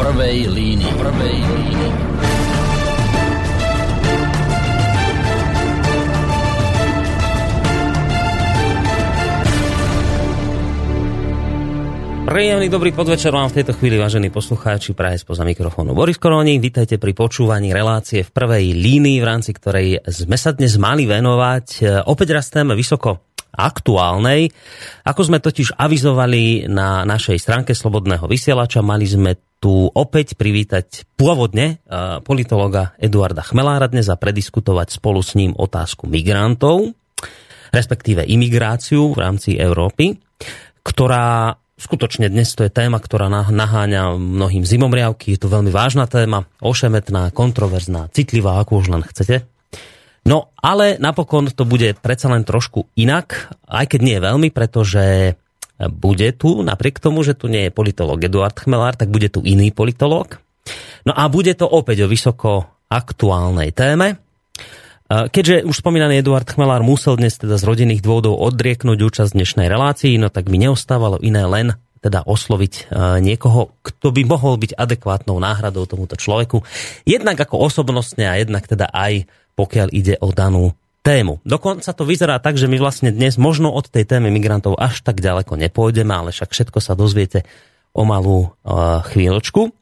prvej línii. Prvej línii. Príjemný dobrý podvečer vám v tejto chvíli, vážení poslucháči, praje spoza mikrofónu Boris Koroni. Vítajte pri počúvaní relácie v prvej línii, v rámci ktorej sme sa dnes mali venovať e, opäť raz téme vysoko aktuálnej. Ako sme totiž avizovali na našej stránke Slobodného vysielača, mali sme tu opäť privítať pôvodne e, politologa Eduarda Chmelára dnes a prediskutovať spolu s ním otázku migrantov, respektíve imigráciu v rámci Európy, ktorá skutočne dnes to je téma, ktorá naháňa mnohým zimomriavky. Je to veľmi vážna téma, ošemetná, kontroverzná, citlivá, ako už len chcete. No, ale napokon to bude predsa len trošku inak, aj keď nie veľmi, pretože bude tu, napriek tomu, že tu nie je politolog Eduard Chmelár, tak bude tu iný politolog. No a bude to opäť o vysoko aktuálnej téme. Keďže už spomínaný Eduard Chmelár musel dnes teda z rodinných dôvodov odrieknúť účasť dnešnej relácii, no tak mi neostávalo iné len teda osloviť e, niekoho, kto by mohol byť adekvátnou náhradou tomuto človeku. Jednak ako osobnostne a jednak teda aj pokiaľ ide o danú tému. Dokonca to vyzerá tak, že my vlastne dnes možno od tej témy migrantov až tak ďaleko nepôjdeme, ale však všetko sa dozviete o malú uh, chvíľočku.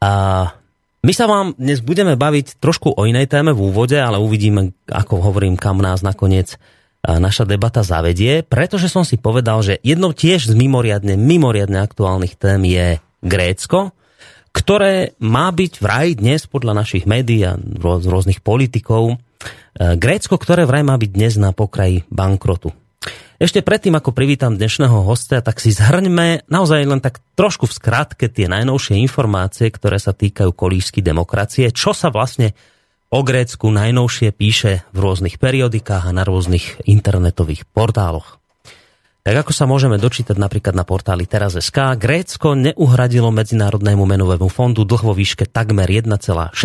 A my sa vám dnes budeme baviť trošku o inej téme v úvode, ale uvidíme, ako hovorím, kam nás nakoniec naša debata zavedie, pretože som si povedal, že jednou tiež z mimoriadne, mimoriadne aktuálnych tém je Grécko, ktoré má byť vraj dnes podľa našich médií a rôznych politikov, Grécko, ktoré vraj má byť dnes na pokraji bankrotu. Ešte predtým, ako privítam dnešného hostia, tak si zhrňme naozaj len tak trošku v skratke tie najnovšie informácie, ktoré sa týkajú kolíšsky demokracie, čo sa vlastne o Grécku najnovšie píše v rôznych periodikách a na rôznych internetových portáloch. Tak ako sa môžeme dočítať napríklad na portáli teraz.sk, Grécko neuhradilo Medzinárodnému menovému fondu dlh vo výške takmer 1,6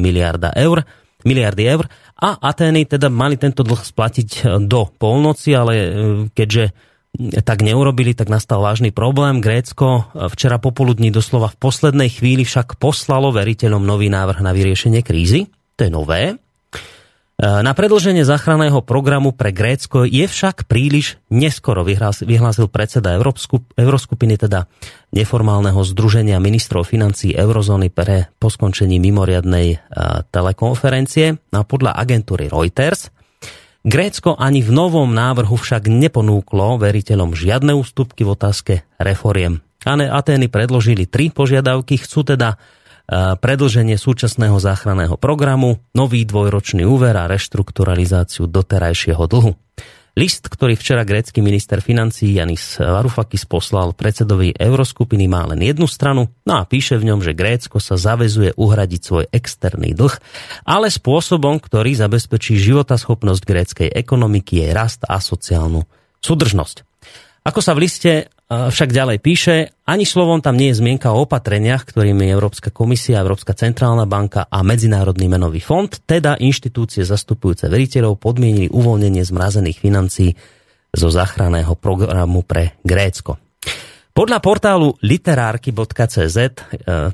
miliarda eur, miliardy eur a Atény teda mali tento dlh splatiť e, do polnoci, ale e, keďže tak neurobili, tak nastal vážny problém. Grécko e, včera popoludní doslova v poslednej chvíli však poslalo veriteľom nový návrh na vyriešenie krízy. To je nové. Na predlženie záchranného programu pre Grécko je však príliš neskoro, vyhlásil predseda Euroskupiny, teda neformálneho združenia ministrov financí eurozóny pre poskončení mimoriadnej telekonferencie. A podľa agentúry Reuters Grécko ani v novom návrhu však neponúklo veriteľom žiadne ústupky v otázke reforiem. Atény predložili tri požiadavky, chcú teda predlženie súčasného záchranného programu, nový dvojročný úver a reštrukturalizáciu doterajšieho dlhu. List, ktorý včera grécky minister financí Janis Varoufakis poslal predsedovi Euroskupiny, má len jednu stranu, no a píše v ňom, že Grécko sa zavezuje uhradiť svoj externý dlh, ale spôsobom, ktorý zabezpečí životaschopnosť gréckej ekonomiky, jej rast a sociálnu súdržnosť. Ako sa v liste však ďalej píše, ani slovom tam nie je zmienka o opatreniach, ktorými Európska komisia, Európska centrálna banka a Medzinárodný menový fond, teda inštitúcie zastupujúce veriteľov, podmienili uvoľnenie zmrazených financií zo záchranného programu pre Grécko. Podľa portálu literárky.cz, e,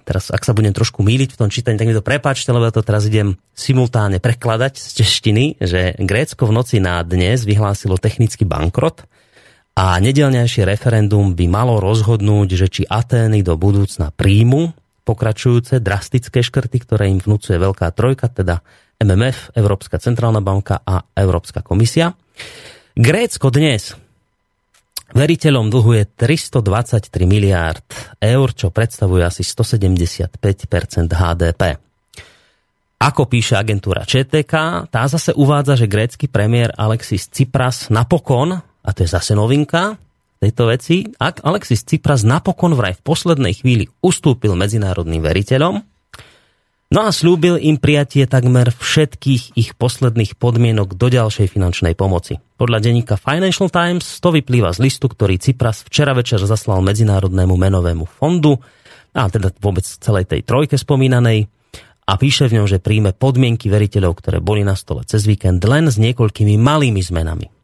teraz ak sa budem trošku míliť v tom čítaní, tak mi to prepáčte, lebo ja to teraz idem simultáne prekladať z češtiny, že Grécko v noci na dnes vyhlásilo technický bankrot, a nedelnejšie referendum by malo rozhodnúť, že či Atény do budúcna príjmu pokračujúce drastické škrty, ktoré im vnúcuje Veľká trojka, teda MMF, Európska centrálna banka a Európska komisia. Grécko dnes veriteľom dlhuje 323 miliárd eur, čo predstavuje asi 175% HDP. Ako píše agentúra ČTK, tá zase uvádza, že grécky premiér Alexis Tsipras napokon a to je zase novinka tejto veci, ak Alexis Tsipras napokon vraj v poslednej chvíli ustúpil medzinárodným veriteľom, no a slúbil im prijatie takmer všetkých ich posledných podmienok do ďalšej finančnej pomoci. Podľa denníka Financial Times to vyplýva z listu, ktorý Cypras včera večer zaslal Medzinárodnému menovému fondu, a teda vôbec celej tej trojke spomínanej, a píše v ňom, že príjme podmienky veriteľov, ktoré boli na stole cez víkend len s niekoľkými malými zmenami.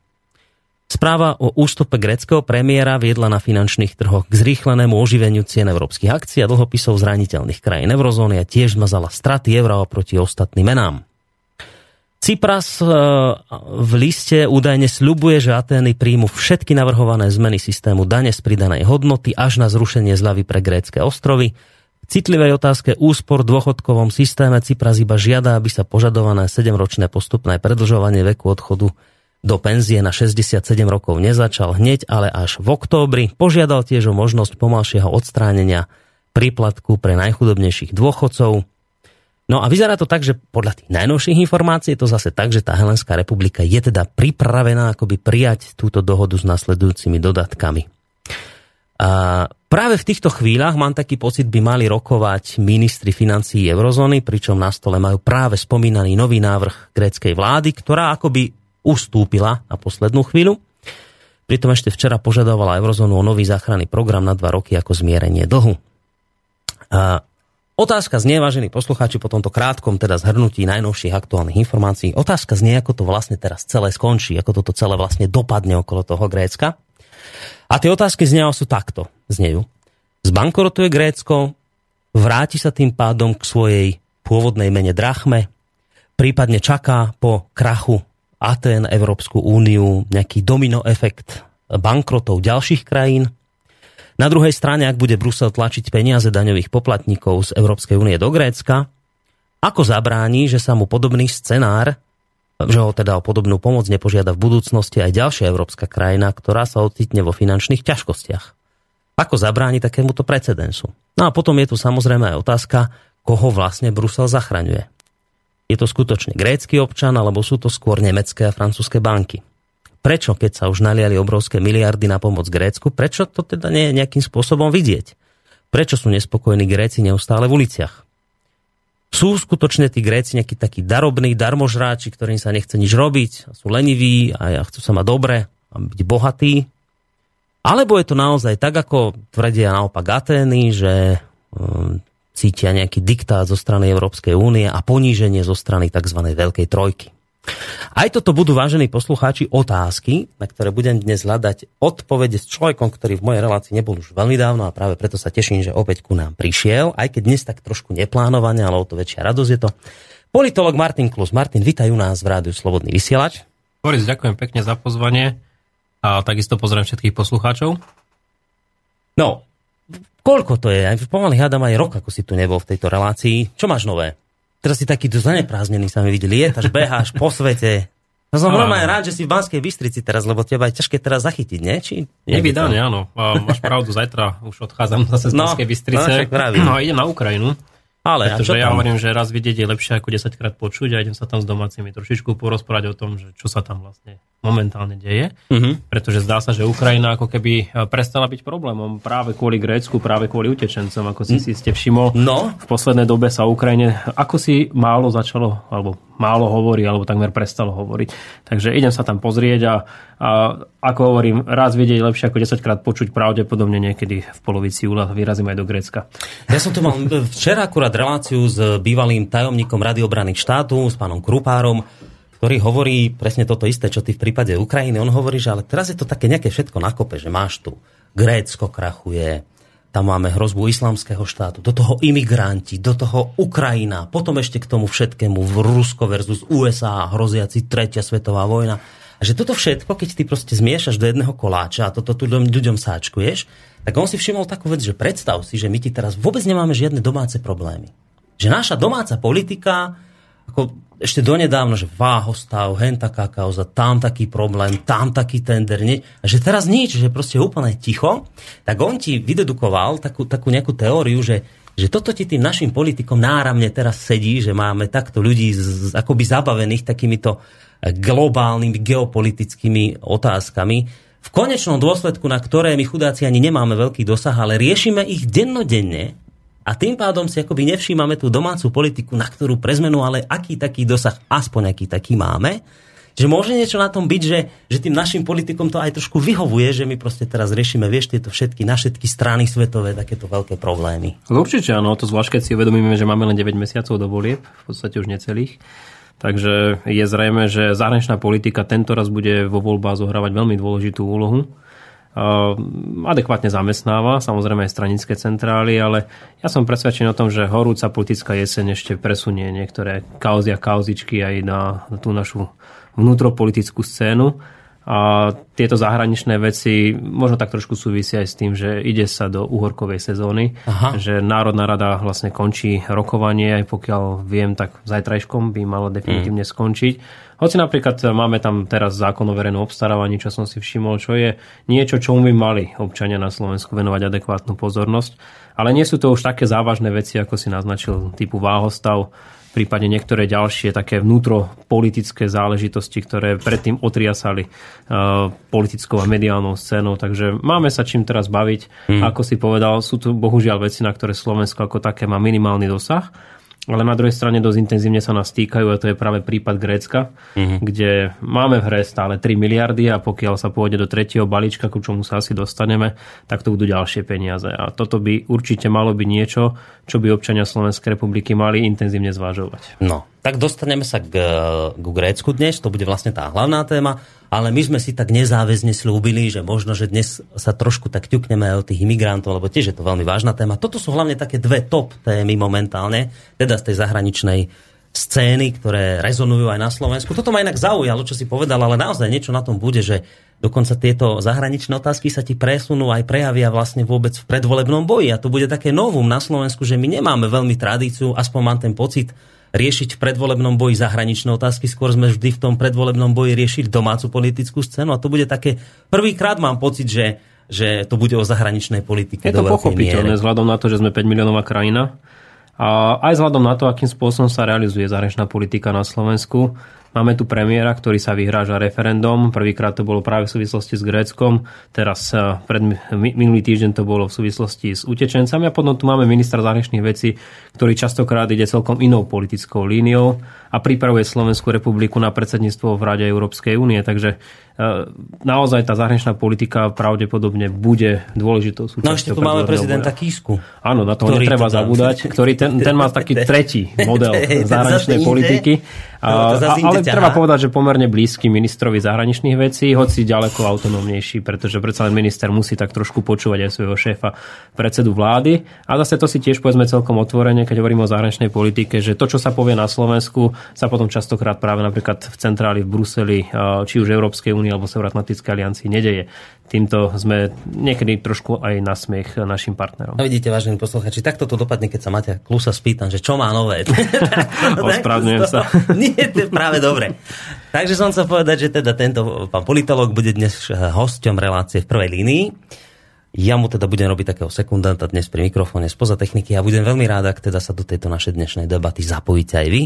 Správa o ústupe greckého premiéra viedla na finančných trhoch k zrýchlenému oživeniu cien európskych akcií a dlhopisov zraniteľných krajín eurozóny a tiež zmazala straty eura oproti ostatným menám. Cypras e, v liste údajne sľubuje, že Atény príjmu všetky navrhované zmeny systému dane z pridanej hodnoty až na zrušenie zľavy pre grécké ostrovy. V citlivej otázke úspor v dôchodkovom systéme Cypras iba žiada, aby sa požadované 7-ročné postupné predlžovanie veku odchodu do penzie na 67 rokov nezačal hneď, ale až v októbri. Požiadal tiež o možnosť pomalšieho odstránenia príplatku pre najchudobnejších dôchodcov. No a vyzerá to tak, že podľa tých najnovších informácií je to zase tak, že tá Helenská republika je teda pripravená akoby prijať túto dohodu s nasledujúcimi dodatkami. A práve v týchto chvíľach mám taký pocit, by mali rokovať ministri financií eurozóny, pričom na stole majú práve spomínaný nový návrh gréckej vlády, ktorá akoby ustúpila na poslednú chvíľu. Pritom ešte včera požadovala eurozónu o nový záchranný program na dva roky ako zmierenie dlhu. A otázka znie, vážení poslucháči, po tomto krátkom teda zhrnutí najnovších aktuálnych informácií, otázka znie, ako to vlastne teraz celé skončí, ako toto celé vlastne dopadne okolo toho Grécka. A tie otázky znie sú takto, znejú. Zbankrotuje Grécko, vráti sa tým pádom k svojej pôvodnej mene drachme, prípadne čaká po krachu Aten, Európsku úniu, nejaký domino efekt bankrotov ďalších krajín. Na druhej strane, ak bude Brusel tlačiť peniaze daňových poplatníkov z Európskej únie do Grécka, ako zabráni, že sa mu podobný scenár, že ho teda o podobnú pomoc nepožiada v budúcnosti aj ďalšia európska krajina, ktorá sa ocitne vo finančných ťažkostiach. Ako zabráni takémuto precedensu? No a potom je tu samozrejme aj otázka, koho vlastne Brusel zachraňuje je to skutočne grécky občan, alebo sú to skôr nemecké a francúzske banky. Prečo, keď sa už naliali obrovské miliardy na pomoc Grécku, prečo to teda nie je nejakým spôsobom vidieť? Prečo sú nespokojní Gréci neustále v uliciach? Sú skutočne tí Gréci nejakí takí darobní, darmožráči, ktorým sa nechce nič robiť, sú leniví a chcú sa mať dobre a byť bohatí? Alebo je to naozaj tak, ako tvrdia naopak Atény, že um, cítia nejaký diktát zo strany Európskej únie a poníženie zo strany tzv. Veľkej trojky. Aj toto budú, vážení poslucháči, otázky, na ktoré budem dnes hľadať odpovede s človekom, ktorý v mojej relácii nebol už veľmi dávno a práve preto sa teším, že opäť ku nám prišiel, aj keď dnes tak trošku neplánovane, ale o to väčšia radosť je to. Politolog Martin Klus. Martin, vítaj u nás v Rádiu Slobodný vysielač. Boris, ďakujem pekne za pozvanie a takisto pozdravím všetkých poslucháčov. No, Koľko to je? Aj pomaly hádam aj rok, ako si tu nebol v tejto relácii. Čo máš nové? Teraz si taký zaneprázdnený sa mi videli. Lietaš, beháš po svete. No som normálne rád, že si v Banskej Bystrici teraz, lebo teba je ťažké teraz zachytiť, nie? Či Nevydane, áno. máš pravdu, zajtra už odchádzam zase z no, Banskej Bystrice. No, no, idem na Ukrajinu. Ale Pretože ja hovorím, že raz vidieť je lepšie ako 10 krát počuť a idem sa tam s domácimi trošičku porozprávať o tom, že čo sa tam vlastne momentálne deje. Uh-huh. Pretože zdá sa, že Ukrajina ako keby e, prestala byť problémom práve kvôli Grécku, práve kvôli utečencom, ako si si ste všimol. No. V poslednej dobe sa Ukrajine ako si málo začalo, alebo málo hovorí, alebo takmer prestalo hovoriť. Takže idem sa tam pozrieť a, a ako hovorím, raz vidieť lepšie ako 10 krát počuť pravdepodobne niekedy v polovici júla vyrazím aj do Grécka. Ja som tu mal včera akurát reláciu s bývalým tajomníkom Rady obrany štátu, s pánom Krupárom, ktorý hovorí presne toto isté, čo ty v prípade Ukrajiny. On hovorí, že ale teraz je to také nejaké všetko nakope, že máš tu Grécko krachuje, tam máme hrozbu islamského štátu, do toho imigranti, do toho Ukrajina, potom ešte k tomu všetkému v Rusko versus USA, hroziaci tretia svetová vojna. A že toto všetko, keď ty proste zmiešaš do jedného koláča a toto tu ľuďom sáčkuješ, tak on si všimol takú vec, že predstav si, že my ti teraz vôbec nemáme žiadne domáce problémy. Že naša domáca politika ako ešte donedávno, že váhostav, hen taká kauza, tam taký problém, tam taký tender, nie, že teraz nič, že proste úplne ticho, tak on ti vydedukoval takú, takú nejakú teóriu, že, že toto ti tým našim politikom náramne teraz sedí, že máme takto ľudí z, akoby zabavených takýmito globálnymi geopolitickými otázkami, v konečnom dôsledku, na ktoré my chudáci ani nemáme veľký dosah, ale riešime ich dennodenne a tým pádom si akoby nevšímame tú domácu politiku, na ktorú pre zmenu, ale aký taký dosah, aspoň aký taký máme, že môže niečo na tom byť, že, že tým našim politikom to aj trošku vyhovuje, že my proste teraz riešime, vieš, tieto všetky, na všetky strany svetové takéto veľké problémy. No určite áno, to zvlášť keď si uvedomíme, že máme len 9 mesiacov do volieb, v podstate už necelých Takže je zrejme, že zahraničná politika tento raz bude vo voľbách zohrávať veľmi dôležitú úlohu. Adekvátne zamestnáva, samozrejme aj stranické centrály, ale ja som presvedčený o tom, že horúca politická jeseň ešte presunie niektoré kauzy a kauzičky aj na tú našu vnútropolitickú scénu a tieto zahraničné veci možno tak trošku súvisia aj s tým, že ide sa do uhorkovej sezóny, Aha. že Národná rada vlastne končí rokovanie, aj pokiaľ viem, tak zajtrajškom by malo definitívne mm. skončiť. Hoci napríklad máme tam teraz zákon o verejnom obstarávaní, čo som si všimol, čo je niečo, čomu by mali občania na Slovensku venovať adekvátnu pozornosť. Ale nie sú to už také závažné veci, ako si naznačil, typu váhostav, prípadne niektoré ďalšie také vnútropolitické záležitosti, ktoré predtým otriasali uh, politickou a mediálnou scénou. Takže máme sa čím teraz baviť. Mm. Ako si povedal, sú tu bohužiaľ veci, na ktoré Slovensko ako také má minimálny dosah ale na druhej strane dosť intenzívne sa nás týkajú a to je práve prípad Grécka, mm-hmm. kde máme v hre stále 3 miliardy a pokiaľ sa pôjde do tretieho balíčka, ku čomu sa asi dostaneme, tak to budú ďalšie peniaze. A toto by určite malo byť niečo, čo by občania Slovenskej republiky mali intenzívne zvážovať. No, tak dostaneme sa k, k Grécku dnes, to bude vlastne tá hlavná téma ale my sme si tak nezáväzne slúbili, že možno, že dnes sa trošku tak ťukneme aj o tých imigrantov, lebo tiež je to veľmi vážna téma. Toto sú hlavne také dve top témy momentálne, teda z tej zahraničnej scény, ktoré rezonujú aj na Slovensku. Toto ma inak zaujalo, čo si povedal, ale naozaj niečo na tom bude, že dokonca tieto zahraničné otázky sa ti presunú aj prejavia vlastne vôbec v predvolebnom boji. A to bude také novum na Slovensku, že my nemáme veľmi tradíciu, aspoň mám ten pocit, riešiť v predvolebnom boji zahraničné otázky, skôr sme vždy v tom predvolebnom boji riešiť domácu politickú scénu a to bude také, prvýkrát mám pocit, že, že to bude o zahraničnej politike. Je to pochopiteľné vzhľadom na to, že sme 5 miliónová krajina a aj vzhľadom na to, akým spôsobom sa realizuje zahraničná politika na Slovensku. Máme tu premiéra, ktorý sa vyhráža referendum. Prvýkrát to bolo práve v súvislosti s Gréckom, teraz eh, pred, minulý týždeň to bolo v súvislosti s utečencami a potom tu máme ministra zahraničných vecí, ktorý častokrát ide celkom inou politickou líniou a pripravuje Slovenskú republiku na predsedníctvo v Rade Európskej únie. Takže E, naozaj tá zahraničná politika pravdepodobne bude dôležitou súčasťou. No ešte tu máme prezidenta Kísku. Áno, na to netreba zabúdať, ktorý ten, ten má taký tretí model zahraničnej politiky. A, ale treba povedať, že pomerne blízky ministrovi zahraničných vecí, hoci ďaleko autonómnejší, pretože predsa len minister musí tak trošku počúvať aj svojho šéfa, predsedu vlády. A zase to si tiež povedzme celkom otvorene, keď hovoríme o zahraničnej politike, že to, čo sa povie na Slovensku, sa potom častokrát práve napríklad v centráli v Bruseli, či už Európskej únie alebo Severoatlantickej aliancii nedeje. Týmto sme niekedy trošku aj na smiech našim partnerom. No vidíte, vážení posluchači, takto to dopadne, keď sa Maťa Klusa spýtam, že čo má nové. Ospravedlňujem sa. Nie, to je práve dobre. Takže som chcel povedať, že teda tento pán politolog bude dnes hosťom relácie v prvej línii. Ja mu teda budem robiť takého sekundanta dnes pri mikrofóne spoza techniky a budem veľmi rád, ak teda sa do tejto našej dnešnej debaty zapojíte aj vy.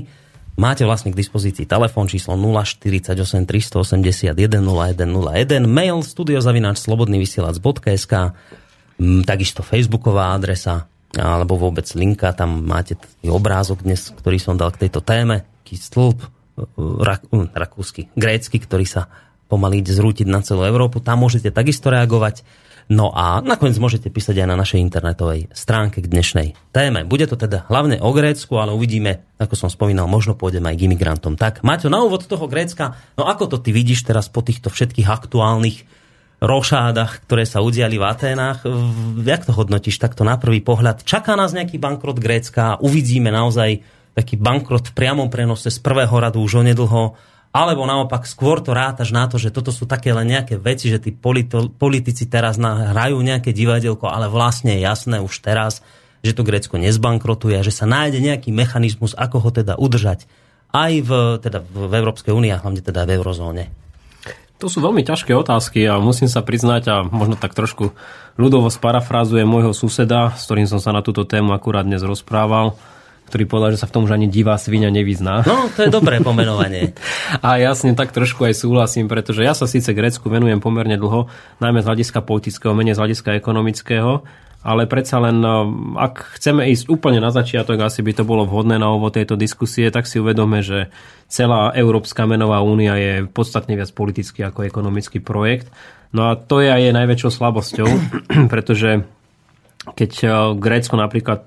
Máte vlastne k dispozícii telefón číslo 048 381 0101, mail studiozavináč slobodnyvysielac.sk, takisto facebooková adresa, alebo vôbec linka, tam máte obrázok dnes, ktorý som dal k tejto téme, taký stĺp rak, rakúsky, grécky, ktorý sa pomaly ide zrútiť na celú Európu. Tam môžete takisto reagovať. No a nakoniec môžete písať aj na našej internetovej stránke k dnešnej téme. Bude to teda hlavne o Grécku, ale uvidíme, ako som spomínal, možno pôjdem aj k imigrantom. Tak, Maťo, na úvod toho Grécka, no ako to ty vidíš teraz po týchto všetkých aktuálnych rošádach, ktoré sa udiali v Aténach. Jak to hodnotíš takto na prvý pohľad? Čaká nás nejaký bankrot Grécka? Uvidíme naozaj taký bankrot v priamom prenose z prvého radu už onedlho? Alebo naopak skôr to rátaš na to, že toto sú také len nejaké veci, že tí polito, politici teraz hrajú nejaké divadelko, ale vlastne je jasné už teraz, že to Grécko nezbankrotuje že sa nájde nejaký mechanizmus, ako ho teda udržať aj v, teda v Európskej únii a hlavne teda v eurozóne. To sú veľmi ťažké otázky a musím sa priznať a možno tak trošku ľudovo sparafrázujem môjho suseda, s ktorým som sa na túto tému akurát dnes rozprával ktorý povedal, že sa v tom už ani divá svinia nevyzná. No, to je dobré pomenovanie. a jasne tak trošku aj súhlasím, pretože ja sa síce Grécku venujem pomerne dlho, najmä z hľadiska politického, menej z hľadiska ekonomického, ale predsa len, no, ak chceme ísť úplne na začiatok, asi by to bolo vhodné na ovo tejto diskusie, tak si uvedome, že celá Európska menová únia je podstatne viac politický ako ekonomický projekt. No a to je aj jej najväčšou slabosťou, pretože keď Grécko napríklad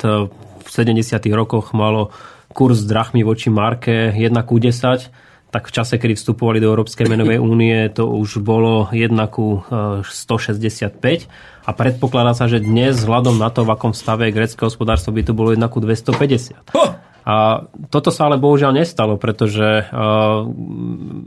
v 70. rokoch malo kurz drachmy voči marke 1 ku 10, tak v čase, kedy vstupovali do Európskej menovej únie, to už bolo 1 ku 165 a predpokladá sa, že dnes vzhľadom na to, v akom stave grecké hospodárstvo by to bolo 1 ku 250. Oh! A toto sa ale bohužiaľ nestalo, pretože uh,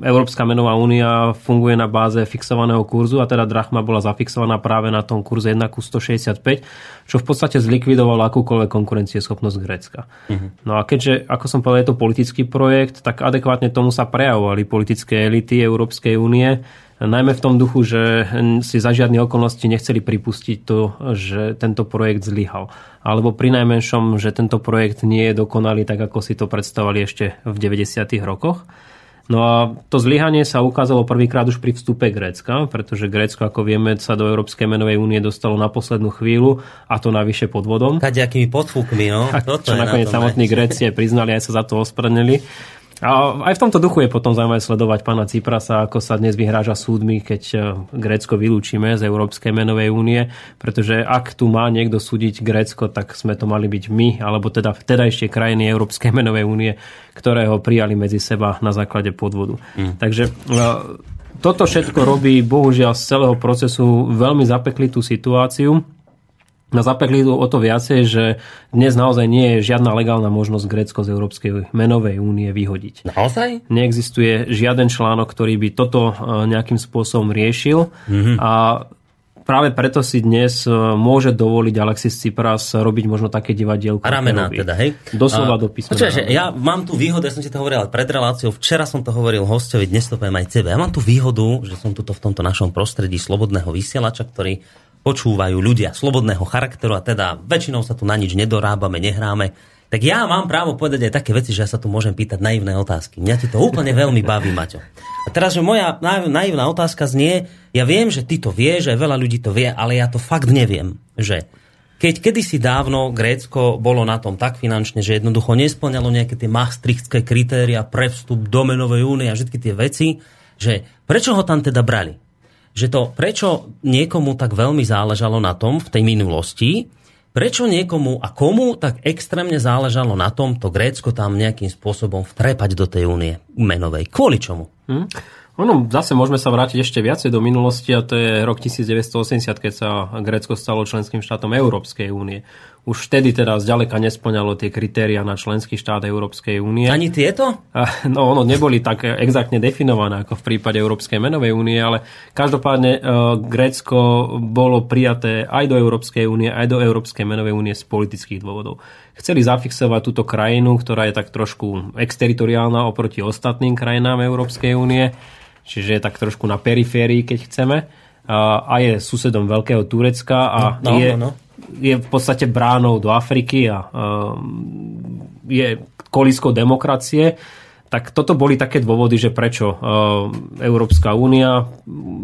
Európska menová únia funguje na báze fixovaného kurzu a teda drachma bola zafixovaná práve na tom kurze 1 ku 165, čo v podstate zlikvidovalo akúkoľvek konkurencieschopnosť Grécka. Uh-huh. No a keďže, ako som povedal, je to politický projekt, tak adekvátne tomu sa prejavovali politické elity Európskej únie, najmä v tom duchu, že si za žiadne okolnosti nechceli pripustiť to, že tento projekt zlyhal. Alebo pri najmenšom, že tento projekt nie je dokonalý tak, ako si to predstavovali ešte v 90. rokoch. No a to zlyhanie sa ukázalo prvýkrát už pri vstupe Grécka, pretože Grécko, ako vieme, sa do Európskej menovej únie dostalo na poslednú chvíľu a to navyše pod vodom. Kaďakými podfúkmi, no. Toto čo nakoniec na samotní Grécie priznali, aj sa za to ospravedlnili. A aj v tomto duchu je potom zaujímavé sledovať pána Ciprasa, ako sa dnes vyhráža súdmi, keď e, Grécko vylúčime z Európskej menovej únie, pretože ak tu má niekto súdiť Grécko, tak sme to mali byť my, alebo teda vtedajšie krajiny Európskej menovej únie, ktoré ho prijali medzi seba na základe podvodu. Mm. Takže e, toto všetko robí bohužiaľ z celého procesu veľmi zapeklitú situáciu na zapekli o to viacej, že dnes naozaj nie je žiadna legálna možnosť Grécko z Európskej menovej únie vyhodiť. Naozaj? Neexistuje žiaden článok, ktorý by toto e, nejakým spôsobom riešil mm-hmm. a práve preto si dnes e, môže dovoliť Alexis Tsipras robiť možno také divadielko. Ramená teda, hej? Doslova do písmena. Počuva, ja mám tu výhodu, ja som ti to hovoril pred reláciou, včera som to hovoril hostovi, dnes to poviem aj tebe. Ja mám tu výhodu, že som tuto v tomto našom prostredí slobodného vysielača, ktorý počúvajú ľudia slobodného charakteru a teda väčšinou sa tu na nič nedorábame, nehráme, tak ja mám právo povedať aj také veci, že ja sa tu môžem pýtať naivné otázky. Mňa ti to úplne veľmi baví, Maťo. A teraz, že moja naivná otázka znie, ja viem, že ty to vieš, že veľa ľudí to vie, ale ja to fakt neviem, že keď kedysi dávno Grécko bolo na tom tak finančne, že jednoducho nesplňalo nejaké tie maastrichtské kritéria pre vstup do menovej únie a všetky tie veci, že prečo ho tam teda brali? Že to, prečo niekomu tak veľmi záležalo na tom v tej minulosti, prečo niekomu a komu tak extrémne záležalo na tom to Grécko tam nejakým spôsobom vtrepať do tej únie menovej. Kvôli čomu? Hmm. Ono, zase môžeme sa vrátiť ešte viacej do minulosti a to je rok 1980, keď sa Grécko stalo členským štátom Európskej únie. Už vtedy teda zďaleka nesplňalo tie kritéria na členský štát Európskej únie. Ani tieto? No, ono neboli tak exaktne definované ako v prípade Európskej menovej únie, ale každopádne e, Grécko bolo prijaté aj do Európskej únie, aj do Európskej menovej únie z politických dôvodov. Chceli zafixovať túto krajinu, ktorá je tak trošku exteritoriálna oproti ostatným krajinám Európskej únie čiže je tak trošku na periférii, keď chceme. A je susedom Veľkého Turecka a no, no, je, no, no. je v podstate bránou do Afriky a je koliskou demokracie. Tak toto boli také dôvody, že prečo Európska únia.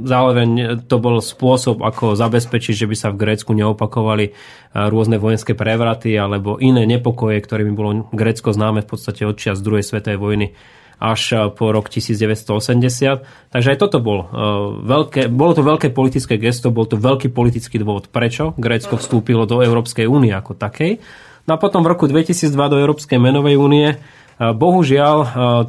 Zároveň to bol spôsob, ako zabezpečiť, že by sa v Grécku neopakovali rôzne vojenské prevraty alebo iné nepokoje, ktorými bolo Grécko známe v podstate od čas druhej svetovej vojny až eh, po rok 1980. Takže aj toto bol, uh, veľké, bolo to veľké politické gesto, bol to veľký politický dôvod, prečo Grécko vstúpilo do Európskej únie ako takej. No a potom v roku 2002 do Európskej menovej únie eh, Bohužiaľ,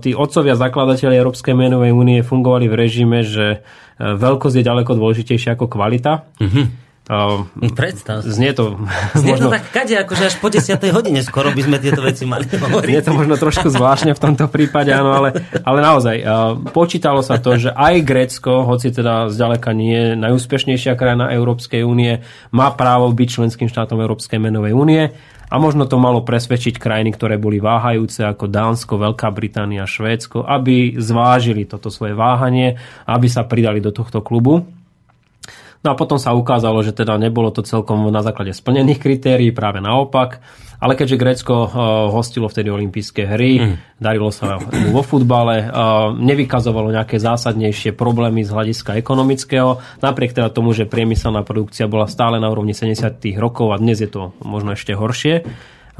tí otcovia zakladateľi Európskej menovej únie fungovali v režime, že veľkosť je ďaleko dôležitejšia ako kvalita. Mm-hmm. Uh, Predstav. Znie to... Znie možno... to tak kade, akože až po 10. hodine skoro by sme tieto veci mali hovoriť. Znie to možno trošku zvláštne v tomto prípade, áno, ale, ale naozaj, uh, počítalo sa to, že aj Grécko, hoci teda zďaleka nie je najúspešnejšia krajina Európskej únie, má právo byť členským štátom Európskej menovej únie a možno to malo presvedčiť krajiny, ktoré boli váhajúce ako Dánsko, Veľká Británia, Švédsko, aby zvážili toto svoje váhanie, aby sa pridali do tohto klubu. No a potom sa ukázalo, že teda nebolo to celkom na základe splnených kritérií, práve naopak. Ale keďže Grécko uh, hostilo vtedy olympijské hry, mm. darilo sa mu vo futbale, uh, nevykazovalo nejaké zásadnejšie problémy z hľadiska ekonomického, napriek teda tomu, že priemyselná produkcia bola stále na úrovni 70. rokov a dnes je to možno ešte horšie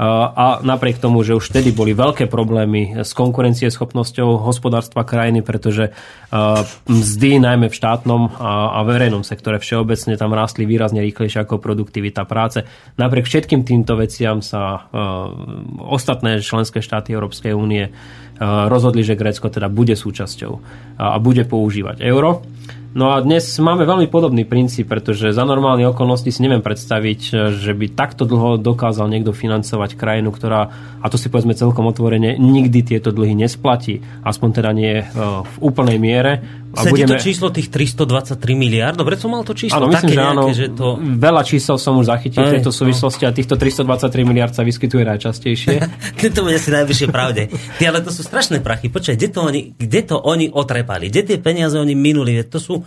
a napriek tomu, že už vtedy boli veľké problémy s konkurencieschopnosťou hospodárstva krajiny, pretože mzdy najmä v štátnom a verejnom sektore všeobecne tam rástli výrazne rýchlejšie ako produktivita práce. Napriek všetkým týmto veciam sa ostatné členské štáty Európskej únie rozhodli, že Grécko teda bude súčasťou a bude používať euro. No a dnes máme veľmi podobný princíp, pretože za normálne okolnosti si neviem predstaviť, že by takto dlho dokázal niekto financovať krajinu, ktorá, a to si povedzme celkom otvorene, nikdy tieto dlhy nesplatí. Aspoň teda nie e, v úplnej miere. A budeme... to číslo tých 323 miliard? Dobre som mal to číslo áno, myslím, také že áno, že to... Veľa čísel som už zachytil v tejto no. súvislosti a týchto 323 miliard sa vyskytuje najčastejšie. to bude asi najvyššie pravde. Ty, ale to sú strašné prachy. Počkaj, kde to oni, kde to oni otrepali? Kde tie peniaze oni minuli? To sú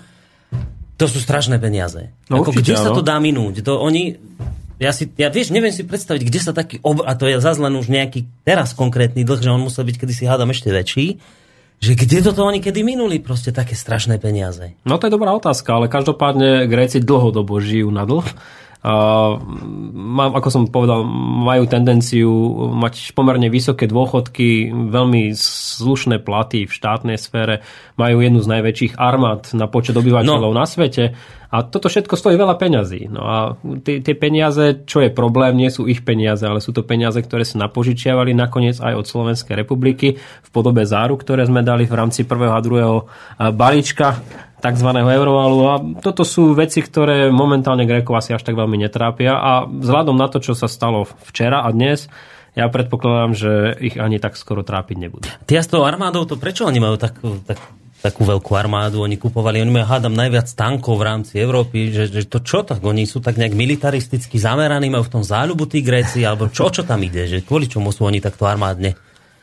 to sú strašné peniaze. No, Ako, určite, kde áno. sa to dá minúť? To oni, ja, si, ja vieš, neviem si predstaviť, kde sa taký, ob, a to je zase len už nejaký teraz konkrétny dlh, že on musel byť kedysi hádam ešte väčší, že kde toto oni kedy minuli proste také strašné peniaze? No to je dobrá otázka, ale každopádne Gréci dlhodobo žijú na dlh ako som povedal, majú tendenciu mať pomerne vysoké dôchodky, veľmi slušné platy v štátnej sfére, majú jednu z najväčších armád na počet obyvateľov no. na svete a toto všetko stojí veľa peňazí. No a tie, tie peniaze, čo je problém, nie sú ich peniaze, ale sú to peniaze, ktoré sa napožičiavali nakoniec aj od Slovenskej republiky v podobe záru, ktoré sme dali v rámci prvého a druhého balíčka tzv. eurovalu. A toto sú veci, ktoré momentálne Grékov asi až tak veľmi netrápia a vzhľadom na to, čo sa stalo včera a dnes, ja predpokladám, že ich ani tak skoro trápiť nebude. Ty s tou armádou, to prečo oni majú tak, tak, takú veľkú armádu? Oni kupovali, oni majú, hádam, najviac tankov v rámci Európy, že, že to čo tak? Oni sú tak nejak militaristicky zameraní, majú v tom záľubu tí Gréci, alebo čo, čo tam ide? Že kvôli čomu sú oni takto armádne?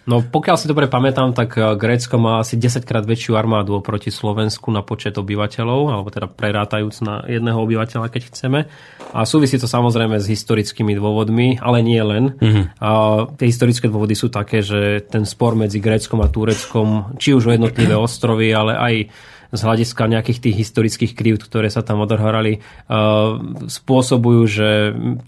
No pokiaľ si dobre pamätám, tak eh, Grécko má asi 10 krát väčšiu armádu oproti Slovensku na počet obyvateľov, alebo teda prerátajúc na jedného obyvateľa, keď chceme. A súvisí to samozrejme s historickými dôvodmi, ale nie len. Mm-hmm. A tie historické dôvody sú také, že ten spor medzi Gréckom a Tureckom, či už o jednotlivé ostrovy, ale aj z hľadiska nejakých tých historických krívd, ktoré sa tam odohrali, uh, spôsobujú, že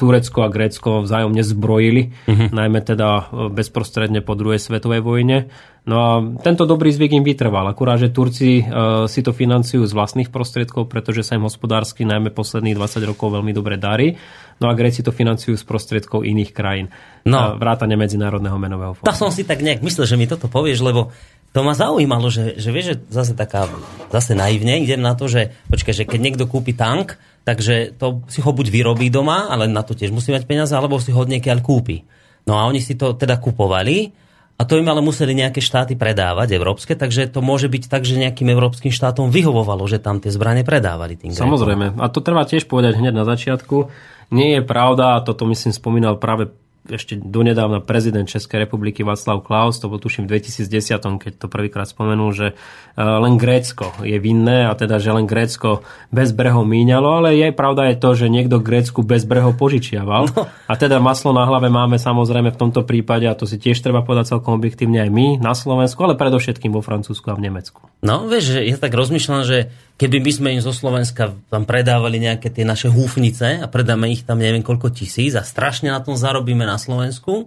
Turecko a Grécko vzájomne zbrojili, uh-huh. najmä teda uh, bezprostredne po druhej svetovej vojne. No a tento dobrý zvyk im vytrval. Akurát, že Turci uh, si to financujú z vlastných prostriedkov, pretože sa im hospodársky najmä posledných 20 rokov veľmi dobre darí. No a Gréci to financujú z prostriedkov iných krajín. No. Vrátane Medzinárodného menového fondu. Tak som si tak nejak myslel, že mi toto povieš, lebo to ma zaujímalo, že, že vieš, že zase taká, zase naivne idem na to, že počkaj, že keď niekto kúpi tank, takže to si ho buď vyrobí doma, ale na to tiež musí mať peniaze, alebo si ho niekiaľ kúpi. No a oni si to teda kupovali a to im ale museli nejaké štáty predávať, európske, takže to môže byť tak, že nejakým európskym štátom vyhovovalo, že tam tie zbranie predávali. Tým Samozrejme. A to treba tiež povedať hneď na začiatku. Nie je pravda, a toto myslím spomínal práve ešte donedávna prezident Českej republiky Václav Klaus, to bol tuším v 2010, keď to prvýkrát spomenul, že e, len Grécko je vinné a teda, že len Grécko bez brehov míňalo, ale je pravda je to, že niekto Grécku bez brehov požičiaval. No. A teda maslo na hlave máme samozrejme v tomto prípade, a to si tiež treba povedať celkom objektívne aj my na Slovensku, ale predovšetkým vo Francúzsku a v Nemecku. No, vieš, ja tak rozmýšľam, že keby my sme im zo Slovenska tam predávali nejaké tie naše húfnice a predáme ich tam neviem koľko tisíc a strašne na tom zarobíme na Slovensku,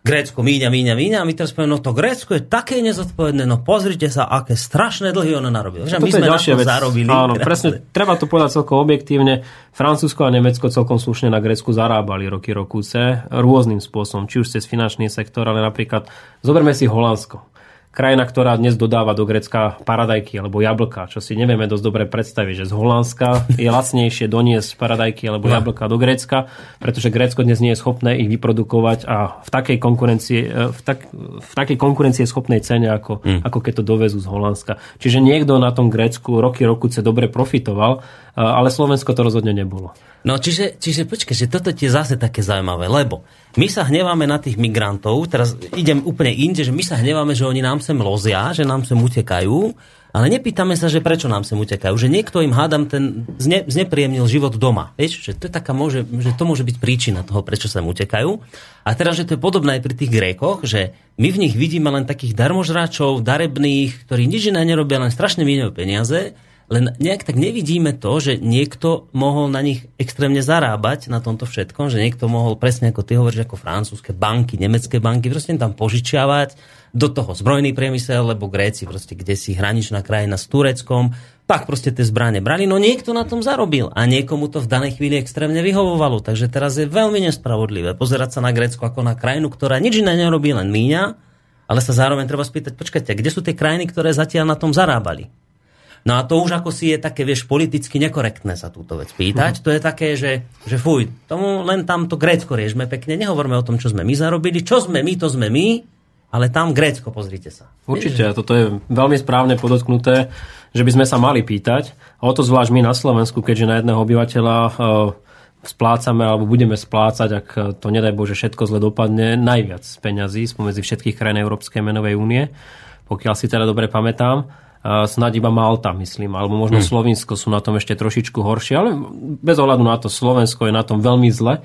Grécko míňa, míňa, míňa a my teraz povieme, no to Grécko je také nezodpovedné, no pozrite sa, aké strašné dlhy ono narobilo. Že my sme na to vec. zarobili. Áno, krásne. presne, treba to povedať celkom objektívne. Francúzsko a Nemecko celkom slušne na Grécku zarábali roky rokúce rôznym spôsobom, či už cez finančný sektor, ale napríklad zoberme si Holandsko krajina, ktorá dnes dodáva do Grecka paradajky alebo jablka, čo si nevieme dosť dobre predstaviť, že z Holandska je lacnejšie doniesť paradajky alebo no. jablka do Grécka, pretože Grécko dnes nie je schopné ich vyprodukovať a v takej konkurencie, e, v, tak, v takej konkurencie schopnej cene, ako, mm. ako keď to dovezú z Holandska. Čiže niekto na tom Grécku roky, rokuce dobre profitoval, e, ale Slovensko to rozhodne nebolo. No čiže, čiže počkaj, že toto je zase také zaujímavé, lebo my sa hneváme na tých migrantov, teraz idem úplne inde, že my sa hneváme, že oni nám sem lozia, že nám sem utekajú, ale nepýtame sa, že prečo nám sem utekajú. Že niekto im, hádam, ten zne, znepríjemnil život doma. Vieš, že to, je taká môže, že to môže byť príčina toho, prečo sem utekajú. A teraz, že to je podobné aj pri tých Grékoch, že my v nich vidíme len takých darmožráčov, darebných, ktorí nič iné nerobia, len strašne míňajú peniaze len nejak tak nevidíme to, že niekto mohol na nich extrémne zarábať na tomto všetkom, že niekto mohol presne ako ty hovoríš, ako francúzske banky, nemecké banky, proste tam požičiavať do toho zbrojný priemysel, lebo Gréci proste kde si hraničná krajina s Tureckom, tak proste tie zbranie brali, no niekto na tom zarobil a niekomu to v danej chvíli extrémne vyhovovalo. Takže teraz je veľmi nespravodlivé pozerať sa na Grécko ako na krajinu, ktorá nič iné nerobí, len míňa, ale sa zároveň treba spýtať, počkajte, kde sú tie krajiny, ktoré zatiaľ na tom zarábali? No a to už ako si je také, vieš, politicky nekorektné sa túto vec pýtať. Uh-huh. To je také, že, že fuj, tomu len tam to Grécko riešme pekne, nehovorme o tom, čo sme my zarobili, čo sme my, to sme my, ale tam Grécko, pozrite sa. Určite, a toto je veľmi správne podotknuté, že by sme sa mali pýtať. A o to zvlášť my na Slovensku, keďže na jedného obyvateľa uh, splácame alebo budeme splácať, ak to nedaj Bože všetko zle dopadne, najviac peňazí spomedzi všetkých krajín Európskej menovej únie, pokiaľ si teda dobre pamätám snad iba Malta, myslím, alebo možno hmm. Slovinsko sú na tom ešte trošičku horšie, ale bez ohľadu na to, Slovensko je na tom veľmi zle.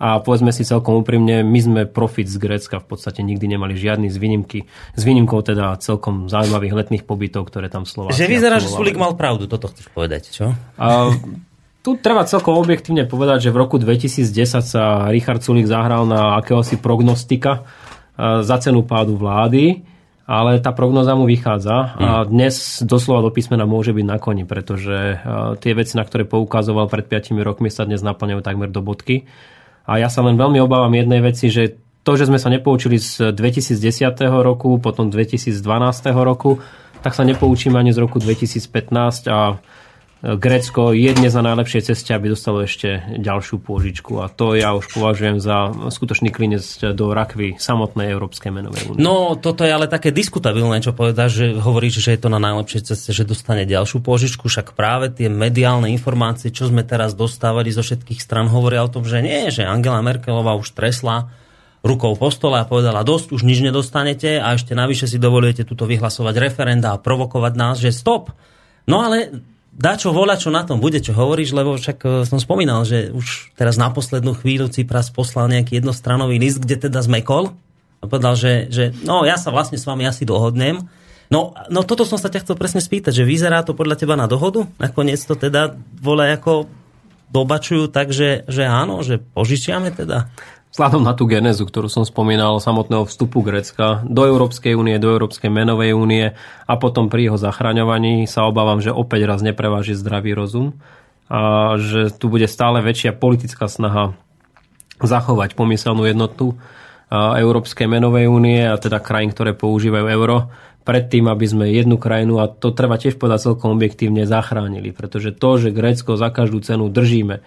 A povedzme si celkom úprimne, my sme profit z Grécka v podstate nikdy nemali žiadny z výnimky, s výnimkou teda celkom zaujímavých letných pobytov, ktoré tam Slováci. Že vyzerá, že Sulik mal pravdu, toto chceš povedať, čo? A, tu treba celkom objektívne povedať, že v roku 2010 sa Richard Sulik zahral na akéhosi prognostika za cenu pádu vlády ale tá prognoza mu vychádza a mm. dnes doslova do písmena môže byť na koni, pretože tie veci, na ktoré poukazoval pred 5 rokmi, sa dnes naplňajú takmer do bodky. A ja sa len veľmi obávam jednej veci, že to, že sme sa nepoučili z 2010 roku, potom 2012 roku, tak sa nepoučíme ani z roku 2015 a Grécko je dnes na najlepšej ceste, aby dostalo ešte ďalšiu pôžičku a to ja už považujem za skutočný klinec do rakvy samotnej Európskej menovej únie. No, toto je ale také diskutabilné, čo povedáš, že hovoríš, že je to na najlepšej ceste, že dostane ďalšiu pôžičku, však práve tie mediálne informácie, čo sme teraz dostávali zo všetkých stran, hovoria o tom, že nie, že Angela Merkelová už tresla rukou po stole a povedala, dosť, už nič nedostanete a ešte navyše si dovolujete tuto vyhlasovať referenda a provokovať nás, že stop. No ale dá čo voľa, čo na tom bude, čo hovoríš, lebo však e, som spomínal, že už teraz na poslednú chvíľu Cipras poslal nejaký jednostranový list, kde teda zmekol a povedal, že, že no ja sa vlastne s vami asi dohodnem. No, no toto som sa ťa chcel presne spýtať, že vyzerá to podľa teba na dohodu? Nakoniec to teda vole ako dobačujú tak, že, že áno, že požičiame teda? Vzhľadom na tú genézu, ktorú som spomínal, samotného vstupu Grecka do Európskej únie, do Európskej menovej únie a potom pri jeho zachraňovaní sa obávam, že opäť raz nepreváži zdravý rozum a že tu bude stále väčšia politická snaha zachovať pomyselnú jednotu Európskej menovej únie a teda krajín, ktoré používajú euro predtým, aby sme jednu krajinu, a to treba tiež povedať celkom objektívne, zachránili. Pretože to, že Grécko za každú cenu držíme,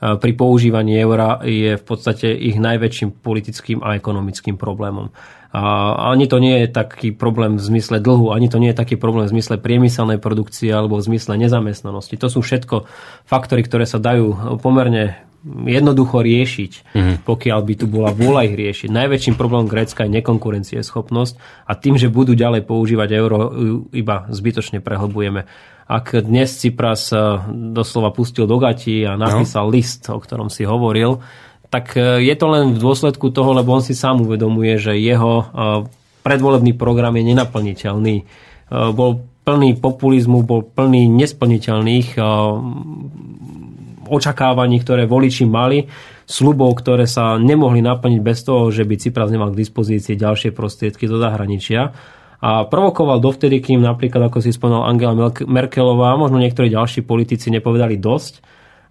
pri používaní eura je v podstate ich najväčším politickým a ekonomickým problémom. A ani to nie je taký problém v zmysle dlhu, ani to nie je taký problém v zmysle priemyselnej produkcie alebo v zmysle nezamestnanosti. To sú všetko faktory, ktoré sa dajú pomerne jednoducho riešiť, mm-hmm. pokiaľ by tu bola vôľa ich riešiť. Najväčším problémom Grécka je nekonkurencieschopnosť a tým, že budú ďalej používať euro, iba zbytočne prehlbujeme ak dnes Cypras eh, doslova pustil do gati a napísal no. list, o ktorom si hovoril, tak eh, je to len v dôsledku toho, lebo on si sám uvedomuje, že jeho eh, predvolebný program je nenaplniteľný. Bol plný populizmu, bol plný nesplniteľných očakávaní, ktoré voliči mali, slubov, ktoré sa nemohli naplniť bez toho, že by Cypras nemal k dispozícii ďalšie prostriedky do zahraničia a provokoval dovtedy, kým napríklad, ako si spomínal Angela Merkelová, možno niektorí ďalší politici nepovedali dosť,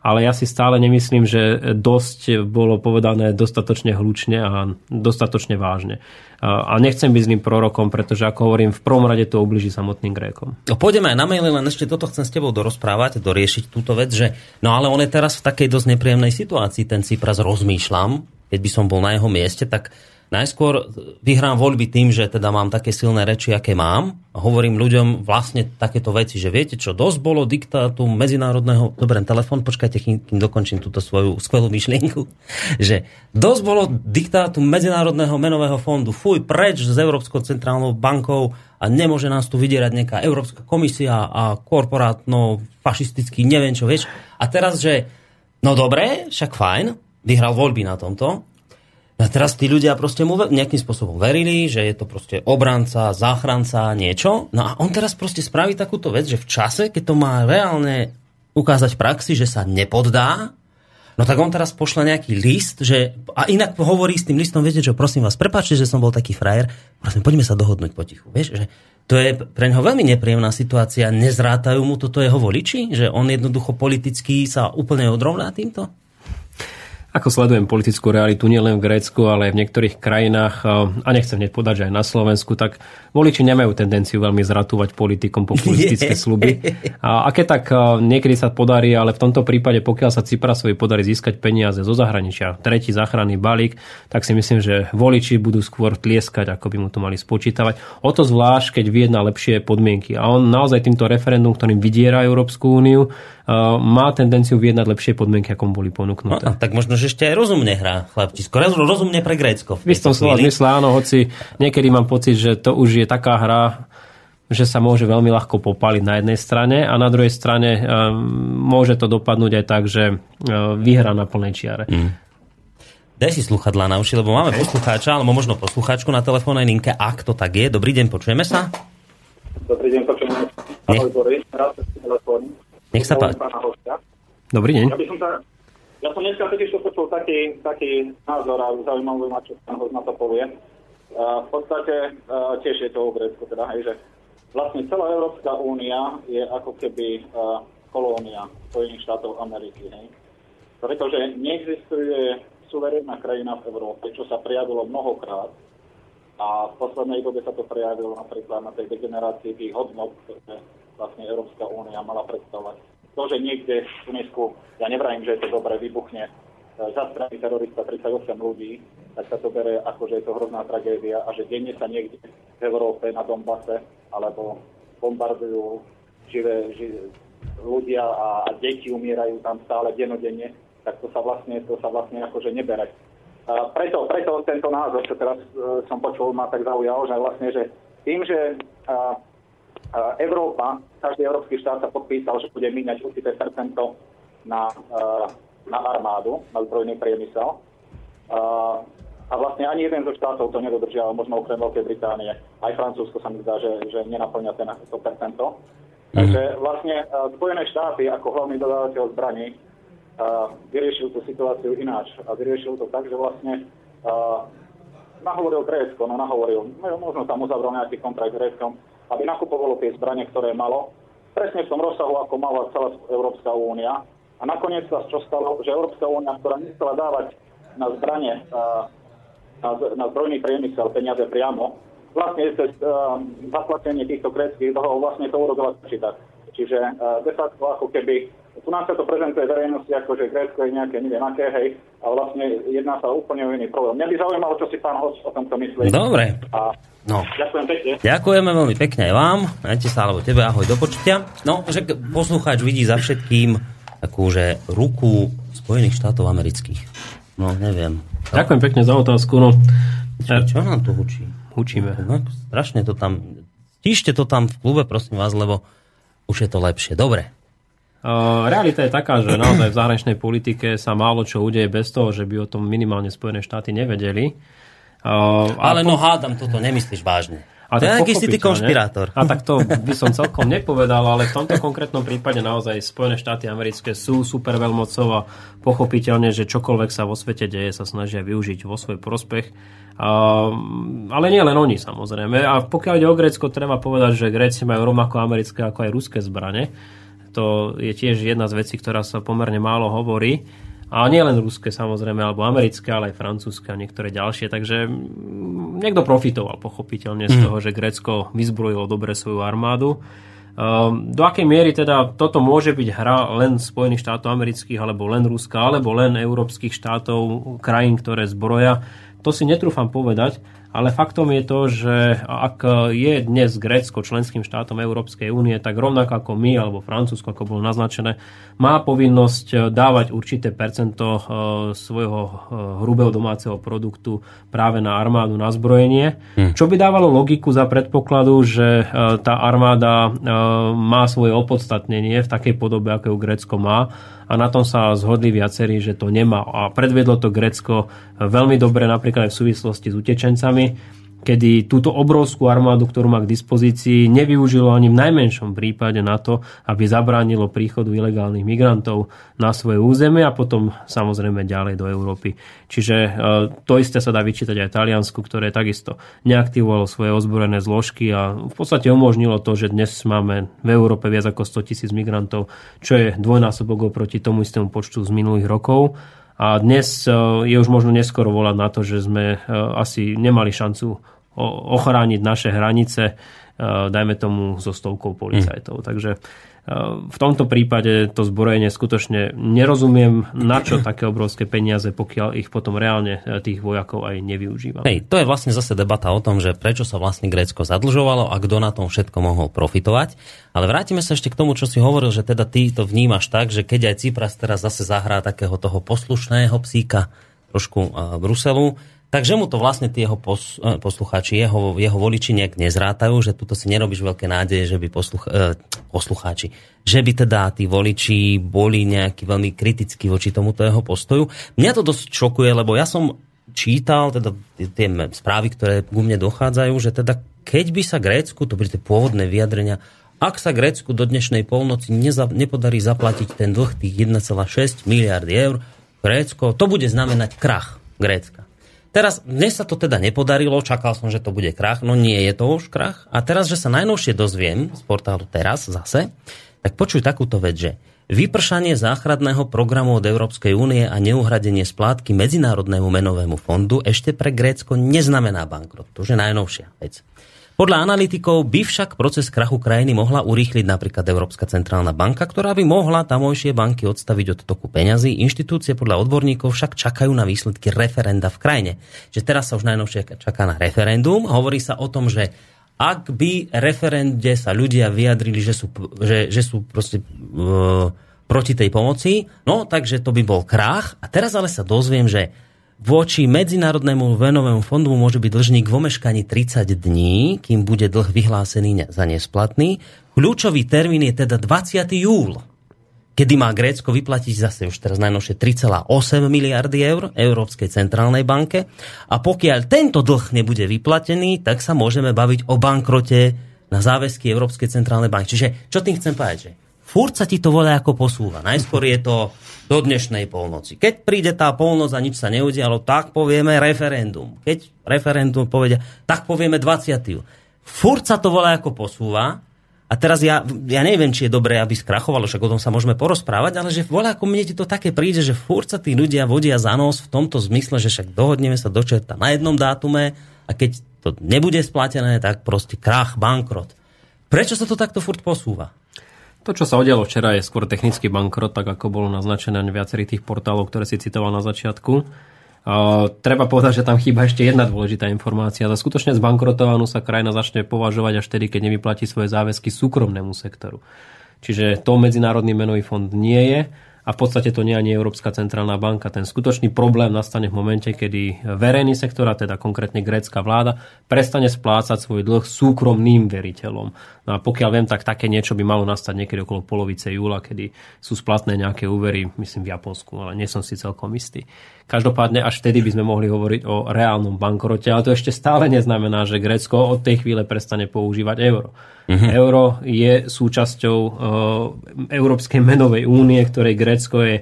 ale ja si stále nemyslím, že dosť bolo povedané dostatočne hlučne a dostatočne vážne. A nechcem byť zlým prorokom, pretože ako hovorím, v prvom rade to ubliží samotným Grékom. No, pôjdeme aj na maily, len ešte toto chcem s tebou dorozprávať, doriešiť túto vec, že no ale on je teraz v takej dosť nepríjemnej situácii, ten Cypras rozmýšľam, keď by som bol na jeho mieste, tak najskôr vyhrám voľby tým, že teda mám také silné reči, aké mám. A hovorím ľuďom vlastne takéto veci, že viete čo, dosť bolo diktátu medzinárodného... Dobre, telefon, počkajte, kým, dokončím túto svoju skvelú myšlienku. Že dosť bolo diktátu Medzinárodného menového fondu. Fuj, preč s Európskou centrálnou bankou a nemôže nás tu vydierať nejaká Európska komisia a korporátno fašistický, neviem čo, vieš. A teraz, že no dobre, však fajn, vyhral voľby na tomto, A teraz tí ľudia proste mu nejakým spôsobom verili, že je to proste obranca, záchranca, niečo. No a on teraz proste spraví takúto vec, že v čase, keď to má reálne ukázať v praxi, že sa nepoddá, no tak on teraz pošle nejaký list, že, a inak hovorí s tým listom, viete čo, prosím vás, prepáčte, že som bol taký frajer, prosím, poďme sa dohodnúť potichu. Vieš, že to je pre neho veľmi nepríjemná situácia, nezrátajú mu toto jeho voliči, že on jednoducho politicky sa úplne odrovná týmto? Ako sledujem politickú realitu nielen v Grécku, ale aj v niektorých krajinách, a nechcem hneď podať, že aj na Slovensku, tak voliči nemajú tendenciu veľmi zratúvať politikom populistické sluby. A, a keď tak niekedy sa podarí, ale v tomto prípade, pokiaľ sa Ciprasovi podarí získať peniaze zo zahraničia, tretí záchranný balík, tak si myslím, že voliči budú skôr tlieskať, ako by mu to mali spočítavať. O to zvlášť, keď vyjedná lepšie podmienky. A on naozaj týmto referendum, ktorým vydiera Európsku úniu, má tendenciu vyjednať lepšie podmienky, ako boli ponúknuté. No, tak možno, že ešte aj rozumne hrá chlapčisko. Rozumne pre Grécko. V istom slova zmysle, áno, hoci niekedy mám pocit, že to už je taká hra, že sa môže veľmi ľahko popaliť na jednej strane a na druhej strane um, môže to dopadnúť aj tak, že uh, vyhrá na plnej čiare. Mm. Daj si sluchadlá na uši, lebo máme poslucháča, alebo možno poslucháčku na telefónnej linke. Ak to tak je, dobrý deň, počujeme sa? Dobrý deň, počujeme. Boris, rád nech sa páči. Dobrý deň. Ja, by som sa, ja som dneska totiž to počul taký, taký názor a zaujímavý ma, čo pán na to povie. Uh, v podstate uh, tiež je to o teda, hej, že vlastne celá Európska únia je ako keby uh, kolónia Spojených štátov Ameriky. Hej. Pretože neexistuje suverénna krajina v Európe, čo sa prijavilo mnohokrát a v poslednej dobe sa to prejavilo napríklad na tej degenerácii tých hodnot, ktoré vlastne Európska únia mala predstavovať. To, že niekde v Tunisku, ja nevrajím, že je to dobre, vybuchne e, za strany terorista 38 ľudí, tak sa to bere ako, že je to hrozná tragédia a že denne sa niekde v Európe na Donbase alebo bombardujú živé, živé ľudia a, a deti umierajú tam stále denodenne, tak to sa vlastne, to sa vlastne akože nebere. A preto, preto tento názor, čo teraz uh, som počul, ma tak zaujal, že vlastne, že tým, že uh, Európa, každý európsky štát sa podpísal, že bude míňať určité percento na, na armádu, na zbrojný priemysel. A vlastne ani jeden zo štátov to nedodržiava, možno okrem Veľkej Británie. Aj Francúzsko sa mi zdá, že, že nenaplňa ten, to percento. Mm. Takže vlastne Spojené štáty ako hlavný dodávateľ zbraní vyriešil tú situáciu ináč. A vyriešil to tak, že vlastne nahovoril Grécko, no nahovoril, no, možno tam uzavrel nejaký kontrakt s Gréckom, aby nakupovalo tie zbranie, ktoré malo, presne v tom rozsahu, ako mala celá Európska únia. A nakoniec sa čo stalo, že Európska únia, ktorá nechcela dávať na zbranie, na, na zbrojný priemysel peniaze priamo, vlastne cez zaplatenie týchto gréckých dlhov vlastne to urobila počítať. Čiže de facto ako keby, tu nám sa to prezentuje verejnosti ako, že Grécko je nejaké, neviem aké, hej, a vlastne jedná sa úplne o iný problém. Mňa by zaujímalo, čo si pán host o tomto myslí. Dobre. A No. Ďakujem pekne. Ďakujeme veľmi pekne aj vám. Majte sa, alebo tebe, ahoj, do počutia. No, že poslucháč vidí za všetkým takúže ruku Spojených štátov amerických. No, neviem. No. Ďakujem pekne za otázku. No. Čo, čo nám tu hučí? Hučíme. No, strašne to tam... Tíšte to tam v klube, prosím vás, lebo už je to lepšie. Dobre. Uh, realita je taká, že naozaj v zahraničnej politike sa málo čo udeje bez toho, že by o tom minimálne Spojené štáty nevedeli. Uh, Ale no hádam, toto nemyslíš vážne. A to je aký si ty konšpirátor. A tak to by som celkom nepovedal, ale v tomto konkrétnom prípade naozaj Spojené štáty americké sú super veľmocou a pochopiteľne, že čokoľvek sa vo svete deje, sa snažia využiť vo svoj prospech. Uh, ale nie len oni samozrejme. A pokiaľ ide o Grécko, treba povedať, že Gréci majú rovnako americké ako aj ruské zbrane. To je tiež jedna z vecí, ktorá sa pomerne málo hovorí. A nie len ruské samozrejme, alebo americké, ale aj francúzske a niektoré ďalšie. Takže mm, niekto profitoval pochopiteľne z mhm. toho, že Grécko vyzbrojilo dobre svoju armádu. Um, do akej miery teda toto môže byť hra len Spojených štátov amerických, alebo len Ruska, alebo len európskych štátov, krajín, ktoré zbroja, to si netrúfam povedať, ale faktom je to, že ak je dnes Grécko členským štátom Európskej únie, tak rovnako ako my alebo Francúzsko, ako bolo naznačené, má povinnosť dávať určité percento e, svojho e, hrubého domáceho produktu práve na armádu, na zbrojenie. Hm. Čo by dávalo logiku za predpokladu, že e, tá armáda má svoje opodstatnenie v takej podobe, ako ju Grécko má a na tom sa zhodli viacerí, že to nemá. A predvedlo to Grécko veľmi dobre napríklad aj v súvislosti s utečencami kedy túto obrovskú armádu, ktorú má k dispozícii, nevyužilo ani v najmenšom prípade na to, aby zabránilo príchodu ilegálnych migrantov na svoje územie a potom samozrejme ďalej do Európy. Čiže e, to isté sa dá vyčítať aj Taliansku, ktoré takisto neaktivovalo svoje ozbrojené zložky a v podstate umožnilo to, že dnes máme v Európe viac ako 100 tisíc migrantov, čo je dvojnásobok oproti tomu istému počtu z minulých rokov. A dnes e, je už možno neskoro volať na to, že sme e, asi nemali šancu ochrániť naše hranice, e, dajme tomu so stovkou policajtov. Mm. Takže v tomto prípade to zbrojenie skutočne nerozumiem, na čo také obrovské peniaze, pokiaľ ich potom reálne tých vojakov aj nevyužíva. Hej, to je vlastne zase debata o tom, že prečo sa vlastne Grécko zadlžovalo a kto na tom všetko mohol profitovať. Ale vrátime sa ešte k tomu, čo si hovoril, že teda ty to vnímaš tak, že keď aj Cypras teraz zase zahrá takého toho poslušného psíka trošku Bruselu, Takže mu to vlastne tí jeho pos, e, poslucháči, jeho, jeho voliči nejak nezrátajú, že tuto si nerobíš veľké nádeje, že by posluch, eh, poslucháči, že by teda tí voliči boli nejaký veľmi kritickí voči tomuto jeho postoju. Mňa to dosť šokuje, lebo ja som čítal teda tie správy, ktoré ku mne dochádzajú, že teda keď by sa Grécku, to bude tie pôvodné vyjadrenia, ak sa Grécku do dnešnej polnoci neza, nepodarí zaplatiť ten dlh tých 1,6 miliardy eur, Grécko, to bude znamenať krach Grécka. Teraz, dnes sa to teda nepodarilo, čakal som, že to bude krach, no nie je to už krach. A teraz, že sa najnovšie dozviem z portálu teraz zase, tak počuj takúto vec, že vypršanie záchradného programu od Európskej únie a neuhradenie splátky Medzinárodnému menovému fondu ešte pre Grécko neznamená bankrot. To je najnovšia vec. Podľa analytikov by však proces krachu krajiny mohla urýchliť napríklad Európska centrálna banka, ktorá by mohla tamojšie banky odstaviť od toku peňazí. Inštitúcie podľa odborníkov však čakajú na výsledky referenda v krajine. Že teraz sa už najnovšie čaká na referendum. Hovorí sa o tom, že ak by referende sa ľudia vyjadrili, že sú, že, že sú proste, uh, proti tej pomoci, no takže to by bol krach. A teraz ale sa dozviem, že voči Medzinárodnému venovému fondu môže byť dlžník v omeškaní 30 dní, kým bude dlh vyhlásený za nesplatný. Kľúčový termín je teda 20. júl, kedy má Grécko vyplatiť zase už teraz najnovšie 3,8 miliardy eur Európskej centrálnej banke. A pokiaľ tento dlh nebude vyplatený, tak sa môžeme baviť o bankrote na záväzky Európskej centrálnej banky. Čiže čo tým chcem povedať? Že furt sa ti to volá ako posúva. Najskôr je to do dnešnej polnoci. Keď príde tá polnoc a nič sa neudialo, tak povieme referendum. Keď referendum povedia, tak povieme 20. Furt sa to volá ako posúva. A teraz ja, ja neviem, či je dobré, aby skrachovalo, však o tom sa môžeme porozprávať, ale že volá ako mne ti to také príde, že furt sa tí ľudia vodia za nos v tomto zmysle, že však dohodneme sa dočerta na jednom dátume a keď to nebude splatené, tak proste krach, bankrot. Prečo sa to takto furt posúva? To, čo sa udialo včera, je skôr technický bankrot, tak ako bolo naznačené na viacerých tých portálov, ktoré si citoval na začiatku. Uh, treba povedať, že tam chýba ešte jedna dôležitá informácia. Za skutočne zbankrotovanú sa krajina začne považovať až tedy, keď nevyplatí svoje záväzky súkromnému sektoru. Čiže to Medzinárodný menový fond nie je a v podstate to nie ani Európska centrálna banka. Ten skutočný problém nastane v momente, kedy verejný sektor, a teda konkrétne grécka vláda, prestane splácať svoj dlh súkromným veriteľom. No a pokiaľ viem, tak také niečo by malo nastať niekedy okolo polovice júla, kedy sú splatné nejaké úvery, myslím v Japonsku, ale nie som si celkom istý. Každopádne až vtedy by sme mohli hovoriť o reálnom bankrote, ale to ešte stále neznamená, že Grécko od tej chvíle prestane používať euro. Uh-huh. Euro je súčasťou uh, Európskej menovej únie, ktorej Grécko je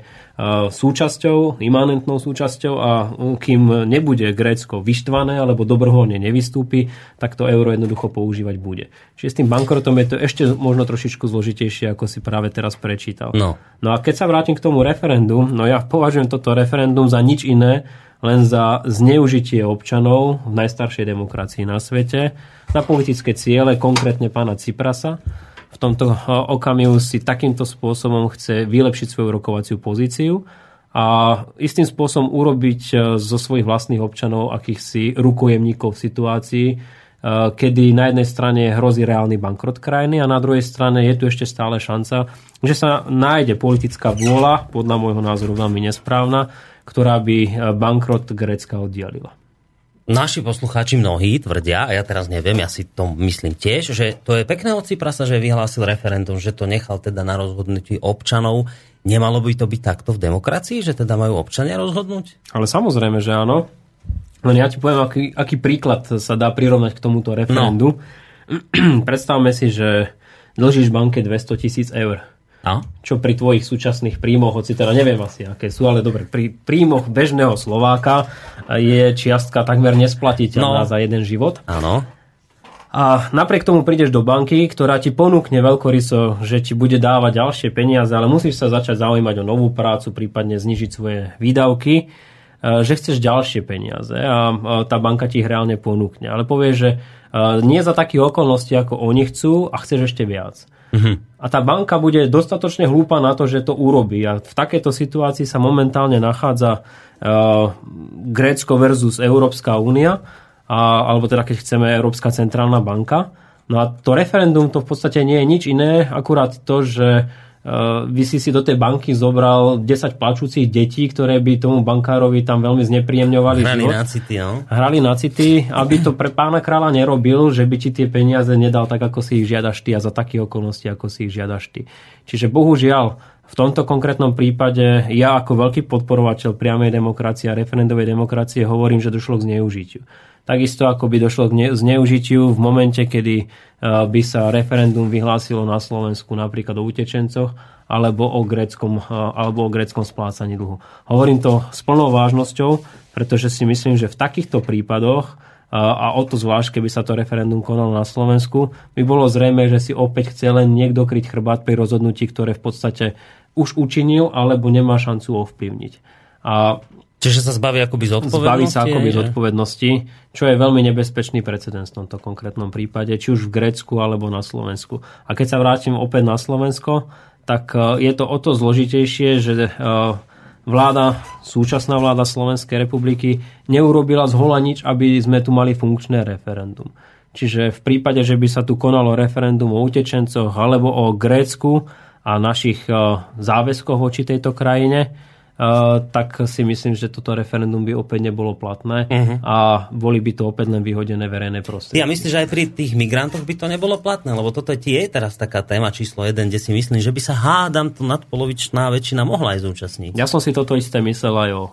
súčasťou, imanentnou súčasťou a kým nebude Grécko vyštvané alebo dobrovoľne nevystúpi, tak to euro jednoducho používať bude. Čiže s tým bankrotom je to ešte možno trošičku zložitejšie, ako si práve teraz prečítal. No. no a keď sa vrátim k tomu referendum, no ja považujem toto referendum za nič iné, len za zneužitie občanov v najstaršej demokracii na svete na politické ciele, konkrétne pána Ciprasa, tomto okamihu si takýmto spôsobom chce vylepšiť svoju rokovaciu pozíciu a istým spôsobom urobiť e, zo svojich vlastných občanov akýchsi rukojemníkov v situácii, e, kedy na jednej strane hrozí reálny bankrot krajiny a na druhej strane je tu ešte stále šanca, že sa nájde politická vôľa, podľa môjho názoru veľmi nesprávna, ktorá by e, bankrot Grécka oddialila. Naši poslucháči mnohí tvrdia, a ja teraz neviem, ja si to myslím tiež, že to je pekné od Ciprasa, že vyhlásil referendum, že to nechal teda na rozhodnutí občanov. Nemalo by to byť takto v demokracii, že teda majú občania rozhodnúť? Ale samozrejme, že áno. Len ja ti poviem, aký, aký príklad sa dá prirovnať k tomuto referendu. No. Predstavme si, že dlžíš banke 200 tisíc eur. A? Čo pri tvojich súčasných príjmoch, hoci teda neviem asi, aké sú, ale dobre, pri príjmoch bežného Slováka je čiastka takmer nesplatiteľná no. za jeden život. Áno. A napriek tomu prídeš do banky, ktorá ti ponúkne veľkoryso, že ti bude dávať ďalšie peniaze, ale musíš sa začať zaujímať o novú prácu, prípadne znižiť svoje výdavky, e, že chceš ďalšie peniaze a tá banka ti ich reálne ponúkne. Ale povie, že e, nie za také okolnosti, ako oni chcú a chceš ešte viac. Mm-hmm. A tá banka bude dostatočne hlúpa na to, že to urobí. A v takejto situácii sa momentálne nachádza uh, Grécko versus Európska únia, alebo teda keď chceme Európska centrálna banka. No a to referendum to v podstate nie je nič iné, akurát to, že vy si si do tej banky zobral 10 plačúcich detí, ktoré by tomu bankárovi tam veľmi znepríjemňovali Hrali život. na city, no? Hrali na city, aby to pre pána kráľa nerobil, že by ti tie peniaze nedal tak, ako si ich žiadaš ty a za také okolnosti, ako si ich žiadaš ty. Čiže bohužiaľ, v tomto konkrétnom prípade ja ako veľký podporovateľ priamej demokracie a referendovej demokracie hovorím, že došlo k zneužitiu. Takisto ako by došlo k zneužitiu v momente, kedy e, by sa referendum vyhlásilo na Slovensku napríklad o utečencoch alebo o gréckom, e, alebo o gréckom splácaní dlhu. Hovorím to s plnou vážnosťou, pretože si myslím, že v takýchto prípadoch e, a o to zvlášť, keby sa to referendum konalo na Slovensku, by bolo zrejme, že si opäť chce len niekto kryť chrbát pri rozhodnutí, ktoré v podstate už učinil alebo nemá šancu ovplyvniť. A Čiže sa zbaví akoby zodpovednosti? Zbaví sa akoby je? zodpovednosti, čo je veľmi nebezpečný precedens v tomto konkrétnom prípade, či už v Grécku alebo na Slovensku. A keď sa vrátim opäť na Slovensko, tak e, je to o to zložitejšie, že e, vláda, súčasná vláda Slovenskej republiky neurobila z hola nič, aby sme tu mali funkčné referendum. Čiže v prípade, že by sa tu konalo referendum o utečencoch alebo o Grécku a našich e, záväzkoch voči tejto krajine, tak si myslím, že toto referendum by opäť nebolo platné uh-huh. a boli by to opäť len vyhodené verejné prostriedky. Ja myslím, že aj pri tých migrantoch by to nebolo platné, lebo toto je teraz taká téma číslo jeden, kde si myslím, že by sa hádam to nadpolovičná väčšina mohla aj zúčastniť. Ja som si toto isté myslel aj o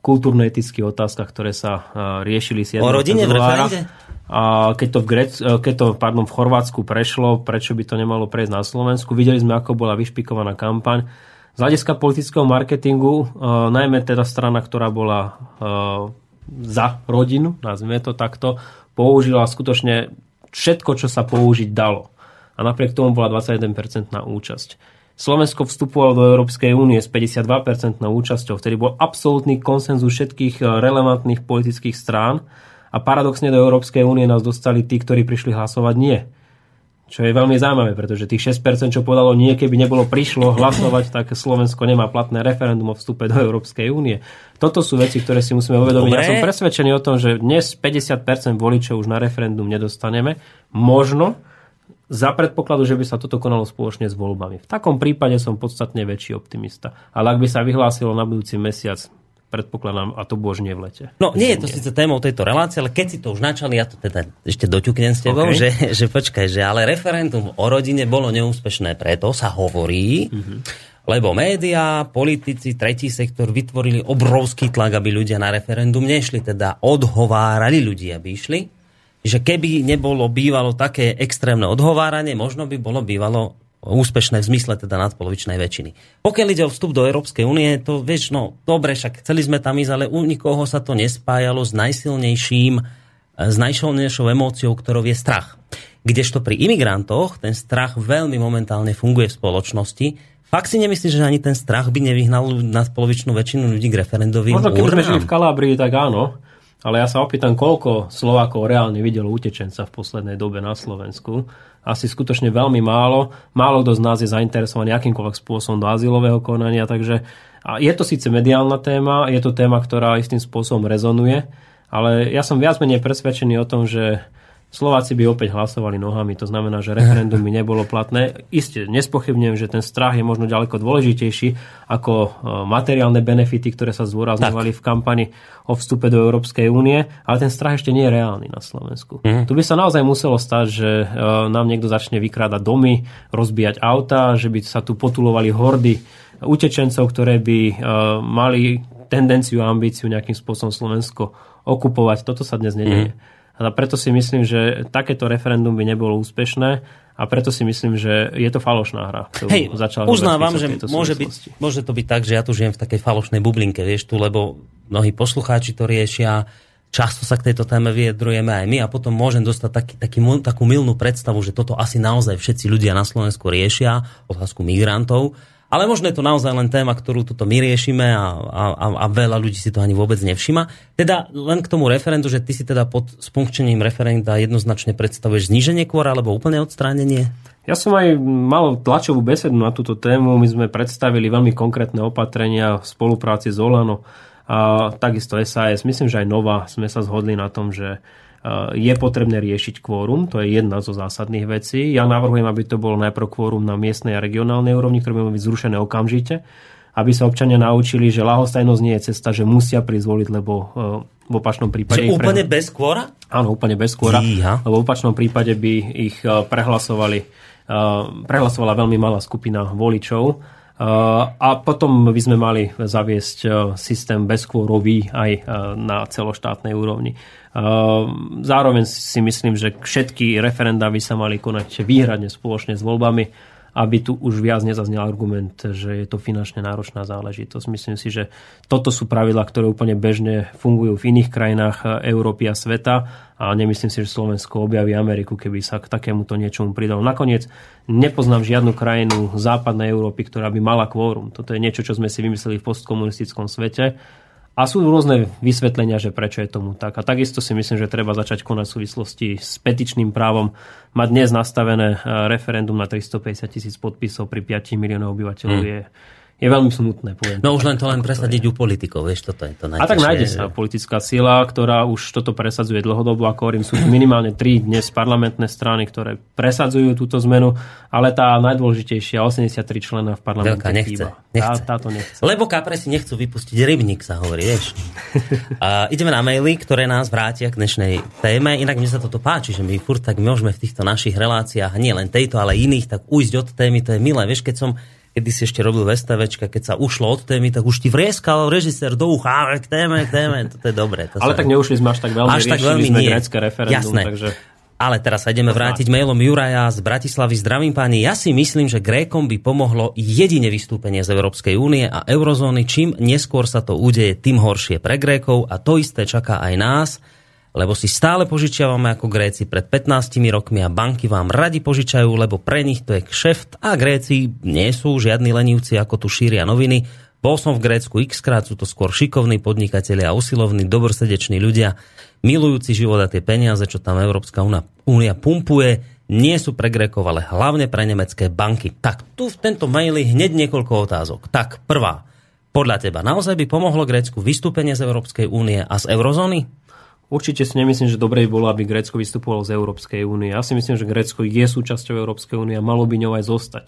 kultúrno-etických otázkach, ktoré sa riešili 7. O rodine v referende? A keď to, v Grec, keď to pardon, v Chorvátsku prešlo, prečo by to nemalo prejsť na Slovensku? Videli sme, ako bola vyšpikovaná kampaň z hľadiska politického marketingu, uh, najmä teda strana, ktorá bola uh, za rodinu, nazvime to takto, použila skutočne všetko, čo sa použiť dalo. A napriek tomu bola 21% na účasť. Slovensko vstupovalo do Európskej únie s 52% na účasťou, vtedy bol absolútny konsenzus všetkých relevantných politických strán a paradoxne do Európskej únie nás dostali tí, ktorí prišli hlasovať nie. Čo je veľmi zaujímavé, pretože tých 6%, čo podalo nie, keby nebolo prišlo hlasovať, tak Slovensko nemá platné referendum o vstupe do Európskej únie. Toto sú veci, ktoré si musíme uvedomiť. Dobre. Ja som presvedčený o tom, že dnes 50% voličov už na referendum nedostaneme. Možno za predpokladu, že by sa toto konalo spoločne s voľbami. V takom prípade som podstatne väčší optimista. Ale ak by sa vyhlásilo na budúci mesiac predpokladám, a to božne v lete. No nie je to síce témou tejto relácie, ale keď si to už načali, ja to teda ešte doťuknem s tebou, okay. že, že počkaj, že ale referendum o rodine bolo neúspešné, preto sa hovorí, mm-hmm. lebo médiá, politici, tretí sektor vytvorili obrovský tlak, aby ľudia na referendum nešli, teda odhovárali ľudí, aby išli že keby nebolo bývalo také extrémne odhováranie, možno by bolo bývalo úspešné v zmysle teda nadpolovičnej väčšiny. Pokiaľ ide o vstup do Európskej únie, to vieš, no dobre, však chceli sme tam ísť, ale u nikoho sa to nespájalo s najsilnejším, s najsilnejšou emóciou, ktorou je strach. Kdežto pri imigrantoch ten strach veľmi momentálne funguje v spoločnosti. Fakt si nemyslíš, že ani ten strach by nevyhnal nadpolovičnú väčšinu ľudí k referendovým Možno keby sme žili v Kalábrii, tak áno. ale ja sa opýtam, koľko Slovákov reálne videlo utečenca v poslednej dobe na Slovensku. Asi skutočne veľmi málo. Málo kto z nás je zainteresovaný akýmkoľvek spôsobom do azylového konania, takže je to síce mediálna téma, je to téma, ktorá istým spôsobom rezonuje, ale ja som viac menej presvedčený o tom, že Slováci by opäť hlasovali nohami, to znamená, že referendum by nebolo platné. Isté, nespochybňujem, že ten strach je možno ďaleko dôležitejší ako e, materiálne benefity, ktoré sa zdôrazňovali v kampani o vstupe do Európskej únie, ale ten strach ešte nie je reálny na Slovensku. Mm. Tu by sa naozaj muselo stať, že e, nám niekto začne vykrádať domy, rozbíjať auta, že by sa tu potulovali hordy utečencov, ktoré by e, mali tendenciu a ambíciu nejakým spôsobom Slovensko okupovať. Toto sa dnes nedieje. Mm. A preto si myslím, že takéto referendum by nebolo úspešné a preto si myslím, že je to falošná hra. Hej, uznávam, že môže, byť, môže to byť tak, že ja tu žijem v takej falošnej bublinke, vieš tu, lebo mnohí poslucháči to riešia, často sa k tejto téme vyjadrujeme aj my a potom môžem dostať taký, taký, takú milnú predstavu, že toto asi naozaj všetci ľudia na Slovensku riešia, otázku migrantov ale možno je to naozaj len téma, ktorú tuto my riešime a, a, a veľa ľudí si to ani vôbec nevšima. Teda len k tomu referendu, že ty si teda pod spunkčením referenda jednoznačne predstavuješ zníženie kvora alebo úplne odstránenie? Ja som aj mal tlačovú besedu na túto tému. My sme predstavili veľmi konkrétne opatrenia v spolupráci s Olano a takisto SAS. Myslím, že aj Nova sme sa zhodli na tom, že je potrebné riešiť kvórum, to je jedna zo zásadných vecí. Ja navrhujem, aby to bolo najprv kvórum na miestnej a regionálnej úrovni, ktoré by mohli byť zrušené okamžite, aby sa občania naučili, že lahostajnosť nie je cesta, že musia prizvoliť, lebo e, v opačnom prípade... Že úplne pre... bez kvóra? Áno, úplne bez kvóra, lebo v opačnom prípade by ich e, prehlasovali, prehlasovala veľmi malá skupina voličov a potom by sme mali zaviesť systém bezkvórový aj na celoštátnej úrovni. Ehm, zároveň si myslím, že všetky referenda by sa mali konať výhradne spoločne s voľbami, aby tu už viac nezaznel argument, že je to finančne náročná záležitosť. Myslím si, že toto sú pravidlá, ktoré úplne bežne fungujú v iných krajinách Európy a sveta a nemyslím si, že Slovensko objaví Ameriku, keby sa k takémuto niečomu pridalo. Nakoniec nepoznám žiadnu krajinu západnej Európy, ktorá by mala kvórum. Toto je niečo, čo sme si vymysleli v postkomunistickom svete a sú rôzne vysvetlenia, že prečo je tomu tak. A takisto si myslím, že treba začať konať v súvislosti s petičným právom. Mať dnes nastavené eh, referendum na 350 tisíc podpisov pri 5 miliónov obyvateľov hmm. je je veľmi smutné. Poviem no už len to len presadiť u politikov, vieš, toto je to najtežšie. A tak nájde sa politická sila, ktorá už toto presadzuje dlhodobo, ako hovorím, sú minimálne tri dnes parlamentné strany, ktoré presadzujú túto zmenu, ale tá najdôležitejšia, 83 člena v parlamente Veľká nechce, nechce. Tá, táto nechce. Lebo kapresi nechcú vypustiť rybník, sa hovorí, vieš. A ideme na maily, ktoré nás vrátia k dnešnej téme. Inak mne sa toto páči, že my furt tak môžeme v týchto našich reláciách, nie len tejto, ale iných, tak ujsť od témy, to je milé. Vieš, keď som kedy si ešte robil VSTVčka, keď sa ušlo od témy, tak už ti vrieskal režisér do ucha, k téme, k téme, to je dobré. To ale sa... tak neušli sme až tak veľmi, až tak veľmi sme nie. referendum, Jasné. takže... Ale teraz sa ideme vrátiť mailom Juraja z Bratislavy. Zdravím páni, ja si myslím, že Grékom by pomohlo jedine vystúpenie z Európskej únie a eurozóny. Čím neskôr sa to udeje, tým horšie pre Grékov a to isté čaká aj nás lebo si stále požičiavame ako Gréci pred 15 rokmi a banky vám radi požičajú, lebo pre nich to je kšeft a Gréci nie sú žiadni lenivci, ako tu šíria noviny. Bol som v Grécku x krát, sú to skôr šikovní podnikatelia usilovní, dobrosedeční ľudia, milujúci život a tie peniaze, čo tam Európska únia pumpuje, nie sú pre Grékov, ale hlavne pre nemecké banky. Tak tu v tento maili hneď niekoľko otázok. Tak prvá, podľa teba naozaj by pomohlo Grécku vystúpenie z Európskej únie a z eurozóny? Určite si nemyslím, že dobre by bolo, aby Grécko vystupovalo z Európskej únie. Ja si myslím, že Grécko je súčasťou Európskej únie a malo by ňou aj zostať.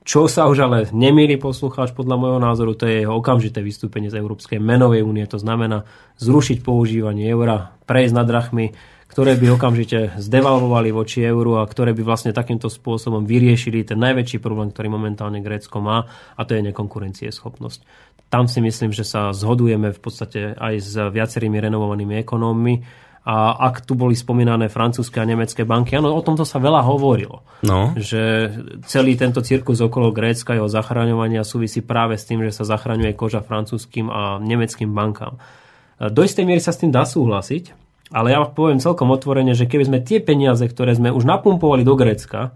Čo sa už ale nemýli poslucháč podľa môjho názoru, to je jeho okamžité vystúpenie z Európskej menovej únie. To znamená zrušiť používanie eura, prejsť na drachmy, ktoré by okamžite zdevalvovali voči euru a ktoré by vlastne takýmto spôsobom vyriešili ten najväčší problém, ktorý momentálne Grécko má a to je nekonkurencieschopnosť. Tam si myslím, že sa zhodujeme v podstate aj s viacerými renovovanými ekonómmi a ak tu boli spomínané francúzske a nemecké banky, áno, o tomto sa veľa hovorilo. No. Že celý tento cirkus okolo Grécka, jeho zachraňovania súvisí práve s tým, že sa zachraňuje koža francúzským a nemeckým bankám. Do istej miery sa s tým dá súhlasiť, ale ja poviem celkom otvorene, že keby sme tie peniaze, ktoré sme už napumpovali do Grécka,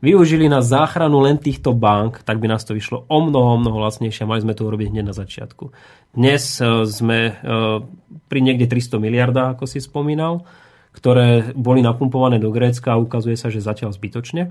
využili na záchranu len týchto bank, tak by nás to vyšlo o mnoho, mnoho lacnejšie. Mali sme to urobiť hneď na začiatku. Dnes e, sme e, pri niekde 300 miliardách, ako si spomínal, ktoré boli napumpované do Grécka a ukazuje sa, že zatiaľ zbytočne.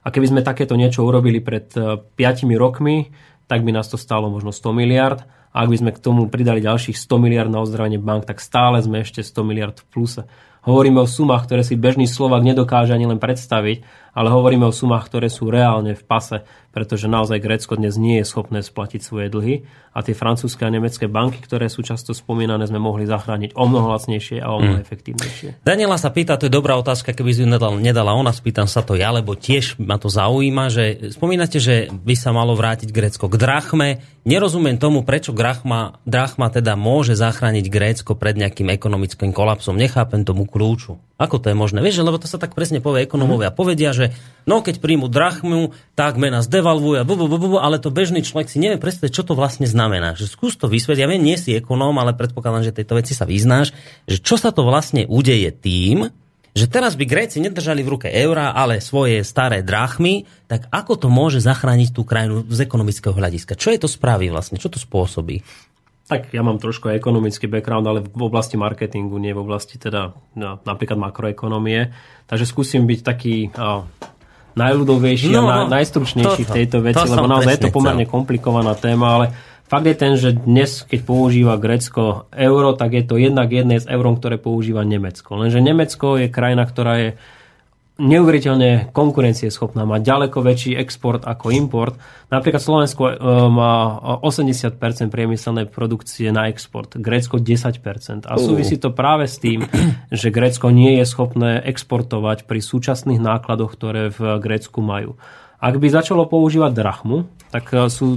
A keby sme takéto niečo urobili pred 5 e, rokmi, tak by nás to stalo možno 100 miliard. A ak by sme k tomu pridali ďalších 100 miliard na ozdravenie bank, tak stále sme ešte 100 miliard v pluse. Hovoríme o sumách, ktoré si bežný Slovak nedokáže ani len predstaviť, ale hovoríme o sumách, ktoré sú reálne v pase, pretože naozaj Grécko dnes nie je schopné splatiť svoje dlhy a tie francúzske a nemecké banky, ktoré sú často spomínané, sme mohli zachrániť o mnoho lacnejšie a o mnoho mm. efektívnejšie. Daniela sa pýta, to je dobrá otázka, keby si nedala, nedala ona, spýtam sa to ja, lebo tiež ma to zaujíma, že spomínate, že by sa malo vrátiť Grécko k drachme. Nerozumiem tomu, prečo drachma, drachma teda môže zachrániť Grécko pred nejakým ekonomickým kolapsom. Nechápem tomu kľúču. Ako to je možné? Vieš, lebo to sa tak presne povie ekonómovia. Mm. Povedia, že no keď príjmu drachmu, tak mena zdevalvuje, bu, bu, bu, bu, ale to bežný človek si nevie predstaviť, čo to vlastne znamená. Že skús to vysvetliť. Ja viem, nie si ekonóm, ale predpokladám, že tejto veci sa vyznáš, že čo sa to vlastne udeje tým, že teraz by Gréci nedržali v ruke eura, ale svoje staré drachmy, tak ako to môže zachrániť tú krajinu z ekonomického hľadiska? Čo je to spraví vlastne? Čo to spôsobí? Tak ja mám trošku ekonomický background, ale v oblasti marketingu, nie v oblasti teda no, napríklad makroekonomie. Takže skúsim byť taký uh, najľudovejší no, a naj, najstručnejší to, v tejto veci, to lebo naozaj je to pomerne chcel. komplikovaná téma, ale fakt je ten, že dnes, keď používa Grécko euro, tak je to jednak jedné s eurom, ktoré používa Nemecko. Lenže Nemecko je krajina, ktorá je neuveriteľne konkurencieschopná, má ďaleko väčší export ako import. Napríklad Slovensko e, má 80% priemyselnej produkcie na export, Grécko 10%. A súvisí to práve s tým, že Grécko nie je schopné exportovať pri súčasných nákladoch, ktoré v Grécku majú. Ak by začalo používať drachmu, tak e, sú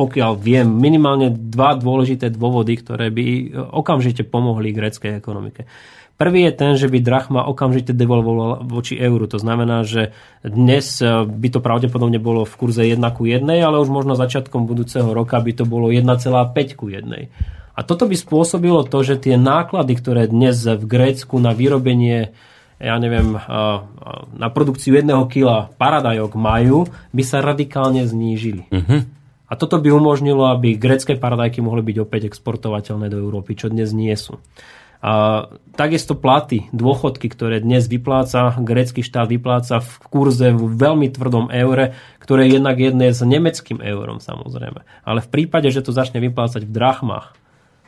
pokiaľ viem, minimálne dva dôležité dôvody, ktoré by e, okamžite pomohli gréckej ekonomike. Prvý je ten, že by drachma okamžite devolvovala voči euru. To znamená, že dnes eh, by to pravdepodobne bolo v kurze 1 ku 1, ale už možno začiatkom budúceho roka by to bolo 1,5 ku 1. A toto by spôsobilo to, že tie náklady, ktoré dnes v Grécku na vyrobenie ja neviem, eh, na produkciu jedného kila paradajok majú, by sa radikálne znížili. Uh-huh. A toto by umožnilo, aby grecké paradajky mohli byť opäť exportovateľné do Európy, čo dnes nie sú. A takisto platy, dôchodky, ktoré dnes vypláca, grécky štát vypláca v kurze v veľmi tvrdom eure, ktoré je jednak jedné s nemeckým eurom samozrejme. Ale v prípade, že to začne vyplácať v drachmách,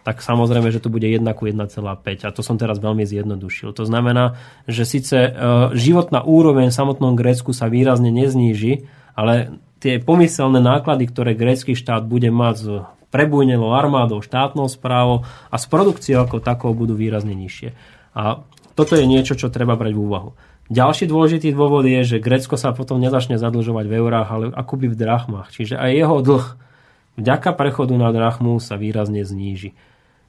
tak samozrejme, že to bude 1 ku 1,5. A to som teraz veľmi zjednodušil. To znamená, že síce e, životná úroveň v samotnom Grécku sa výrazne nezníži, ale tie pomyselné náklady, ktoré grécky štát bude mať z prebujnelo armádou, štátnou správou a s produkciou ako takou budú výrazne nižšie. A toto je niečo, čo treba brať v úvahu. Ďalší dôležitý dôvod je, že Grécko sa potom nezačne zadlžovať v eurách, ale akoby v drachmách. Čiže aj jeho dlh vďaka prechodu na drachmu sa výrazne zníži.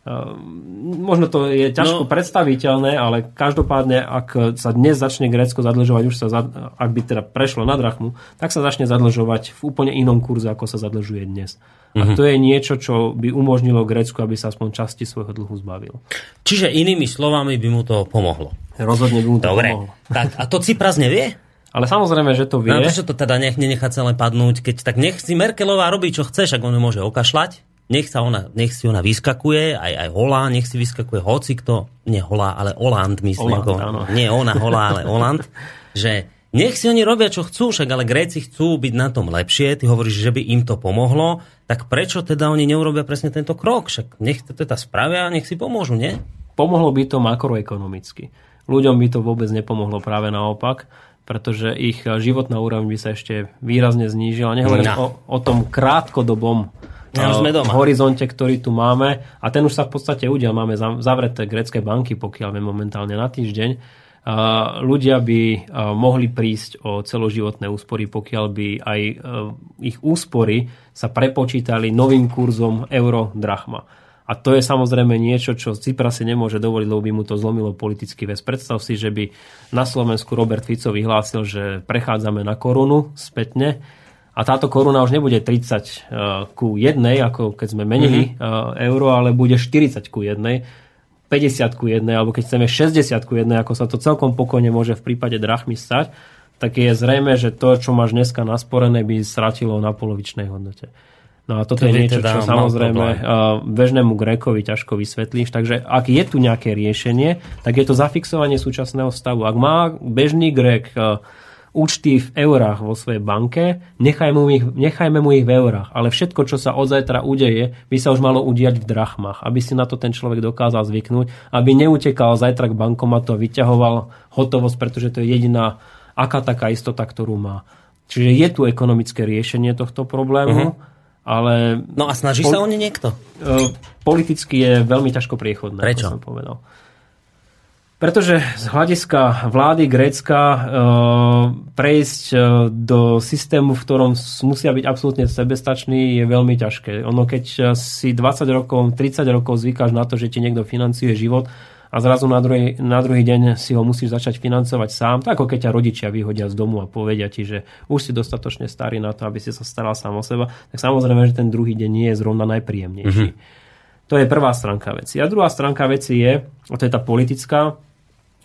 Ehm, možno to je ťažko no. predstaviteľné, ale každopádne, ak sa dnes začne Grécko zadlžovať, už sa, ak by teda prešlo na drachmu, tak sa začne zadlžovať v úplne inom kurze, ako sa zadlžuje dnes. Mm-hmm. A mhm. to je niečo, čo by umožnilo Grécku, aby sa aspoň časti svojho dlhu zbavil. Čiže inými slovami by mu to pomohlo. Rozhodne by mu to Dobre. pomohlo. Tak, a to Cypras nevie? Ale samozrejme, že to vie. No, prečo to teda nech, nenechá celé padnúť, keď tak nech si Merkelová robí, čo chceš, ak on môže okašľať nech, sa ona, nech si ona vyskakuje, aj, aj Holá, nech si vyskakuje hoci kto, nie Holá, ale Oland, myslím. Oland, ako, nie ona Holá, ale Oland. že nech si oni robia, čo chcú, však ale Gréci chcú byť na tom lepšie, ty hovoríš, že by im to pomohlo, tak prečo teda oni neurobia presne tento krok? Však nech to teda spravia nech si pomôžu, nie? Pomohlo by to makroekonomicky. Ľuďom by to vôbec nepomohlo práve naopak, pretože ich životná úroveň by sa ešte výrazne znížila. Nehovorím no. o, o tom krátkodobom ja už sme doma. horizonte, ktorý tu máme. A ten už sa v podstate udial. Máme zavreté grecké banky, pokiaľ viem momentálne na týždeň. A ľudia by mohli prísť o celoživotné úspory, pokiaľ by aj ich úspory sa prepočítali novým kurzom euro-drachma. A to je samozrejme niečo, čo Cypras si nemôže dovoliť, lebo by mu to zlomilo politický väz. Predstav si, že by na Slovensku Robert Fico vyhlásil, že prechádzame na korunu spätne a táto koruna už nebude 30 uh, e, ku 1, ako keď sme menili mm-hmm. euro, ale bude 40 ku 1, 50 ku 1, alebo keď chceme 60 ku 1, ako sa to celkom pokojne môže v prípade drachmy stať, tak je zrejme, že to, čo máš dneska nasporené, by stratilo na polovičnej hodnote. No a toto to je niečo, teda čo samozrejme bežnému Grékovi ťažko vysvetlíš. Takže ak je tu nejaké riešenie, tak je to zafixovanie súčasného stavu. Ak má bežný Grék účty v eurách vo svojej banke, nechajme mu, ich, nechajme mu ich v eurách. Ale všetko, čo sa od zajtra udeje, by sa už malo udiať v drachmach, aby si na to ten človek dokázal zvyknúť, aby neutekal zajtra k bankomatu a vyťahoval hotovosť, pretože to je jediná aká taká istota, ktorú má. Čiže je tu ekonomické riešenie tohto problému, uh-huh. ale... No a snaží pol- sa o ne niekto? E, politicky je veľmi ťažko priechodné, Prečo? ako som povedal. Pretože z hľadiska vlády Grécka e, prejsť e, do systému, v ktorom musia byť absolútne sebestační, je veľmi ťažké. Ono, keď e, si 20 rokov, 30 rokov zvykáš na to, že ti niekto financuje život a zrazu na druhý, na druhý deň si ho musíš začať financovať sám, tak ako keď ťa rodičia vyhodia z domu a povedia ti, že už si dostatočne starý na to, aby si sa staral sám o seba, tak samozrejme, že ten druhý deň nie je zrovna najpríjemnejší. Mm-hmm. To je prvá stránka veci. A druhá stránka veci je, a to je tá politická,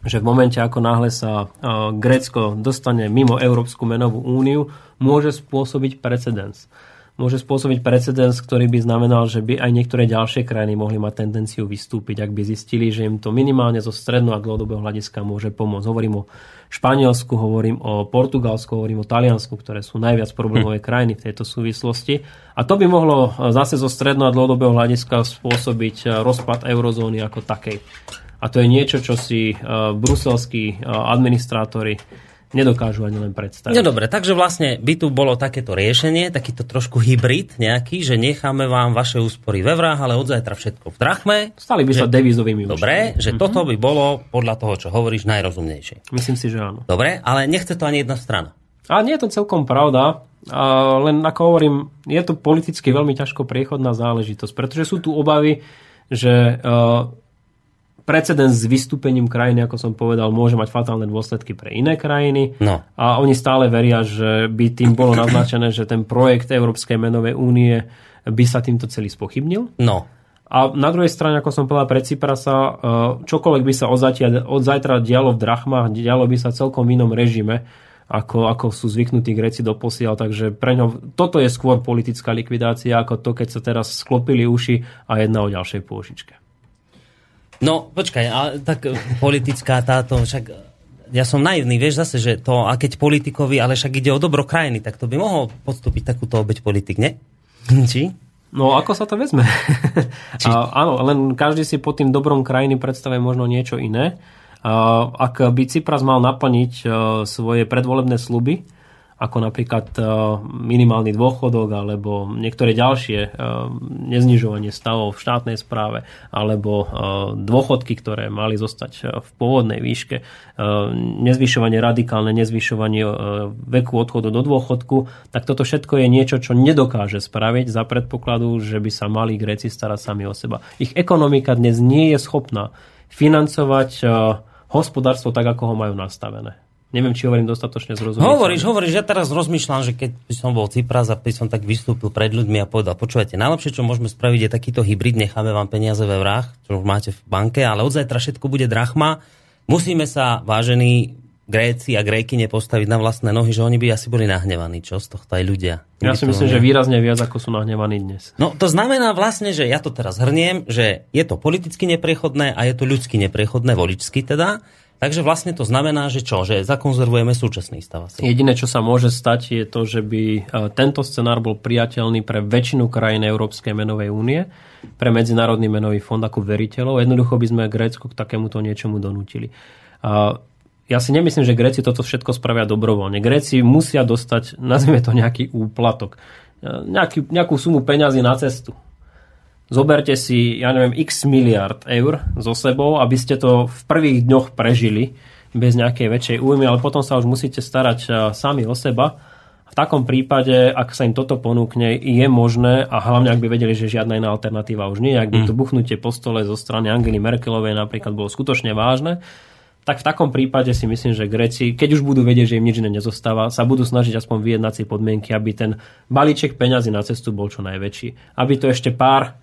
že v momente, ako náhle sa Grécko dostane mimo Európsku menovú úniu, môže spôsobiť precedens. Môže spôsobiť precedens, ktorý by znamenal, že by aj niektoré ďalšie krajiny mohli mať tendenciu vystúpiť, ak by zistili, že im to minimálne zo stredno a dlhodobého hľadiska môže pomôcť. Hovorím o Španielsku, hovorím o Portugalsku, hovorím o Taliansku, ktoré sú najviac problémové krajiny v tejto súvislosti. A to by mohlo zase zo stredno a dlhodobého hľadiska spôsobiť rozpad eurozóny ako takej. A to je niečo, čo si uh, bruselskí uh, administrátori nedokážu ani len predstaviť. No dobre, takže vlastne by tu bolo takéto riešenie, takýto trošku hybrid nejaký, že necháme vám vaše úspory ve vrách, ale od zajtra všetko v drachme. Stali by že, sa devizovými Dobre, účtami. že mm-hmm. toto by bolo podľa toho, čo hovoríš, najrozumnejšie. Myslím si, že áno. Dobre, ale nechce to ani jedna strana. A nie je to celkom pravda. A len ako hovorím, je to politicky veľmi ťažko priechodná záležitosť, pretože sú tu obavy, že uh, precedens s vystúpením krajiny, ako som povedal, môže mať fatálne dôsledky pre iné krajiny. No. A oni stále veria, že by tým bolo naznačené, že ten projekt Európskej menovej únie by sa týmto celý spochybnil. No. A na druhej strane, ako som povedal pre Ciprasa, e, čokoľvek by sa od, zajtra, od zajtra dialo v drachmách, dialo by sa celkom inom režime, ako, ako sú zvyknutí Gréci doposiaľ. Takže pre ňo toto je skôr politická likvidácia, ako to, keď sa teraz sklopili uši a jedna o ďalšej pôžičke. No, počkaj, ale tak politická táto, však ja som naivný, vieš zase, že to, a keď politikovi, ale však ide o dobro krajiny, tak to by mohol podstúpiť takúto obeď politik, ne? Či? No, ako sa to vezme? Či... A, áno, len každý si pod tým dobrom krajiny predstavuje možno niečo iné. A, ak by Cypras mal naplniť a, svoje predvolebné sluby, ako napríklad e, minimálny dôchodok alebo niektoré ďalšie e, neznižovanie stavov v štátnej správe alebo e, dôchodky, ktoré mali zostať v pôvodnej výške, nezvyšovanie radikálne, nezvyšovanie veku odchodu do dôchodku, tak toto všetko je niečo, čo nedokáže spraviť za predpokladu, že by sa mali Gréci starať sami o seba. Ich ekonomika dnes nie je schopná financovať hospodárstvo tak, ako ho majú nastavené. Neviem, či hovorím dostatočne zrozumiteľne. Hovoríš, hovoríš, ja teraz rozmýšľam, že keď by som bol Cypras a by som tak vystúpil pred ľuďmi a povedal, počúvajte, najlepšie, čo môžeme spraviť, je takýto hybrid, necháme vám peniaze ve vrách, čo máte v banke, ale od zajtra všetko bude drachma. Musíme sa, vážení Gréci a Gréky nepostaviť na vlastné nohy, že oni by asi boli nahnevaní, čo z tohto aj ľudia. Ja si myslím, že výrazne viac, ako sú nahnevaní dnes. No to znamená vlastne, že ja to teraz hrniem, že je to politicky neprechodné a je to ľudsky neprechodné, voličsky teda. Takže vlastne to znamená, že čo? Že zakonzervujeme súčasný stav. Jediné, čo sa môže stať, je to, že by e, tento scenár bol priateľný pre väčšinu krajín Európskej menovej únie, pre Medzinárodný menový fond ako veriteľov. Jednoducho by sme Grécko k takémuto niečomu donútili. Ja si nemyslím, že Gréci toto všetko spravia dobrovoľne. Gréci musia dostať, nazvime to nejaký úplatok, e, nejaký, nejakú sumu peňazí na cestu Zoberte si, ja neviem, x miliard eur so sebou, aby ste to v prvých dňoch prežili bez nejakej väčšej újmy, ale potom sa už musíte starať e, sami o seba. V takom prípade, ak sa im toto ponúkne, je možné, a hlavne ak by vedeli, že žiadna iná alternatíva už nie, ak by to mm. buchnutie po stole zo strany Angely Merkelovej napríklad bolo skutočne vážne, tak v takom prípade si myslím, že Greci, keď už budú vedieť, že im nič iné nezostáva, sa budú snažiť aspoň vyjednať si podmienky, aby ten balíček peňazí na cestu bol čo najväčší. Aby to ešte pár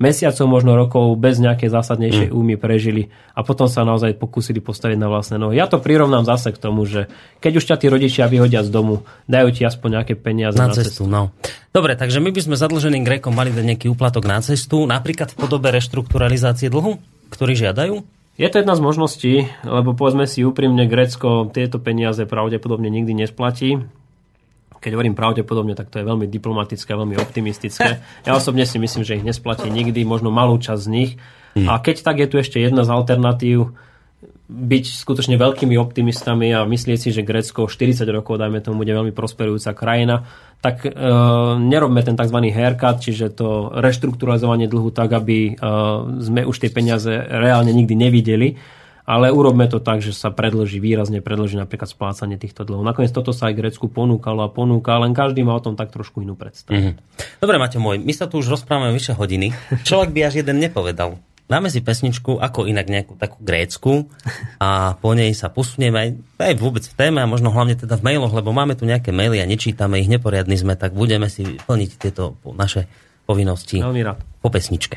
mesiacov, možno rokov bez nejakej zásadnejšej mm. úmy prežili a potom sa naozaj pokúsili postaviť na vlastné nohy. Ja to prirovnám zase k tomu, že keď už ťa tí rodičia vyhodia z domu, dajú ti aspoň nejaké peniaze na, na cestu. cestu. No. Dobre, takže my by sme zadlženým Grékom mali dať nejaký úplatok na cestu, napríklad v podobe reštrukturalizácie dlhu, ktorý žiadajú? Je to jedna z možností, lebo povedzme si úprimne, Grécko tieto peniaze pravdepodobne nikdy nesplatí keď hovorím pravdepodobne, tak to je veľmi diplomatické, veľmi optimistické. Ja osobne si myslím, že ich nesplatí nikdy, možno malú časť z nich. Hmm. A keď tak je tu ešte jedna z alternatív, byť skutočne veľkými optimistami a myslieť si, že Grécko 40 rokov, dajme tomu, bude veľmi prosperujúca krajina, tak e, nerobme ten tzv. haircut, čiže to reštrukturalizovanie dlhu tak, aby e, sme už tie peniaze reálne nikdy nevideli ale urobme to tak, že sa predloží, výrazne predloží napríklad splácanie týchto dlhov. Nakoniec toto sa aj Grécku ponúkalo a ponúka, len každý má o tom tak trošku inú predstavu. Mm-hmm. Dobre, Maťo môj, my sa tu už rozprávame vyše hodiny. Človek by až jeden nepovedal. Dáme si pesničku, ako inak nejakú takú grécku a po nej sa posunieme aj, aj vôbec v téme a možno hlavne teda v mailoch, lebo máme tu nejaké maily a nečítame ich, neporiadni sme, tak budeme si plniť tieto naše povinnosti Veľmi rád. po pesničke.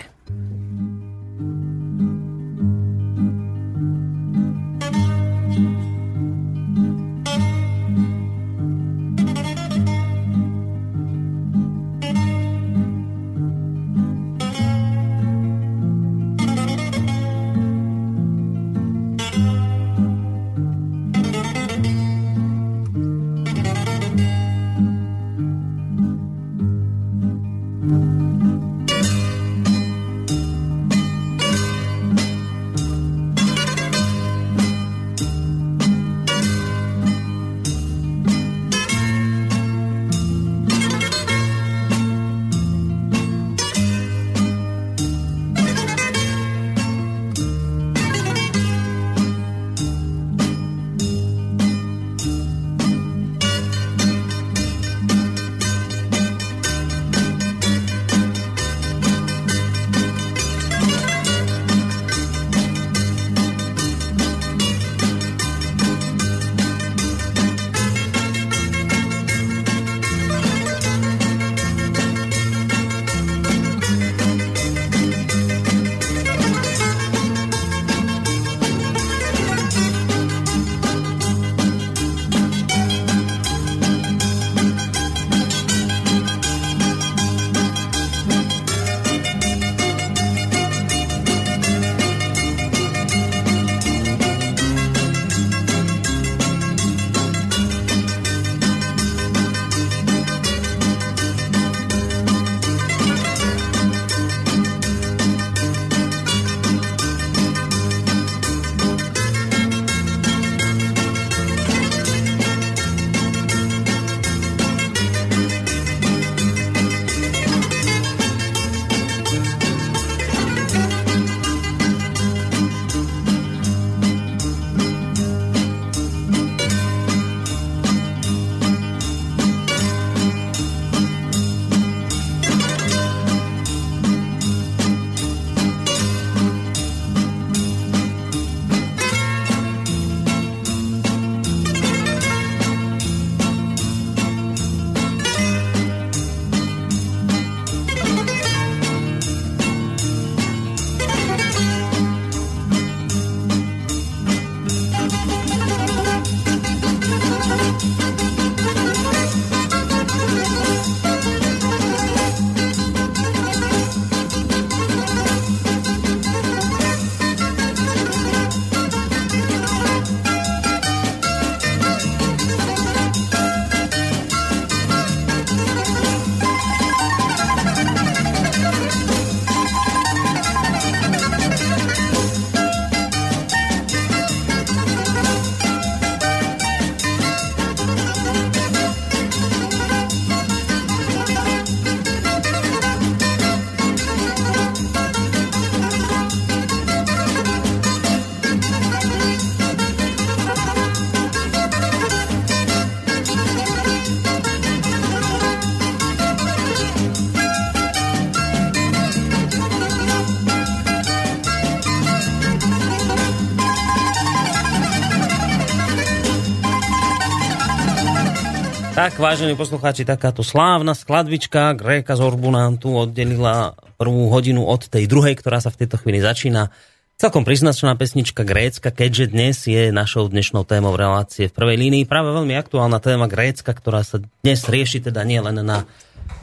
Tak, vážení poslucháči, takáto slávna skladvička Gréka z Orbu nám tu oddelila prvú hodinu od tej druhej, ktorá sa v tejto chvíli začína. Celkom priznačná pesnička Grécka, keďže dnes je našou dnešnou témou relácie v prvej línii. Práve veľmi aktuálna téma Grécka, ktorá sa dnes rieši teda nie len na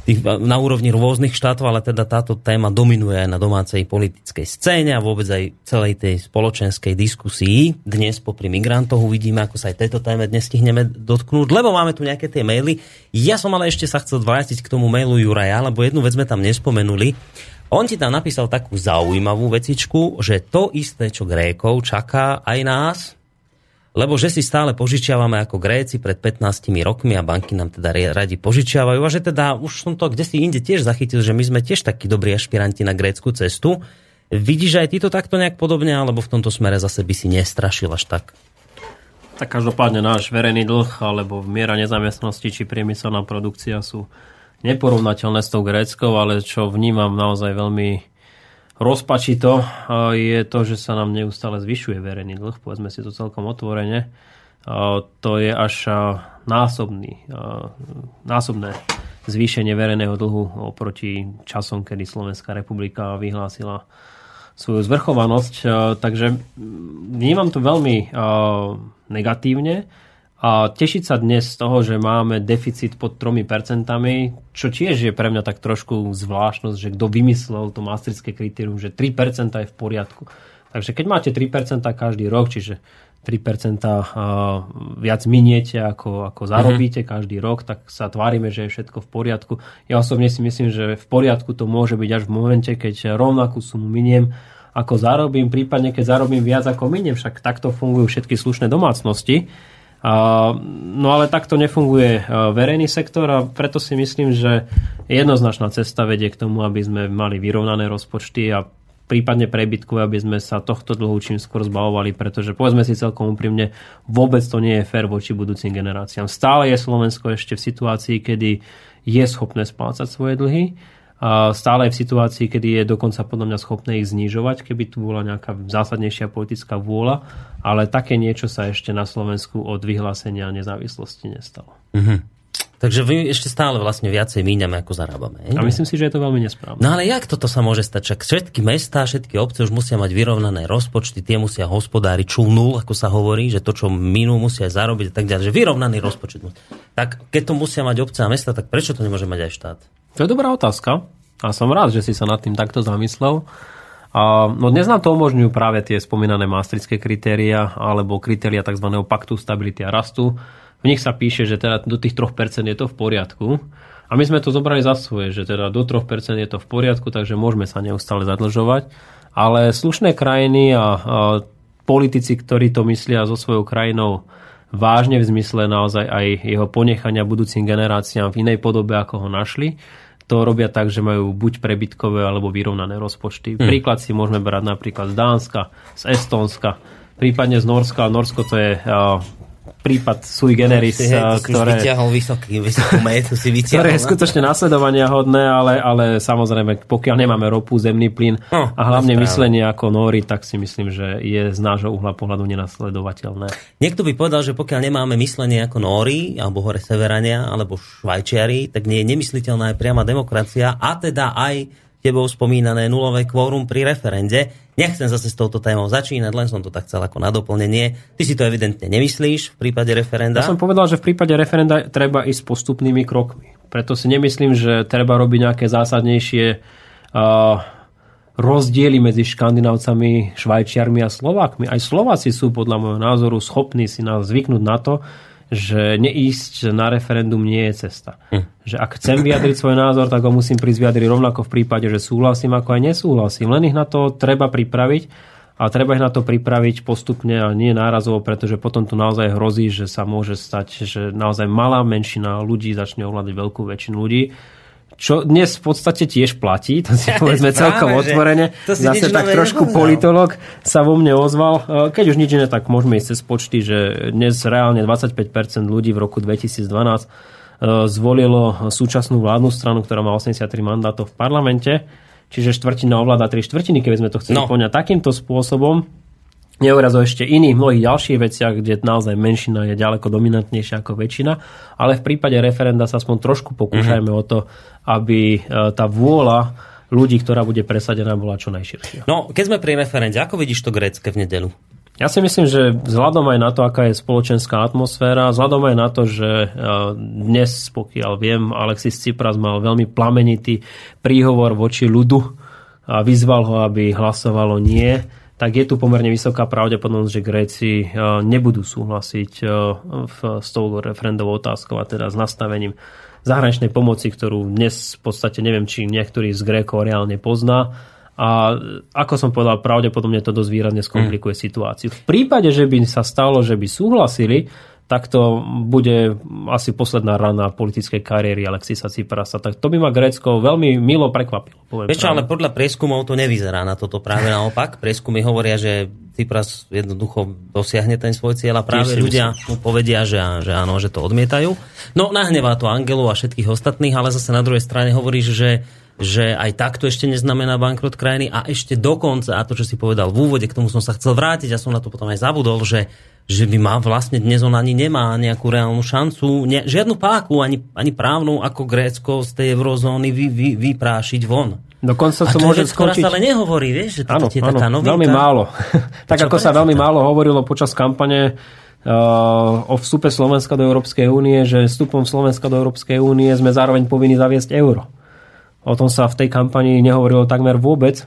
tých, na úrovni rôznych štátov, ale teda táto téma dominuje aj na domácej politickej scéne a vôbec aj celej tej spoločenskej diskusii. Dnes popri migrantoch uvidíme, ako sa aj tejto téme dnes stihneme dotknúť, lebo máme tu nejaké tie maily. Ja som ale ešte sa chcel vrátiť k tomu mailu Juraja, lebo jednu vec sme tam nespomenuli. On ti tam napísal takú zaujímavú vecičku, že to isté, čo Grékov čaká aj nás, lebo že si stále požičiavame ako Gréci pred 15 rokmi a banky nám teda radi požičiavajú a že teda už som to kde si inde tiež zachytil, že my sme tiež takí dobrí ašpiranti na grécku cestu. Vidíš aj ty to takto nejak podobne, alebo v tomto smere zase by si nestrašil až tak? Tak každopádne náš verejný dlh alebo miera nezamestnosti či priemyselná produkcia sú neporovnateľné s tou gréckou, ale čo vnímam naozaj veľmi rozpačito je to, že sa nám neustále zvyšuje verejný dlh, povedzme si to celkom otvorene. To je až násobný, násobné zvýšenie verejného dlhu oproti časom, kedy Slovenská republika vyhlásila svoju zvrchovanosť. Takže vnímam to veľmi negatívne a tešiť sa dnes z toho, že máme deficit pod 3%, čo tiež je pre mňa tak trošku zvláštnosť, že kto vymyslel to maastrické kritérium, že 3% je v poriadku. Takže keď máte 3% každý rok, čiže 3% viac miniete ako, ako zarobíte mm-hmm. každý rok, tak sa tvárime, že je všetko v poriadku. Ja osobne si myslím, že v poriadku to môže byť až v momente, keď rovnakú sumu miniem ako zarobím, prípadne keď zarobím viac ako miniem, však takto fungujú všetky slušné domácnosti. No ale takto nefunguje verejný sektor a preto si myslím, že jednoznačná cesta vedie k tomu, aby sme mali vyrovnané rozpočty a prípadne prebytkové, aby sme sa tohto dlhu čím skôr zbavovali, pretože povedzme si celkom úprimne, vôbec to nie je fér voči budúcim generáciám. Stále je Slovensko ešte v situácii, kedy je schopné splácať svoje dlhy stále je v situácii, kedy je dokonca podľa mňa schopné ich znižovať, keby tu bola nejaká zásadnejšia politická vôľa, ale také niečo sa ešte na Slovensku od vyhlásenia nezávislosti nestalo. Mm-hmm. Takže vy ešte stále vlastne viacej míňame, ako zarábame. Je? A myslím si, že je to veľmi nesprávne. No ale jak toto sa môže stať? Čak všetky mesta, všetky obce už musia mať vyrovnané rozpočty, tie musia hospodáriť čulnul, ako sa hovorí, že to, čo minú, musia aj zarobiť a tak ďalej. Že vyrovnaný rozpočet. Tak keď to musia mať obce a mesta, tak prečo to nemôže mať aj štát? To je dobrá otázka a som rád, že si sa nad tým takto zamyslel. No dnes nám to umožňujú práve tie spomínané maastrické kritéria alebo kritéria tzv. paktu stability a rastu. V nich sa píše, že teda do tých 3% je to v poriadku. A my sme to zobrali za svoje, že teda do 3% je to v poriadku, takže môžeme sa neustále zadlžovať. Ale slušné krajiny a, a politici, ktorí to myslia so svojou krajinou vážne v zmysle naozaj aj jeho ponechania budúcim generáciám v inej podobe, ako ho našli, to robia tak, že majú buď prebytkové alebo vyrovnané rozpočty. Hmm. Príklad si môžeme brať napríklad z Dánska, z Estónska, prípadne z Norska. Norsko to je prípad sui generis, si, hej, ktoré, vysoký, vysokú metu, si ktoré je no? skutočne nasledovania hodné, ale, ale samozrejme, pokiaľ nemáme ropu, zemný plyn no, a hlavne myslenie ako Nóri, tak si myslím, že je z nášho uhla pohľadu nenasledovateľné. Niekto by povedal, že pokiaľ nemáme myslenie ako Nóri, alebo hore Severania, alebo Švajčiari, tak nie je nemysliteľná aj priama demokracia a teda aj tebou spomínané nulové kvórum pri referende. Nechcem zase s touto témou začínať, len som to tak chcel ako na doplnenie. Ty si to evidentne nemyslíš v prípade referenda. Ja som povedal, že v prípade referenda treba ísť postupnými krokmi. Preto si nemyslím, že treba robiť nejaké zásadnejšie uh, rozdiely medzi škandinávcami, švajčiarmi a Slovákmi. Aj Slováci sú podľa môjho názoru schopní si nás zvyknúť na to, že neísť na referendum nie je cesta. Hm. Že ak chcem vyjadriť svoj názor, tak ho musím prísť vyjadriť rovnako v prípade, že súhlasím ako aj nesúhlasím. Len ich na to treba pripraviť a treba ich na to pripraviť postupne a nie nárazovo, pretože potom tu naozaj hrozí, že sa môže stať, že naozaj malá menšina ľudí začne ovládať veľkú väčšinu ľudí čo dnes v podstate tiež platí, to si povedzme celkom otvorene. Zase tak trošku nepoznal. politolog sa vo mne ozval. E, keď už nič iné, tak môžeme ísť cez počty, že dnes reálne 25% ľudí v roku 2012 e, zvolilo súčasnú vládnu stranu, ktorá má 83 mandátov v parlamente, čiže štvrtina ovláda tri štvrtiny, keby sme to chceli no. poňať takýmto spôsobom. Nehovoriac o ešte iných mnohých ďalších veciach, kde naozaj menšina je ďaleko dominantnejšia ako väčšina, ale v prípade referenda sa aspoň trošku pokúšajme mm-hmm. o to, aby e, tá vôľa ľudí, ktorá bude presadená, bola čo najširšia. No, keď sme pri referende, ako vidíš to grécke v nedelu? Ja si myslím, že vzhľadom aj na to, aká je spoločenská atmosféra, vzhľadom aj na to, že e, dnes, pokiaľ viem, Alexis Tsipras mal veľmi plamenitý príhovor voči ľudu a vyzval ho, aby hlasovalo nie, tak je tu pomerne vysoká pravdepodobnosť, že Gréci e, nebudú súhlasiť s tou referendovou otázkou a teda s nastavením zahraničnej pomoci, ktorú dnes v podstate neviem, či niektorý z Grékov reálne pozná a ako som povedal, pravdepodobne to dosť výrazne skomplikuje mm. situáciu. V prípade, že by sa stalo, že by súhlasili, tak to bude asi posledná rana politickej kariéry Alexisa Ciprasa. Tak to by ma Grécko veľmi milo prekvapilo. Vieš ale podľa prieskumov to nevyzerá na toto práve naopak. Prieskumy hovoria, že Cipras jednoducho dosiahne ten svoj cieľ a práve ľudia mu povedia, že, že áno, že to odmietajú. No nahnevá to Angelu a všetkých ostatných, ale zase na druhej strane hovoríš, že že aj takto ešte neznamená bankrot krajiny a ešte dokonca, a to, čo si povedal v úvode, k tomu som sa chcel vrátiť a som na to potom aj zabudol, že, že by má vlastne dnes on ani nemá nejakú reálnu šancu, ne, žiadnu páku, ani, ani právnu, ako Grécko z tej eurozóny vy, vy, vyprášiť von. Dokonca to môže skončiť... ale nehovorí, vieš, že to je taká novinka. veľmi málo. tak ako sa veľmi málo hovorilo počas kampane uh, o vstupe Slovenska do Európskej únie, že vstupom Slovenska do Európskej únie sme zároveň povinni zaviesť euro. O tom sa v tej kampanii nehovorilo takmer vôbec.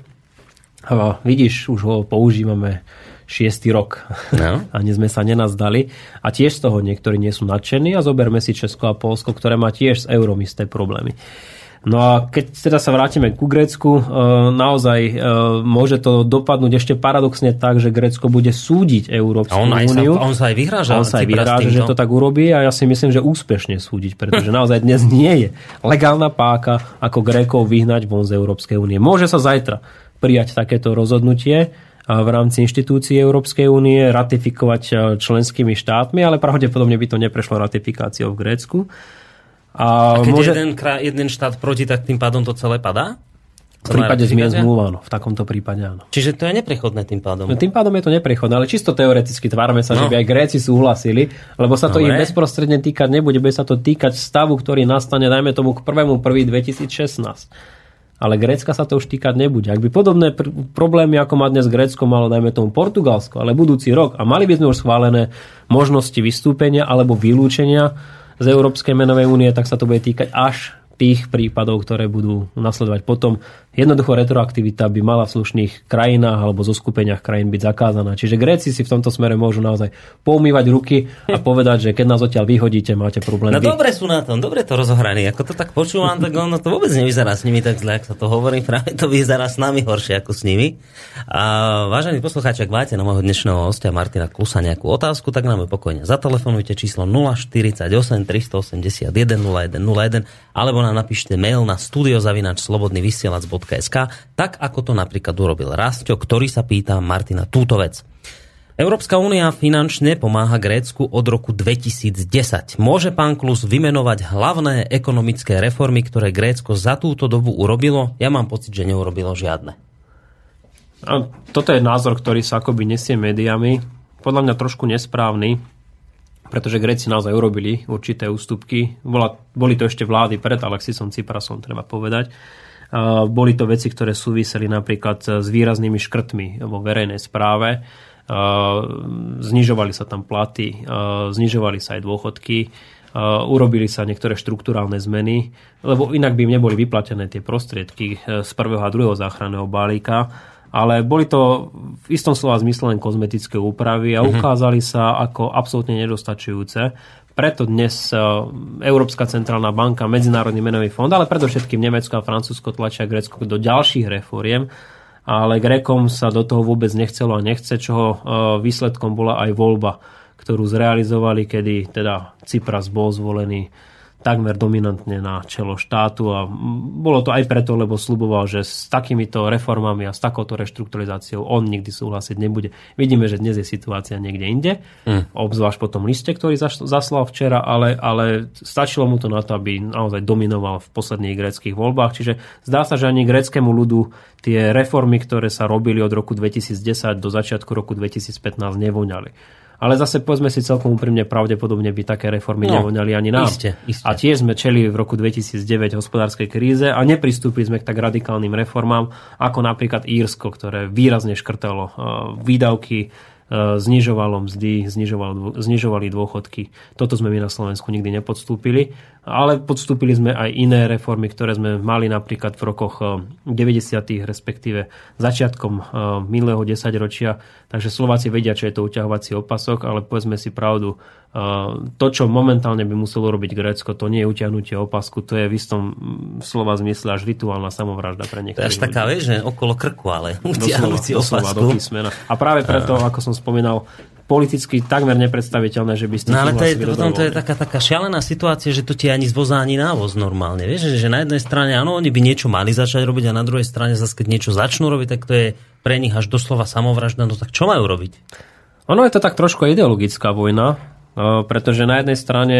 Vidíš, už ho používame šiestý rok. No. Ani sme sa nenazdali. A tiež z toho niektorí nie sú nadšení a zoberme si Česko a Polsko, ktoré má tiež s eurom isté problémy. No a keď teda sa vrátime ku Grécku, e, naozaj e, môže to dopadnúť ešte paradoxne tak, že Grécko bude súdiť Európsku a on úniu. Sa, on sa aj vyhráža. On sa aj vyhráža, že to tak urobí a ja si myslím, že úspešne súdiť, pretože naozaj dnes nie je legálna páka, ako Grékov vyhnať von z Európskej únie. Môže sa zajtra prijať takéto rozhodnutie v rámci inštitúcií Európskej únie, ratifikovať e, členskými štátmi, ale pravdepodobne by to neprešlo ratifikáciou v Grécku. A, a keď môže... jeden, jeden štát proti, tak tým pádom to celé padá? V prípade zmien zmluv, áno. V takomto prípade áno. Čiže to je neprechodné tým pádom. No, tým pádom je to neprechodné, ale čisto teoreticky tvárme sa, no. že by aj Gréci súhlasili, lebo sa to Dobre. ich bezprostredne týkať nebude, bude sa to týkať stavu, ktorý nastane, dajme tomu k 1. 2016. Ale Grécka sa to už týkať nebude. Ak by podobné pr- problémy, ako má dnes Grécko, malo dajme tomu Portugalsko, ale budúci rok a mali by sme už schválené možnosti vystúpenia alebo vylúčenia, z Európskej menovej únie, tak sa to bude týkať až tých prípadov, ktoré budú nasledovať potom. Jednoducho retroaktivita by mala v slušných krajinách alebo zo skupeniach krajín byť zakázaná. Čiže Gréci si v tomto smere môžu naozaj poumývať ruky a povedať, že keď nás odtiaľ vyhodíte, máte problém. No dobre sú na tom, dobre to rozohraní. Ako to tak počúvam, tak ono to vôbec nevyzerá s nimi tak zle, ako sa to hovorí. Práve to vyzerá s nami horšie ako s nimi. A vážení poslucháči, ak máte na môjho dnešného hostia Martina Klusa nejakú otázku, tak nám pokojne zatelefonujte číslo 048 381 0101 alebo nám napíšte mail na studiozavinačslobodnyvysielac.sk tak ako to napríklad urobil Rastio, ktorý sa pýta Martina túto vec. Európska únia finančne pomáha Grécku od roku 2010. Môže pán Klus vymenovať hlavné ekonomické reformy, ktoré Grécko za túto dobu urobilo? Ja mám pocit, že neurobilo žiadne. A toto je názor, ktorý sa akoby nesie médiami. Podľa mňa trošku nesprávny pretože Gréci naozaj urobili určité ústupky. Boli to ešte vlády pred Alexisom Ciprasom, treba povedať. Boli to veci, ktoré súviseli napríklad s výraznými škrtmi vo verejnej správe. Znižovali sa tam platy, znižovali sa aj dôchodky, urobili sa niektoré štruktúrálne zmeny, lebo inak by im neboli vyplatené tie prostriedky z prvého a druhého záchranného balíka ale boli to v istom slova zmysle len kozmetické úpravy a mhm. ukázali sa ako absolútne nedostačujúce. Preto dnes e, Európska centrálna banka, Medzinárodný menový fond, ale predovšetkým Nemecko a Francúzsko tlačia Grécko do ďalších reforiem, ale Grékom sa do toho vôbec nechcelo a nechce, čoho e, výsledkom bola aj voľba, ktorú zrealizovali, kedy teda Cypras bol zvolený takmer dominantne na čelo štátu a bolo to aj preto, lebo sluboval, že s takýmito reformami a s takouto reštrukturalizáciou on nikdy súhlasiť nebude. Vidíme, že dnes je situácia niekde inde, mm. obzvlášť po tom liste, ktorý zaslal včera, ale, ale stačilo mu to na to, aby naozaj dominoval v posledných gréckých voľbách. Čiže zdá sa, že ani gréckému ľudu tie reformy, ktoré sa robili od roku 2010 do začiatku roku 2015 nevoňali. Ale zase povedzme si celkom úprimne, pravdepodobne by také reformy no, nevoňali ani nám. Iste, iste. A tiež sme čeli v roku 2009 hospodárskej kríze a nepristúpili sme k tak radikálnym reformám, ako napríklad Írsko, ktoré výrazne škrtalo uh, výdavky E, znižovalo mzdy, znižovalo, znižovali dôchodky. Toto sme my na Slovensku nikdy nepodstúpili, ale podstúpili sme aj iné reformy, ktoré sme mali napríklad v rokoch 90. E, respektíve začiatkom e, minulého desaťročia. Takže Slováci vedia, čo je to uťahovací opasok, ale povedzme si pravdu, to, čo momentálne by muselo robiť Grécko, to nie je utiahnutie opasku, to je v istom slova zmysle až rituálna samovražda pre niektorých To je taká, vieš, že okolo krku, ale utiahnutie opasku. A práve preto, ako som spomínal, politicky takmer nepredstaviteľné, že by ste No ale to je, potom to je taká, taká šialená situácia, že to ti ani zvozá ani návoz normálne. Vieš, že, že na jednej strane, áno, oni by niečo mali začať robiť a na druhej strane zase, keď niečo začnú robiť, tak to je pre nich až doslova samovražda. No tak čo majú robiť? Ono je to tak trošku ideologická vojna, pretože na jednej strane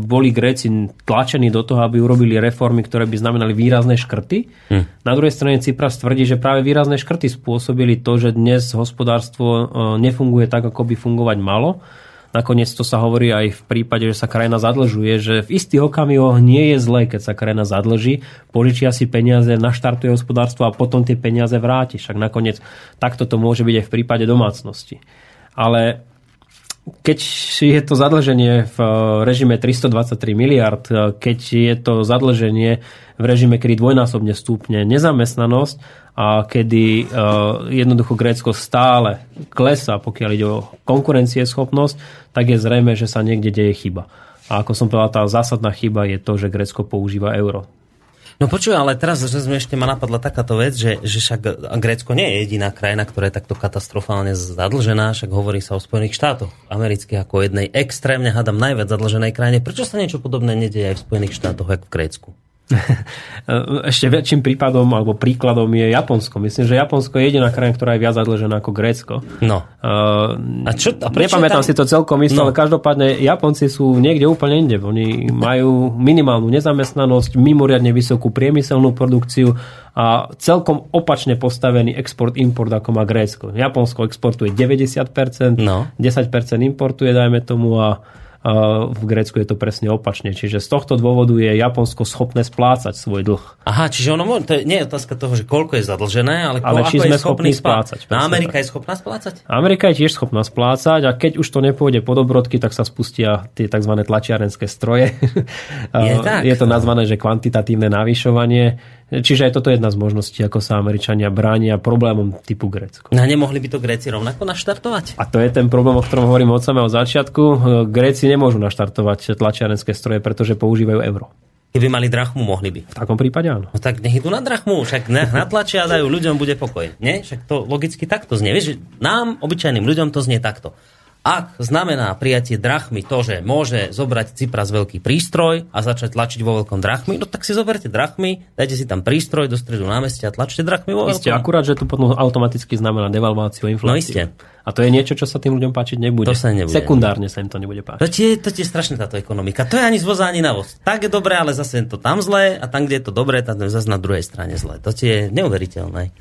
boli Gréci tlačení do toho, aby urobili reformy, ktoré by znamenali výrazné škrty. Hm. Na druhej strane Cypras tvrdí, že práve výrazné škrty spôsobili to, že dnes hospodárstvo nefunguje tak, ako by fungovať malo. Nakoniec to sa hovorí aj v prípade, že sa krajina zadlžuje, že v istých okamihoch nie je zlé, keď sa krajina zadlží, požičia si peniaze, naštartuje hospodárstvo a potom tie peniaze vráti. Však nakoniec takto to môže byť aj v prípade domácnosti. Ale keď je to zadlženie v eh, režime 323 miliard, eh, keď je to zadlženie v režime, kedy dvojnásobne stúpne nezamestnanosť a kedy eh, jednoducho Grécko stále klesá, pokiaľ ide o konkurencieschopnosť, tak je zrejme, že sa niekde deje chyba. A ako som povedal, tá zásadná chyba je to, že Grécko používa euro. No počuj, ale teraz že sme ešte ma napadla takáto vec, že, že však Grécko nie je jediná krajina, ktorá je takto katastrofálne zadlžená, však hovorí sa o Spojených štátoch amerických ako jednej extrémne, hádam, najviac zadlženej krajine. Prečo sa niečo podobné nedieje aj v Spojených štátoch, ako v Grécku? Ešte väčším prípadom alebo príkladom je Japonsko. Myslím, že Japonsko je jediná krajina, ktorá je viac zadlžená ako Grécko. No. Uh, a čo, a nepamätám tam... si to celkom isto, no. ale každopádne Japonci sú niekde úplne inde. Oni majú minimálnu nezamestnanosť, mimoriadne vysokú priemyselnú produkciu a celkom opačne postavený export-import ako má Grécko. Japonsko exportuje 90%, no. 10% importuje, dajme tomu, a v Grécku je to presne opačne. Čiže z tohto dôvodu je Japonsko schopné splácať svoj dlh. Aha, čiže ono, to nie je otázka toho, že koľko je zadlžené, ale, ale či sme schopní splácať. No, Amerika je schopná splácať? Amerika je tiež schopná splácať a keď už to nepôjde pod obrodky, tak sa spustia tie tzv. tlačiarenské stroje. Je, tak, je to nazvané, že kvantitatívne navyšovanie Čiže aj toto je jedna z možností, ako sa Američania bránia problémom typu Grécko. No nemohli by to Gréci rovnako naštartovať? A to je ten problém, o ktorom hovorím od samého začiatku. Gréci nemôžu naštartovať tlačiarenské stroje, pretože používajú euro. Keby mali drachmu, mohli by. V takom prípade áno. No tak nech idú na drachmu, však natlačia a dajú ľuďom bude pokoj. Nie? Však to logicky takto znie. Vieš, nám, obyčajným ľuďom, to znie takto. Ak znamená prijatie drachmy to, že môže zobrať Cypras veľký prístroj a začať tlačiť vo veľkom drachmy, no tak si zoberte drachmy, dajte si tam prístroj do stredu námestia a tlačte drachmy vo veľkom. Isté, akurát, že to potom automaticky znamená devalváciu a infláciu. No isté. A to je niečo, čo sa tým ľuďom páčiť nebude. To sa nebude. Sekundárne sa im to nebude páčiť. To je, to je strašne táto ekonomika. To je ani zvoza, ani navoz. Tak je dobré, ale zase je to tam zlé a tam, kde je to dobré, tam je zase na druhej strane zlé. To je neuveriteľné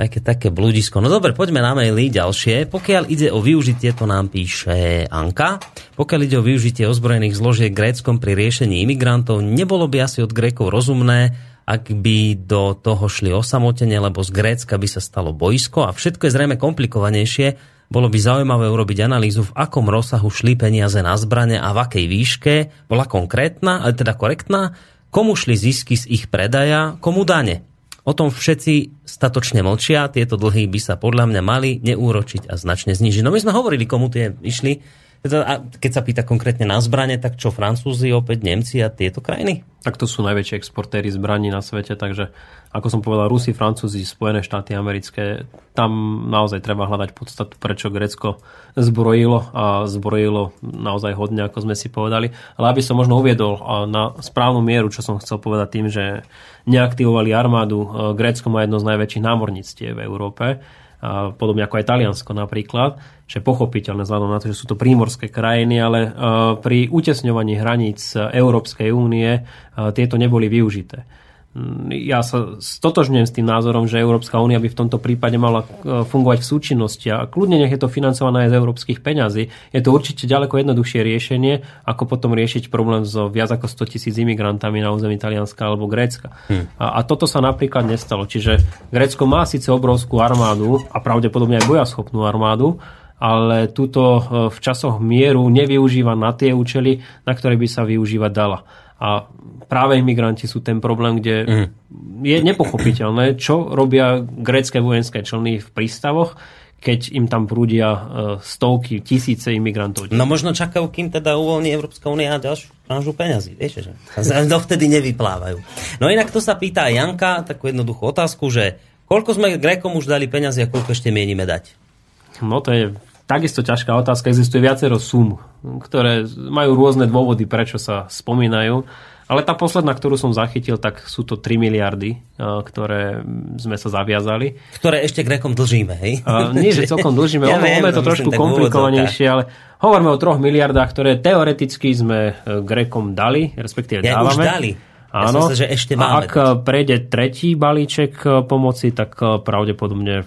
také, také blúdisko. No dobre, poďme na maily ďalšie. Pokiaľ ide o využitie, to nám píše Anka, pokiaľ ide o využitie ozbrojených zložiek Gréckom pri riešení imigrantov, nebolo by asi od Grékov rozumné, ak by do toho šli osamotene, lebo z Grécka by sa stalo boisko a všetko je zrejme komplikovanejšie. Bolo by zaujímavé urobiť analýzu, v akom rozsahu šli peniaze na zbrane a v akej výške. Bola konkrétna, ale teda korektná. Komu šli zisky z ich predaja, komu dane. O tom všetci statočne mlčia, tieto dlhy by sa podľa mňa mali neúročiť a značne znižiť. No my sme hovorili, komu tie išli. Teda, keď sa pýta konkrétne na zbranie, tak čo, Francúzi, opäť Nemci a tieto krajiny? Tak to sú najväčšie exportéry zbraní na svete, takže ako som povedal, Rusi, Francúzi, Spojené štáty americké, tam naozaj treba hľadať podstatu, prečo Grécko zbrojilo a zbrojilo naozaj hodne, ako sme si povedali. Ale aby som možno uviedol na správnu mieru, čo som chcel povedať tým, že neaktivovali armádu. Grécko má jedno z najväčších námorníctiev v Európe, podobne ako aj Taliansko napríklad, že pochopiteľné vzhľadom na to, že sú to prímorské krajiny, ale pri utesňovaní hraníc Európskej únie tieto neboli využité. Ja sa stotožňujem s tým názorom, že Európska únia by v tomto prípade mala e, fungovať v súčinnosti a kľudne nech je to financované aj z európskych peňazí. Je to určite ďaleko jednoduchšie riešenie, ako potom riešiť problém so viac ako 100 tisíc imigrantami na území Talianska alebo Grécka. Hmm. A, a toto sa napríklad nestalo. Čiže Grécko má síce obrovskú armádu a pravdepodobne aj bojaschopnú armádu, ale túto e, v časoch mieru nevyužíva na tie účely, na ktoré by sa využívať dala. A práve imigranti sú ten problém, kde mm. je nepochopiteľné, čo robia grécké vojenské člny v prístavoch, keď im tam prúdia e, stovky, tisíce imigrantov. No možno čakajú, kým teda uvoľní Európska únia a ďalšiu tranžu peňazí. Vieš, že dovtedy nevyplávajú. No inak to sa pýta Janka, takú jednoduchú otázku, že koľko sme Grékom už dali peňazí a koľko ešte mienime dať? No to je takisto ťažká otázka. Existuje viacero sum ktoré majú rôzne dôvody, prečo sa spomínajú. Ale tá posledná, ktorú som zachytil, tak sú to 3 miliardy, ktoré sme sa zaviazali. Ktoré ešte Grekom dlžíme, hej? Uh, nie, že celkom dlžíme, ja ono, je to trošku komplikovanejšie, ale hovoríme o 3 miliardách, ktoré teoreticky sme e, Grekom dali, respektíve ja, dávame. Už dali. Áno. Ja že ešte máme. A ak prejde tretí balíček e, pomoci, tak e, pravdepodobne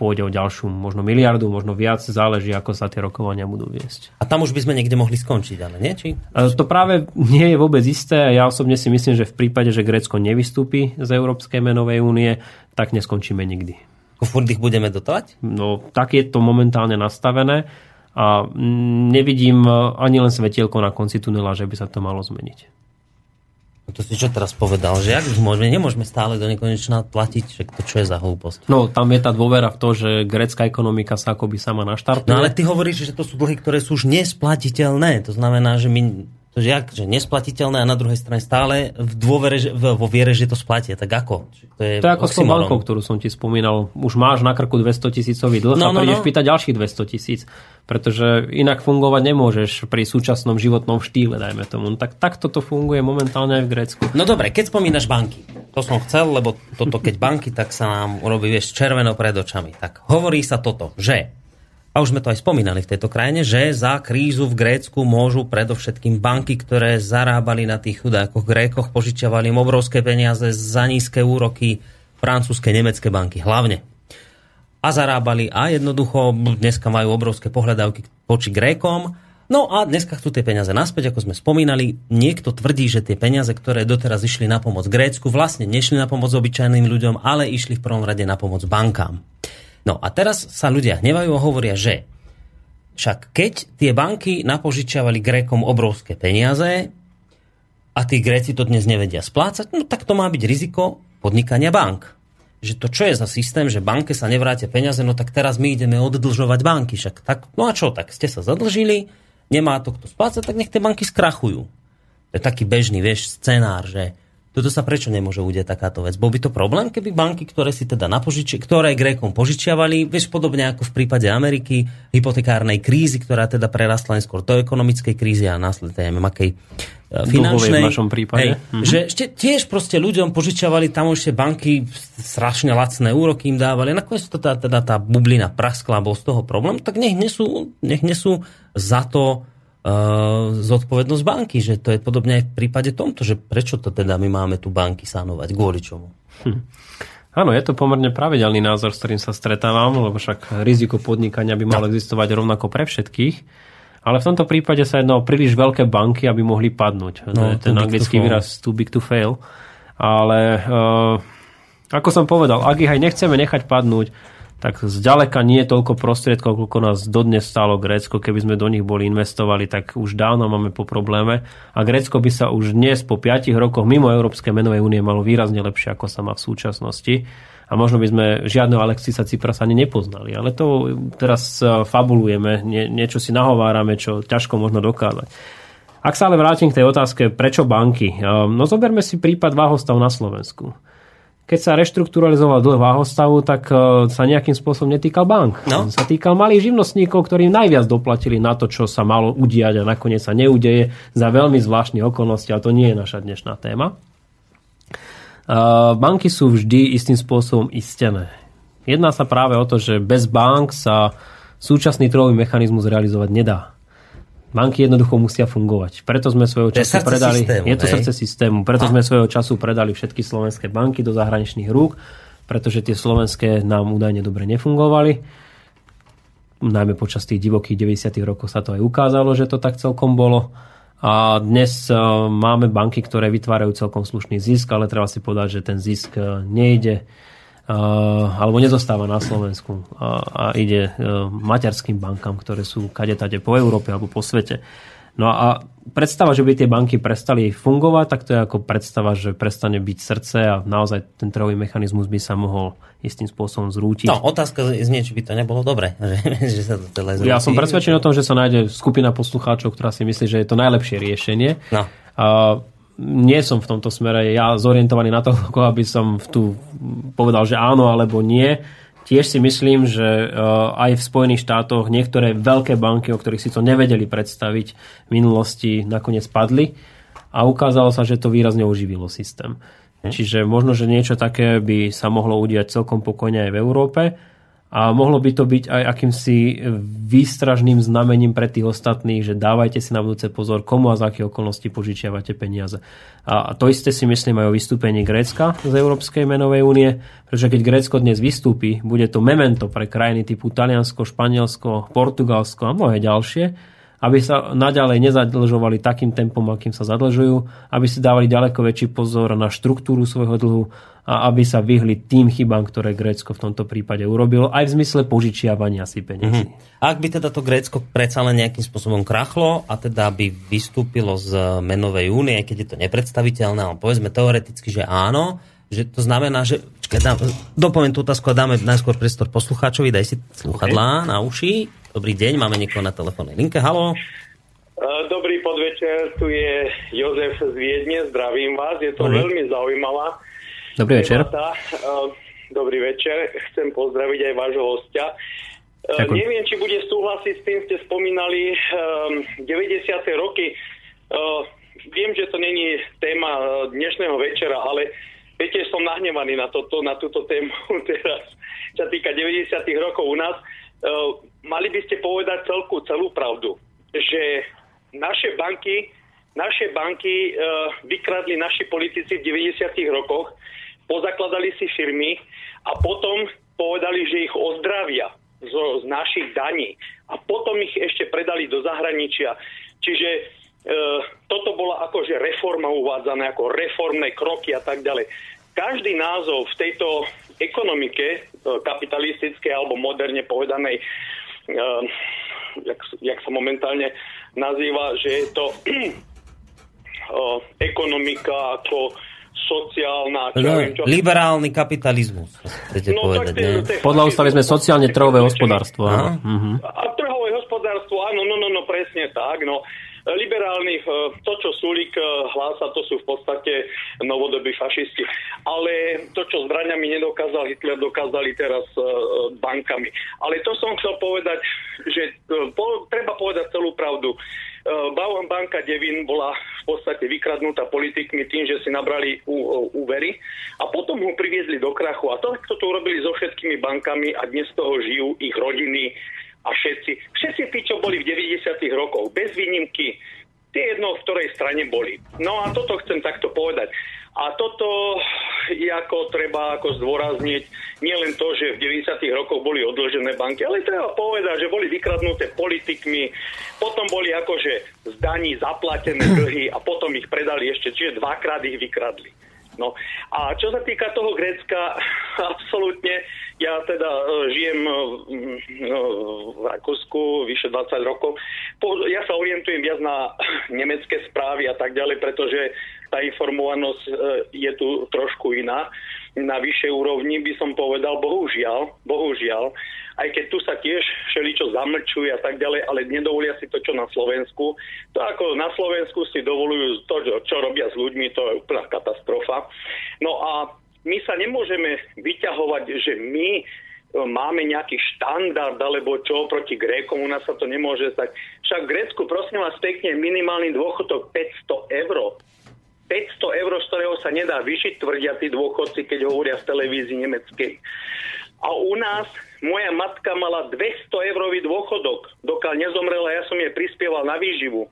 pôjde o ďalšiu možno miliardu, možno viac, záleží, ako sa tie rokovania budú viesť. A tam už by sme niekde mohli skončiť, ale nie? Či... To práve nie je vôbec isté. Ja osobne si myslím, že v prípade, že Grécko nevystúpi z Európskej menovej únie, tak neskončíme nikdy. Furt ich budeme dotovať? No, tak je to momentálne nastavené a nevidím ani len svetielko na konci tunela, že by sa to malo zmeniť. No to si čo teraz povedal, že ak môžeme, nemôžeme stále do nekonečna platiť, že to čo je za hlúposť. No tam je tá dôvera v to, že grecká ekonomika sa akoby sama naštartuje. No ale ty hovoríš, že to sú dlhy, ktoré sú už nesplatiteľné. To znamená, že my to je jak, že nesplatiteľné a na druhej strane stále v dôvere, že, vo viere, že to splatia. Tak ako? To je, to je ako s tou bankou, ktorú som ti spomínal. Už máš na krku 200 tisícový dlh no, a no, prídeš no. pýtať ďalších 200 tisíc. Pretože inak fungovať nemôžeš pri súčasnom životnom štýle, dajme tomu. No, tak takto to funguje momentálne aj v Grécku. No dobre, keď spomínaš banky. To som chcel, lebo toto keď banky, tak sa nám urobí vieš, červeno pred očami. Tak hovorí sa toto, že a už sme to aj spomínali v tejto krajine, že za krízu v Grécku môžu predovšetkým banky, ktoré zarábali na tých chudákoch Grékoch, požičiavali im obrovské peniaze za nízke úroky, francúzske, nemecké banky hlavne. A zarábali a jednoducho dneska majú obrovské pohľadávky poči Grékom, No a dneska chcú tie peniaze naspäť, ako sme spomínali. Niekto tvrdí, že tie peniaze, ktoré doteraz išli na pomoc Grécku, vlastne nešli na pomoc obyčajným ľuďom, ale išli v prvom rade na pomoc bankám. No a teraz sa ľudia hnevajú a hovoria, že však keď tie banky napožičiavali Grékom obrovské peniaze a tí Gréci to dnes nevedia splácať, no tak to má byť riziko podnikania bank. Že to čo je za systém, že banke sa nevrátia peniaze, no tak teraz my ideme oddlžovať banky. Však tak, no a čo, tak ste sa zadlžili, nemá to kto splácať, tak nech tie banky skrachujú. To je taký bežný, vieš, scenár, že toto sa prečo nemôže udiať takáto vec? Bol by to problém, keby banky, ktoré si teda napožiči, ktoré Grékom požičiavali, vieš, podobne ako v prípade Ameriky, hypotekárnej krízy, ktorá teda prerastla neskôr do ekonomickej krízy a následne neviem, akej finančnej. v našom prípade. Hej, mhm. Že ešte tiež proste ľuďom požičiavali tam ešte banky, strašne lacné úroky im dávali. Nakoniec to tá, teda tá bublina praskla, bol z toho problém, tak nech nesú, nech nesú za to zodpovednosť banky, že to je podobne aj v prípade tomto, že prečo to teda my máme tu banky sanovať, kvôli čomu? Hm. Áno, je to pomerne pravidelný názor, s ktorým sa stretávam, lebo však riziko podnikania by malo existovať rovnako pre všetkých. Ale v tomto prípade sa jedno príliš veľké banky, aby mohli padnúť. No, ten anglický výraz too big to fail. Ale uh, ako som povedal, ak ich aj nechceme nechať padnúť, tak zďaleka nie toľko prostriedkov, koľko nás dodnes stálo Grécko. Keby sme do nich boli investovali, tak už dávno máme po probléme. A Grécko by sa už dnes po 5 rokoch mimo Európskej menovej únie malo výrazne lepšie, ako sa má v súčasnosti. A možno by sme žiadneho Alexisa Cipras ani nepoznali. Ale to teraz e, fabulujeme, nie, niečo si nahovárame, čo ťažko možno dokázať. Ak sa ale vrátim k tej otázke, prečo banky? E, no zoberme si prípad Váhostav na Slovensku keď sa reštrukturalizoval dlh váhostavu, tak e, sa nejakým spôsobom netýkal bank. No. Sa týkal malých živnostníkov, ktorí najviac doplatili na to, čo sa malo udiať a nakoniec sa neudeje za veľmi zvláštne okolnosti, ale to nie je naša dnešná téma. E, banky sú vždy istým spôsobom istené. Jedná sa práve o to, že bez bank sa súčasný trhový mechanizmus realizovať nedá Banky jednoducho musia fungovať. Preto sme svojho času predali... Systému, je to hej? srdce systému. Preto a? sme svojho času predali všetky slovenské banky do zahraničných rúk, pretože tie slovenské nám údajne dobre nefungovali. Najmä počas tých divokých 90. rokov sa to aj ukázalo, že to tak celkom bolo. A dnes e, máme banky, ktoré vytvárajú celkom slušný zisk, ale treba si povedať, že ten zisk e, nejde alebo nezostáva na Slovensku a, a ide e, maďarským bankám, ktoré sú kadetade po Európe alebo po svete. No a predstava, že by tie banky prestali fungovať, tak to je ako predstava, že prestane byť srdce a naozaj ten trhový mechanizmus by sa mohol istým spôsobom zrútiť. No, otázka znie, či by to nebolo dobre, že, že sa to celé zrúti. Ja som presvedčený o tom, že sa nájde skupina poslucháčov, ktorá si myslí, že je to najlepšie riešenie. No. A nie som v tomto smere ja zorientovaný na to, aby som tu povedal, že áno alebo nie. Tiež si myslím, že e, aj v Spojených štátoch niektoré veľké banky, o ktorých si to nevedeli predstaviť v minulosti, nakoniec padli a ukázalo sa, že to výrazne uživilo systém. Hm. Čiže možno, že niečo také by sa mohlo udiať celkom pokojne aj v Európe a mohlo by to byť aj akýmsi výstražným znamením pre tých ostatných, že dávajte si na budúce pozor, komu a za aké okolnosti požičiavate peniaze. A to isté si myslím aj o vystúpení Grécka z Európskej menovej únie, pretože keď Grécko dnes vystúpi, bude to memento pre krajiny typu Taliansko, Španielsko, Portugalsko a mnohé ďalšie, aby sa naďalej nezadlžovali takým tempom, akým sa zadlžujú, aby si dávali ďaleko väčší pozor na štruktúru svojho dlhu a aby sa vyhli tým chybám, ktoré Grécko v tomto prípade urobilo, aj v zmysle požičiavania si peniazy. Mm-hmm. Ak by teda to Grécko predsa len nejakým spôsobom krachlo a teda by vystúpilo z menovej únie, keď je to nepredstaviteľné, ale povedzme teoreticky, že áno, že to znamená, že čakaj, dám, dopoviem tú otázku a dáme najskôr priestor poslucháčovi, daj si sluchadlá okay. na uši. Dobrý deň, máme niekoho na telefónnej linke. Halo. Dobrý podvečer, tu je Jozef z Viedne, zdravím vás. Je to Dobrý. veľmi zaujímavá Dobrý večer. Dobrý večer, chcem pozdraviť aj vášho hostia. Ďakujem. Neviem, či bude súhlasiť s tým, ste spomínali 90. roky. Viem, že to není téma dnešného večera, ale viete, som nahnevaný na, toto, na túto tému teraz, čo týka 90. rokov u nás mali by ste povedať celku celú pravdu, že naše banky, naše banky vykradli naši politici v 90. rokoch, pozakladali si firmy a potom povedali, že ich ozdravia z, z našich daní a potom ich ešte predali do zahraničia. Čiže e, toto bola akože reforma uvádzané, ako reformné kroky a tak ďalej. Každý názov v tejto ekonomike e, kapitalistickej alebo moderne povedanej uh, jak, jak sa momentálne nazýva, že je to uh, ekonomika ako sociálna... Čo no, viem, čo... Liberálny kapitalizmus, chcete no, povedať, tak, ne? Podľa ústavy sme sociálne trhové hospodárstvo. A, uh-huh. a trhové hospodárstvo, áno, no, no, no, presne tak, no. Liberálny, to, čo Sulik hlása, to sú v podstate novodobí fašisti. Ale to, čo zbraniami nedokázal Hitler, dokázali teraz bankami. Ale to som chcel povedať, že po, treba povedať celú pravdu. Banka Devin bola v podstate vykradnutá politikmi tým, že si nabrali úvery a potom ho priviezli do krachu. A to, to urobili so všetkými bankami a dnes toho žijú ich rodiny, a všetci, všetci tí, čo boli v 90. rokoch, bez výnimky, tie jedno, v ktorej strane boli. No a toto chcem takto povedať. A toto je ako treba ako zdôrazniť nielen to, že v 90. rokoch boli odložené banky, ale treba povedať, že boli vykradnuté politikmi, potom boli akože z daní zaplatené dlhy a potom ich predali ešte, čiže dvakrát ich vykradli. No a čo sa týka toho Grécka, absolútne, ja teda uh, žijem uh, v Rakúsku vyše 20 rokov. Ja sa orientujem viac na nemecké správy a tak ďalej, pretože tá informovanosť je tu trošku iná. Na vyššej úrovni by som povedal, bohužiaľ, bohužiaľ, aj keď tu sa tiež všeličo zamlčuje a tak ďalej, ale nedovolia si to, čo na Slovensku. To ako na Slovensku si dovolujú to, čo robia s ľuďmi, to je úplná katastrofa. No a my sa nemôžeme vyťahovať, že my e, máme nejaký štandard alebo čo proti Grékom, u nás sa to nemôže stať. Však v Grécku, prosím vás pekne, minimálny dôchodok 500 eur. 500 eur, z ktorého sa nedá vyšiť, tvrdia tí dôchodci, keď hovoria z televízii nemeckej. A u nás moja matka mala 200 eurový dôchodok, dokiaľ nezomrela, ja som jej prispieval na výživu.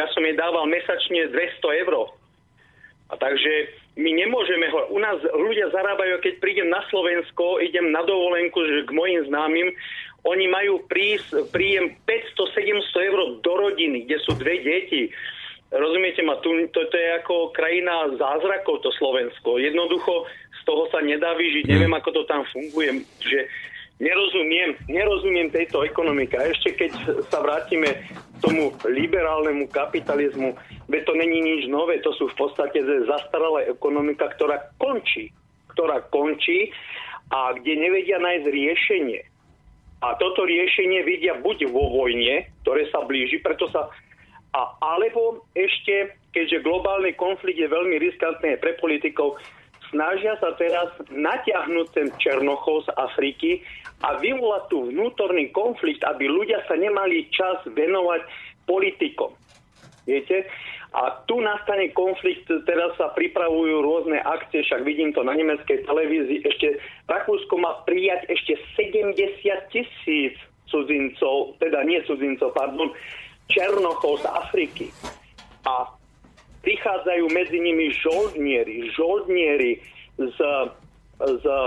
Ja som jej dával mesačne 200 eur. A takže my nemôžeme ho... U nás ľudia zarábajú, keď prídem na Slovensko, idem na dovolenku že k mojim známym, oni majú prís, príjem 500-700 eur do rodiny, kde sú dve deti. Rozumiete ma, tu, to, to je ako krajina zázrakov, to Slovensko. Jednoducho z toho sa nedá vyžiť, neviem, ako to tam funguje. Že nerozumiem, nerozumiem tejto ekonomike. A ešte keď sa vrátime k tomu liberálnemu kapitalizmu, veď to není nič nové, to sú v podstate zastaralá ekonomika, ktorá končí. Ktorá končí a kde nevedia nájsť riešenie. A toto riešenie vidia buď vo vojne, ktoré sa blíži, preto sa... A, alebo ešte, keďže globálny konflikt je veľmi riskantný pre politikov, snažia sa teraz natiahnuť ten Černochov z Afriky a vyvolať tu vnútorný konflikt, aby ľudia sa nemali čas venovať politikom. Viete? A tu nastane konflikt, teraz sa pripravujú rôzne akcie, však vidím to na nemeckej televízii, ešte Rakúsko má prijať ešte 70 tisíc cudzincov, teda nie cudzincov, pardon, Černochov z Afriky. A prichádzajú medzi nimi žoldnieri, žoldnieri z, z e,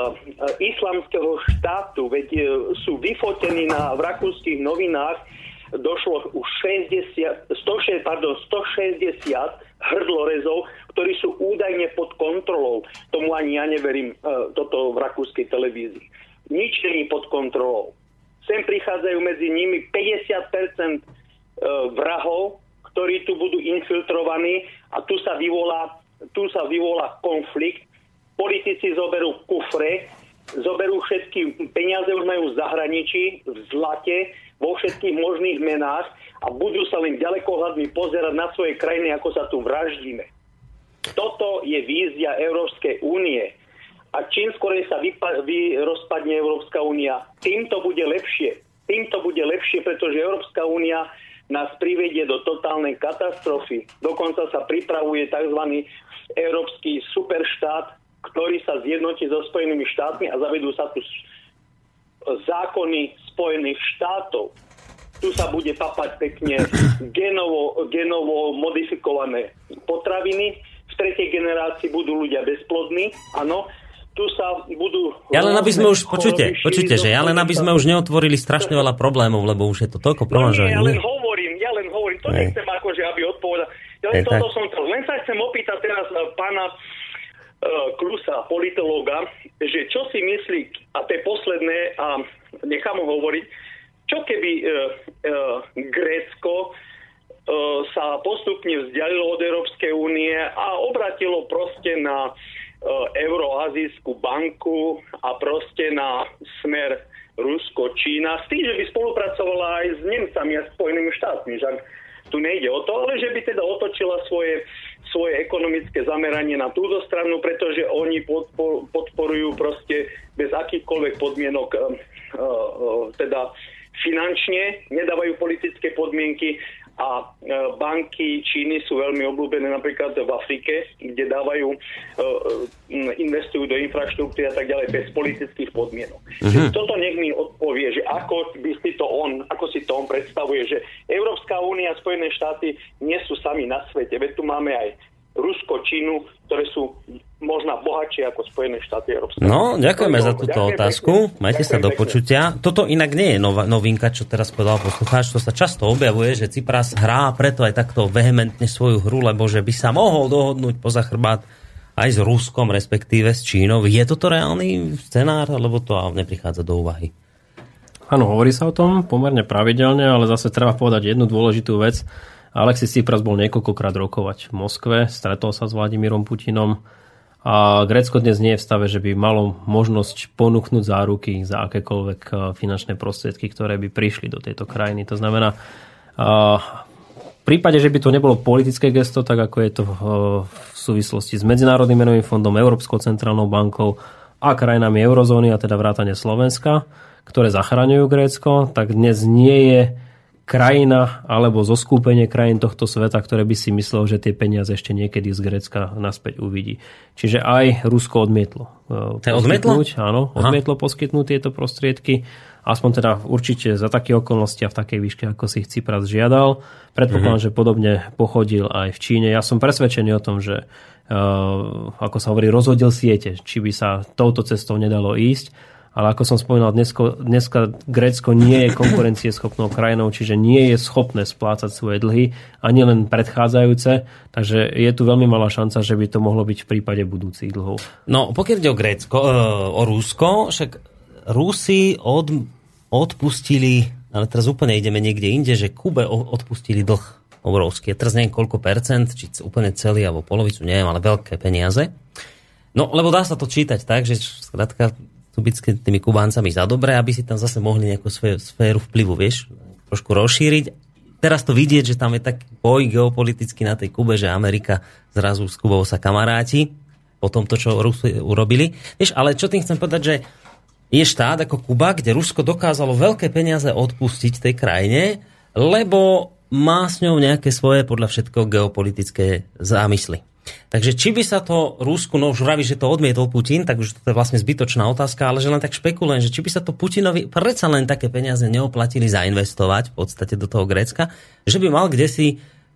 islamského štátu, veď e, sú vyfotení na, v rakúskych novinách, došlo už 60, 100, pardon, 160 hrdlorezov, ktorí sú údajne pod kontrolou. Tomu ani ja neverím, e, toto v rakúskej televízii. Nič není pod kontrolou. Sem prichádzajú medzi nimi 50% vrahov, ktorí tu budú infiltrovaní a tu sa vyvolá, tu sa vyvolá konflikt. Politici zoberú kufre, zoberú všetky peniaze, už majú v zahraničí, v zlate, vo všetkých možných menách a budú sa len ďalekohľadmi pozerať na svoje krajiny, ako sa tu vraždíme. Toto je vízia Európskej únie. A čím skôr sa vypa- vy rozpadne Európska únia, tým to bude lepšie. Tým to bude lepšie, pretože Európska únia nás privedie do totálnej katastrofy. Dokonca sa pripravuje tzv. európsky superštát, ktorý sa zjednotí so Spojenými štátmi a zavedú sa tu zákony Spojených štátov. Tu sa bude papať pekne genovo, genovo modifikované potraviny. V tretej generácii budú ľudia bezplodní, áno tu sa budú... Ja len aby sme už, počujte, počujte, že ja len aby sme už neotvorili strašne veľa problémov, lebo už je to toľko problémov, no nie, ja len len hovorím, to nechcem akože, aby odpovedal. Ja len toto som to, len sa chcem opýtať teraz eh, pána uh, Klusa, politológa, že čo si myslí, a to je posledné, a nechám ho hovoriť, čo keby uh, uh, Grécko sa postupne vzdialilo od Európskej únie a obratilo proste na E, Euroazijskú banku a proste na smer Rusko, Čína, s tým, že by spolupracovala aj s Nemcami a Spojenými štátmi. Že tu nejde o to, ale že by teda otočila svoje, svoje ekonomické zameranie na túto stranu, pretože oni podpor, podporujú proste bez akýchkoľvek podmienok uh, uh, teda finančne, nedávajú politické podmienky a e, banky Číny sú veľmi obľúbené napríklad v Afrike, kde dávajú, e, e, investujú do infraštruktúry a tak ďalej bez politických podmienok. Uh-huh. Toto nech mi odpovie, že ako by si to on, ako si to on predstavuje, že Európska únia a Spojené štáty nie sú sami na svete, veď tu máme aj Rusko, Čínu, ktoré sú možno bohatšie ako Spojené štáty Európske. No, ďakujeme za túto ďakujem otázku. Pekne. Majte ďakujem sa do počutia. Toto inak nie je novinka, čo teraz povedal poslucháč. To sa často objavuje, že Cypras hrá preto aj takto vehementne svoju hru, lebo že by sa mohol dohodnúť poza chrbát aj s Ruskom, respektíve s Čínou. Je toto reálny scenár, alebo to neprichádza do úvahy? Áno, hovorí sa o tom pomerne pravidelne, ale zase treba povedať jednu dôležitú vec Alexis Tsipras bol niekoľkokrát rokovať v Moskve, stretol sa s Vladimírom Putinom a Grécko dnes nie je v stave, že by malo možnosť ponúknuť záruky za akékoľvek eh, finančné prostriedky, ktoré by prišli do tejto krajiny. To znamená, eh, v prípade, že by to nebolo politické gesto, tak ako je to v súvislosti s Medzinárodným menovým fondom, Európskou centrálnou bankou a krajinami eurozóny, a teda vrátane Slovenska, ktoré zachraňujú Grécko, tak dnes nie je krajina alebo zoskúpenie krajín tohto sveta, ktoré by si myslel, že tie peniaze ešte niekedy z Grécka naspäť uvidí. Čiže aj Rusko odmietlo. To odmietlo? Áno, odmietlo Aha. poskytnúť tieto prostriedky. Aspoň teda určite za také okolnosti a v takej výške, ako si ich Cypras žiadal. Predpokladám, mm-hmm. že podobne pochodil aj v Číne. Ja som presvedčený o tom, že uh, ako sa hovorí, rozhodil siete, či by sa touto cestou nedalo ísť ale ako som spomínal, dnesko, dneska Grécko nie je konkurencieschopnou krajinou, čiže nie je schopné splácať svoje dlhy, ani len predchádzajúce, takže je tu veľmi malá šanca, že by to mohlo byť v prípade budúcich dlhov. No, pokiaľ ide o Grécko, e, o Rusko, však Rusi od, odpustili, ale teraz úplne ideme niekde inde, že Kube odpustili dlh obrovský. Teraz neviem koľko percent, či úplne celý alebo polovicu, neviem, ale veľké peniaze. No, lebo dá sa to čítať tak, že skrátka chcú tými Kubáncami za dobré, aby si tam zase mohli nejakú sféru vplyvu, vieš, trošku rozšíriť. Teraz to vidieť, že tam je taký boj geopoliticky na tej Kube, že Amerika zrazu s Kubou sa kamaráti po tom, to, čo Rusi urobili. Vieš, ale čo tým chcem povedať, že je štát ako Kuba, kde Rusko dokázalo veľké peniaze odpustiť tej krajine, lebo má s ňou nejaké svoje podľa všetko geopolitické zámysly. Takže či by sa to Rusku, no už vraví, že to odmietol Putin, tak už to je vlastne zbytočná otázka, ale že len tak špekulujem, že či by sa to Putinovi predsa len také peniaze neoplatili zainvestovať v podstate do toho Grécka, že by mal kde si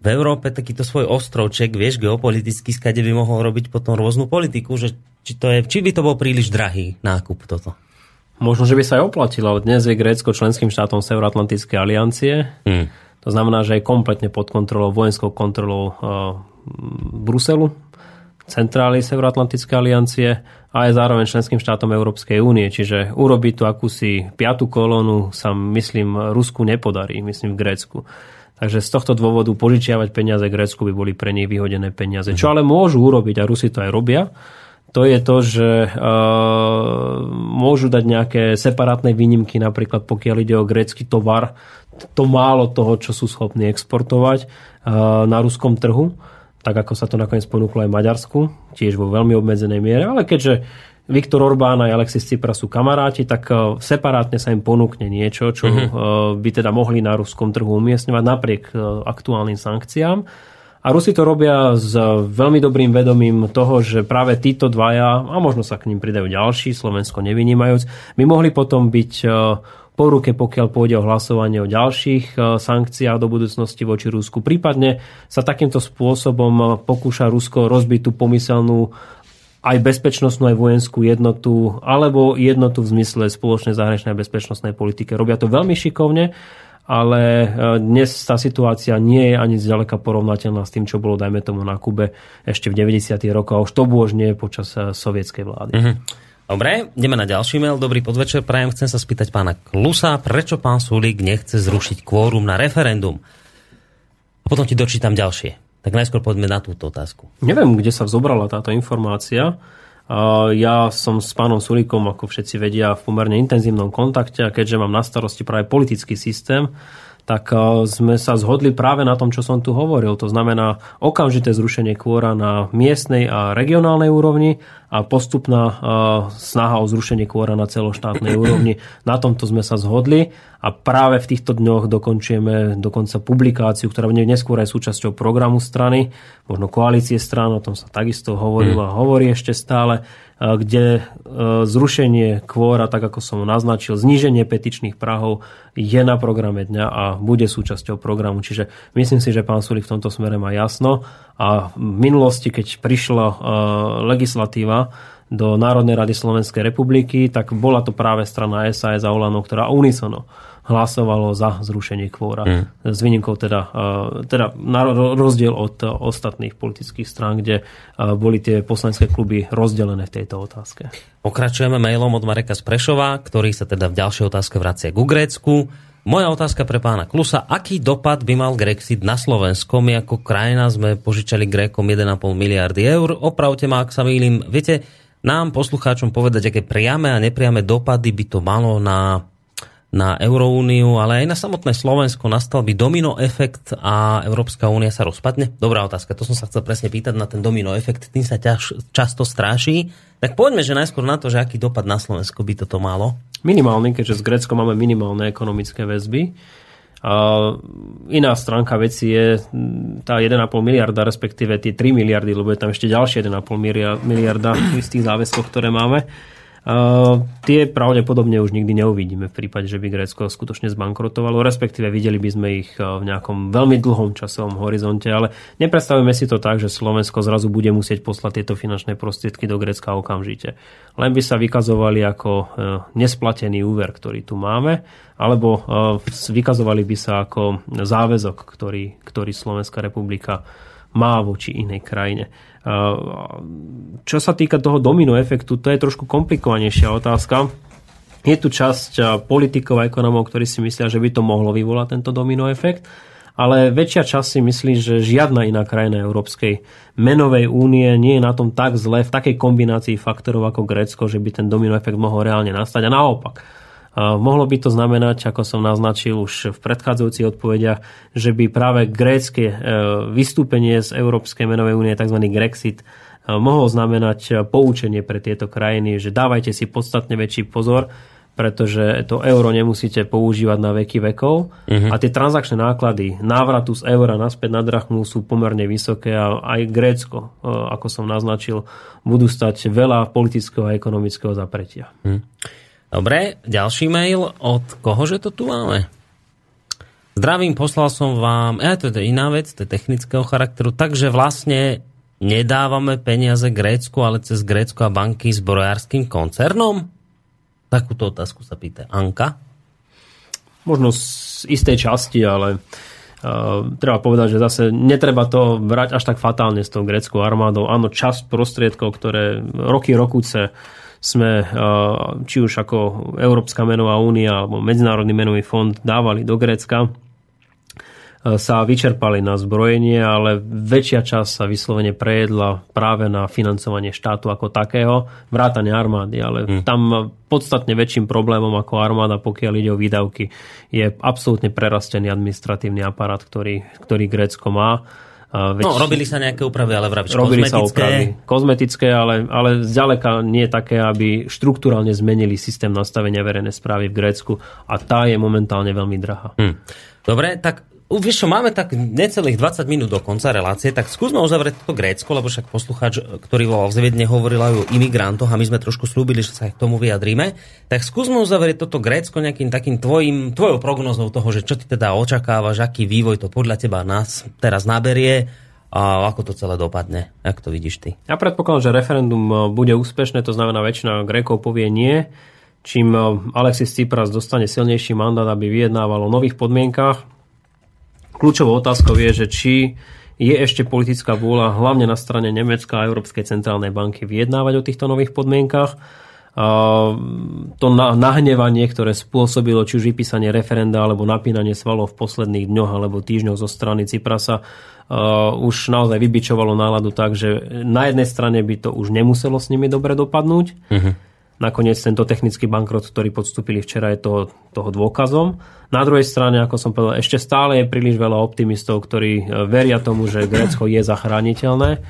v Európe takýto svoj ostrovček, vieš, geopolitický, skade by mohol robiť potom rôznu politiku, že či, to je, či by to bol príliš drahý nákup toto. Možno, že by sa aj oplatilo, ale dnes je Grécko členským štátom Severoatlantickej aliancie. Hmm. To znamená, že je kompletne pod kontrolou, vojenskou kontrolou uh, Bruselu, centrály Severoatlantickej aliancie a aj zároveň členským štátom Európskej únie. Čiže urobiť tu akúsi piatú kolónu sa, myslím, Rusku nepodarí, myslím v Grécku. Takže z tohto dôvodu požičiavať peniaze Grécku by boli pre nich vyhodené peniaze. Čo ale môžu urobiť, a Rusi to aj robia, to je to, že uh, môžu dať nejaké separátne výnimky, napríklad pokiaľ ide o grécky tovar, to málo toho, čo sú schopní exportovať uh, na ruskom trhu tak ako sa to nakoniec ponúklo aj Maďarsku, tiež vo veľmi obmedzenej miere, ale keďže Viktor Orbán a Alexis Tsipras sú kamaráti, tak e, separátne sa im ponúkne niečo, čo uh-huh. by teda mohli na ruskom trhu umiestňovať napriek e, aktuálnym sankciám. A Rusi to robia s veľmi dobrým vedomím toho, že práve títo dvaja, a možno sa k ním pridajú ďalší, Slovensko nevynímajúc, by mohli potom byť po ruke, pokiaľ pôjde o hlasovanie o ďalších e, sankciách do budúcnosti voči Rusku. Prípadne sa takýmto spôsobom e, pokúša Rusko rozbiť tú pomyselnú aj bezpečnostnú, aj vojenskú jednotu, alebo jednotu v zmysle spoločnej zahraničnej a bezpečnostnej politike. Robia to veľmi šikovne, ale e, dnes tá situácia nie je ani zďaleka porovnateľná s tým, čo bolo, dajme tomu, na Kube ešte v 90. rokoch, už to nie počas sovietskej vlády. Mm-hmm. Dobre, ideme na ďalší mail. Dobrý podvečer, prajem. Chcem sa spýtať pána Klusa, prečo pán Sulík nechce zrušiť kvórum na referendum? A potom ti dočítam ďalšie. Tak najskôr poďme na túto otázku. Neviem, kde sa vzobrala táto informácia. Ja som s pánom Sulíkom, ako všetci vedia, v pomerne intenzívnom kontakte a keďže mám na starosti práve politický systém, tak sme sa zhodli práve na tom, čo som tu hovoril. To znamená okamžité zrušenie kvóra na miestnej a regionálnej úrovni a postupná snaha o zrušenie kvóra na celoštátnej úrovni. Na tomto sme sa zhodli a práve v týchto dňoch dokončujeme dokonca publikáciu, ktorá bude neskôr aj súčasťou programu strany, možno koalície strán, o tom sa takisto hovorilo a hovorí ešte stále, kde e, zrušenie kvóra, tak ako som naznačil, zníženie petičných prahov je na programe dňa a bude súčasťou programu. Čiže myslím si, že pán Sulik v tomto smere má jasno a v minulosti, keď prišla e, legislatíva do Národnej rady Slovenskej republiky, tak bola to práve strana SAS a Olano, ktorá unisono hlasovalo za zrušenie kvóra. Mm. S výnimkou teda, e, teda na rozdiel od ostatných politických strán, kde e, boli tie poslanecké kluby rozdelené v tejto otázke. Pokračujeme mailom od Mareka Sprešova, ktorý sa teda v ďalšej otázke vracia ku Grécku. Moja otázka pre pána Klusa. Aký dopad by mal Grexit na Slovensko? My ako krajina sme požičali Grékom 1,5 miliardy eur. Opravte ma, ak sa mýlim. Viete, nám poslucháčom povedať, aké priame a nepriame dopady by to malo na, na Euroúniu, ale aj na samotné Slovensko nastal by domino efekt a Európska únia sa rozpadne? Dobrá otázka, to som sa chcel presne pýtať na ten domino efekt, tým sa ťaž, často stráši. Tak poďme, že najskôr na to, že aký dopad na Slovensko by toto malo. Minimálny, keďže s Gréckom máme minimálne ekonomické väzby A iná stránka veci je tá 1,5 miliarda, respektíve tie 3 miliardy, lebo je tam ešte ďalšie 1,5 miliarda v istých záväzkoch, ktoré máme. Uh, tie pravdepodobne už nikdy neuvidíme v prípade, že by Grécko skutočne zbankrotovalo, respektíve videli by sme ich v nejakom veľmi dlhom časovom horizonte, ale nepredstavujeme si to tak, že Slovensko zrazu bude musieť poslať tieto finančné prostriedky do Grécka okamžite. Len by sa vykazovali ako uh, nesplatený úver, ktorý tu máme, alebo vykazovali by sa ako záväzok, ktorý, ktorý Slovenská republika má voči inej krajine. Čo sa týka toho domino efektu, to je trošku komplikovanejšia otázka. Je tu časť politikov a ekonomov, ktorí si myslia, že by to mohlo vyvolať tento domino efekt, ale väčšia časť si myslí, že žiadna iná krajina Európskej menovej únie nie je na tom tak zle v takej kombinácii faktorov ako Grécko, že by ten domino efekt mohol reálne nastať. A naopak, Mohlo by to znamenať, ako som naznačil už v predchádzajúcich odpovediach, že by práve grécke e, vystúpenie z Európskej menovej únie, tzv. Grexit, e, mohlo znamenať poučenie pre tieto krajiny, že dávajte si podstatne väčší pozor, pretože to euro nemusíte používať na veky vekov uh-huh. a tie transakčné náklady návratu z eura naspäť na drachmu sú pomerne vysoké a aj Grécko, e, ako som naznačil, budú stať veľa politického a ekonomického zapretia. Uh-huh. Dobre, ďalší mail. Od kohože to tu máme? Zdravím, poslal som vám, ja, to je iná vec, to je technického charakteru, takže vlastne nedávame peniaze Grécku, ale cez Grécko a banky s brojárským koncernom? Takúto otázku sa pýta Anka. Možno z istej časti, ale uh, treba povedať, že zase netreba to brať až tak fatálne s tou gréckou armádou. Áno, časť prostriedkov, ktoré roky rokúce sme či už ako Európska menová únia alebo Medzinárodný menový fond dávali do Grécka, sa vyčerpali na zbrojenie, ale väčšia časť sa vyslovene prejedla práve na financovanie štátu ako takého, vrátane armády, ale hmm. tam podstatne väčším problémom ako armáda, pokiaľ ide o výdavky, je absolútne prerastený administratívny aparát, ktorý, ktorý Grécko má Veď, no, robili sa nejaké úpravy, ale vravíš, robili kozmetické. sa úpravy. Kozmetické, ale, ale zďaleka nie také, aby štruktúralne zmenili systém nastavenia verejnej správy v Grécku a tá je momentálne veľmi drahá. Hm. Dobre, tak vieš čo, máme tak necelých 20 minút do konca relácie, tak skúsme uzavrieť toto Grécko, lebo však poslucháč, ktorý volal z hovoril aj o imigrantoch a my sme trošku slúbili, že sa k tomu vyjadríme. Tak skúsme uzavrieť toto Grécko nejakým takým tvojim, tvojou prognozou toho, že čo ty teda očakávaš, aký vývoj to podľa teba nás teraz naberie a ako to celé dopadne. Jak to vidíš ty? Ja predpokladám, že referendum e, bude úspešné, to znamená väčšina Grékov povie nie, čím e, Alexis Tsipras dostane silnejší mandát, aby vyjednával o nových podmienkách Kľúčovou otázkou je, že či je ešte politická vôľa hlavne na strane Nemecka a Európskej centrálnej banky vyjednávať o týchto nových podmienkach. To nahnevanie, ktoré spôsobilo či už vypísanie referenda alebo napínanie svalov v posledných dňoch alebo týždňoch zo strany Ciprasa, už naozaj vybičovalo náladu tak, že na jednej strane by to už nemuselo s nimi dobre dopadnúť. Uh-huh Nakoniec tento technický bankrot, ktorý podstúpili včera, je toho, toho dôkazom. Na druhej strane, ako som povedal, ešte stále je príliš veľa optimistov, ktorí e, veria tomu, že Grécko je zachrániteľné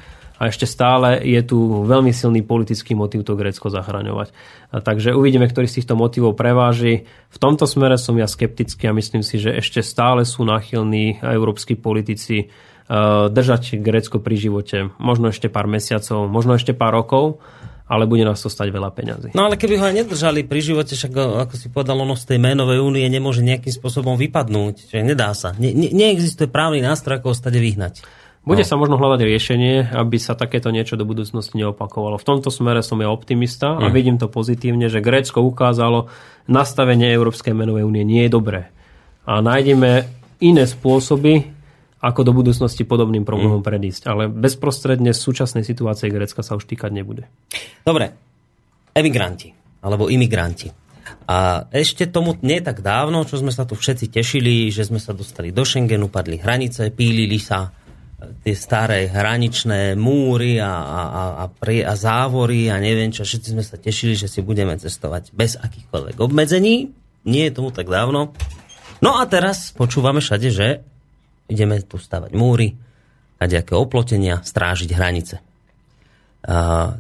a ešte stále je tu veľmi silný politický motiv to Grécko zachraňovať. A takže uvidíme, ktorý z týchto motivov preváži. V tomto smere som ja skeptický a myslím si, že ešte stále sú náchylní európsky politici e, držať Grécko pri živote. Možno ešte pár mesiacov, možno ešte pár rokov ale bude nás to stať veľa peňazí. No ale keby ho aj nedržali pri živote, však ako si povedal, ono z tej menovej únie nemôže nejakým spôsobom vypadnúť. Čiže nedá sa. Ne, ne, neexistuje právny nástroj, ako ho stade vyhnať. Bude no. sa možno hľadať riešenie, aby sa takéto niečo do budúcnosti neopakovalo. V tomto smere som ja optimista a mm. vidím to pozitívne, že Grécko ukázalo, nastavenie Európskej menovej únie nie je dobré. A nájdeme iné spôsoby, ako do budúcnosti podobným problémom mm. predísť. Ale bezprostredne súčasnej situácie Grécka sa už týkať nebude. Dobre, emigranti alebo imigranti. A ešte tomu nie tak dávno, čo sme sa tu všetci tešili, že sme sa dostali do Schengenu, padli hranice, pílili sa e, tie staré hraničné múry a, a, a, prie, a závory a neviem čo. Všetci sme sa tešili, že si budeme cestovať bez akýchkoľvek obmedzení. Nie je tomu tak dávno. No a teraz počúvame všade, že ideme tu stavať múry a nejaké oplotenia, strážiť hranice. A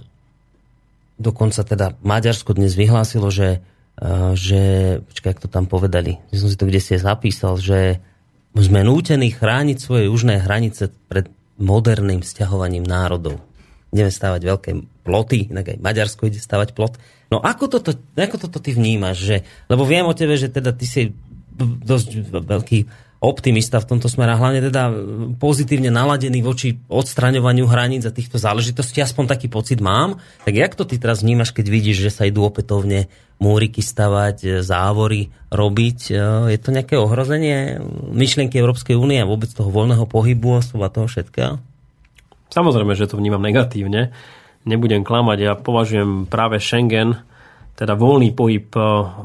dokonca teda Maďarsko dnes vyhlásilo, že že, počkaj, to tam povedali, že som si to kde si zapísal, že sme nútení chrániť svoje južné hranice pred moderným sťahovaním národov. Ideme stávať veľké ploty, inak aj Maďarsko ide stavať plot. No ako toto, ako toto ty vnímaš? Že, lebo viem o tebe, že teda ty si dosť veľký optimista v tomto smere a hlavne teda pozitívne naladený voči odstraňovaniu hraníc a týchto záležitostí, aspoň taký pocit mám. Tak jak to ty teraz vnímaš, keď vidíš, že sa idú opätovne múriky stavať, e, závory robiť? E, je to nejaké ohrozenie myšlienky Európskej únie a vôbec toho voľného pohybu osoba toho všetkého? Samozrejme, že to vnímam negatívne. Nebudem klamať, ja považujem práve Schengen teda voľný pohyb e,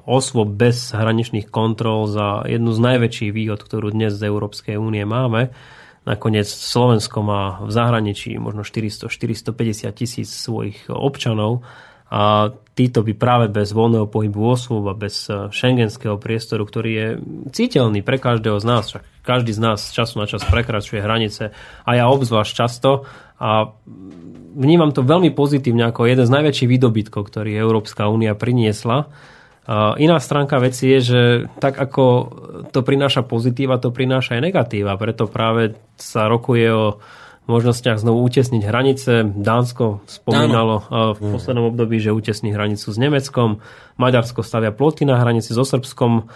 osôb bez hraničných kontrol za jednu z najväčších výhod, ktorú dnes z Európskej únie máme. Nakoniec Slovensko má v zahraničí možno 400-450 tisíc svojich občanov a títo by práve bez voľného pohybu osôb a bez šengenského e, priestoru, ktorý je citeľný pre každého z nás, však každý z nás času na čas prekračuje hranice a ja obzvlášť často a vnímam to veľmi pozitívne ako jeden z najväčších výdobytkov, ktorý Európska únia priniesla. A iná stránka veci je, že tak ako to prináša pozitíva, to prináša aj negatíva. Preto práve sa rokuje o možnostiach znovu utesniť hranice. Dánsko spomínalo ano. v poslednom období, že utesní hranicu s Nemeckom. Maďarsko stavia ploty na hranici so Srbskom.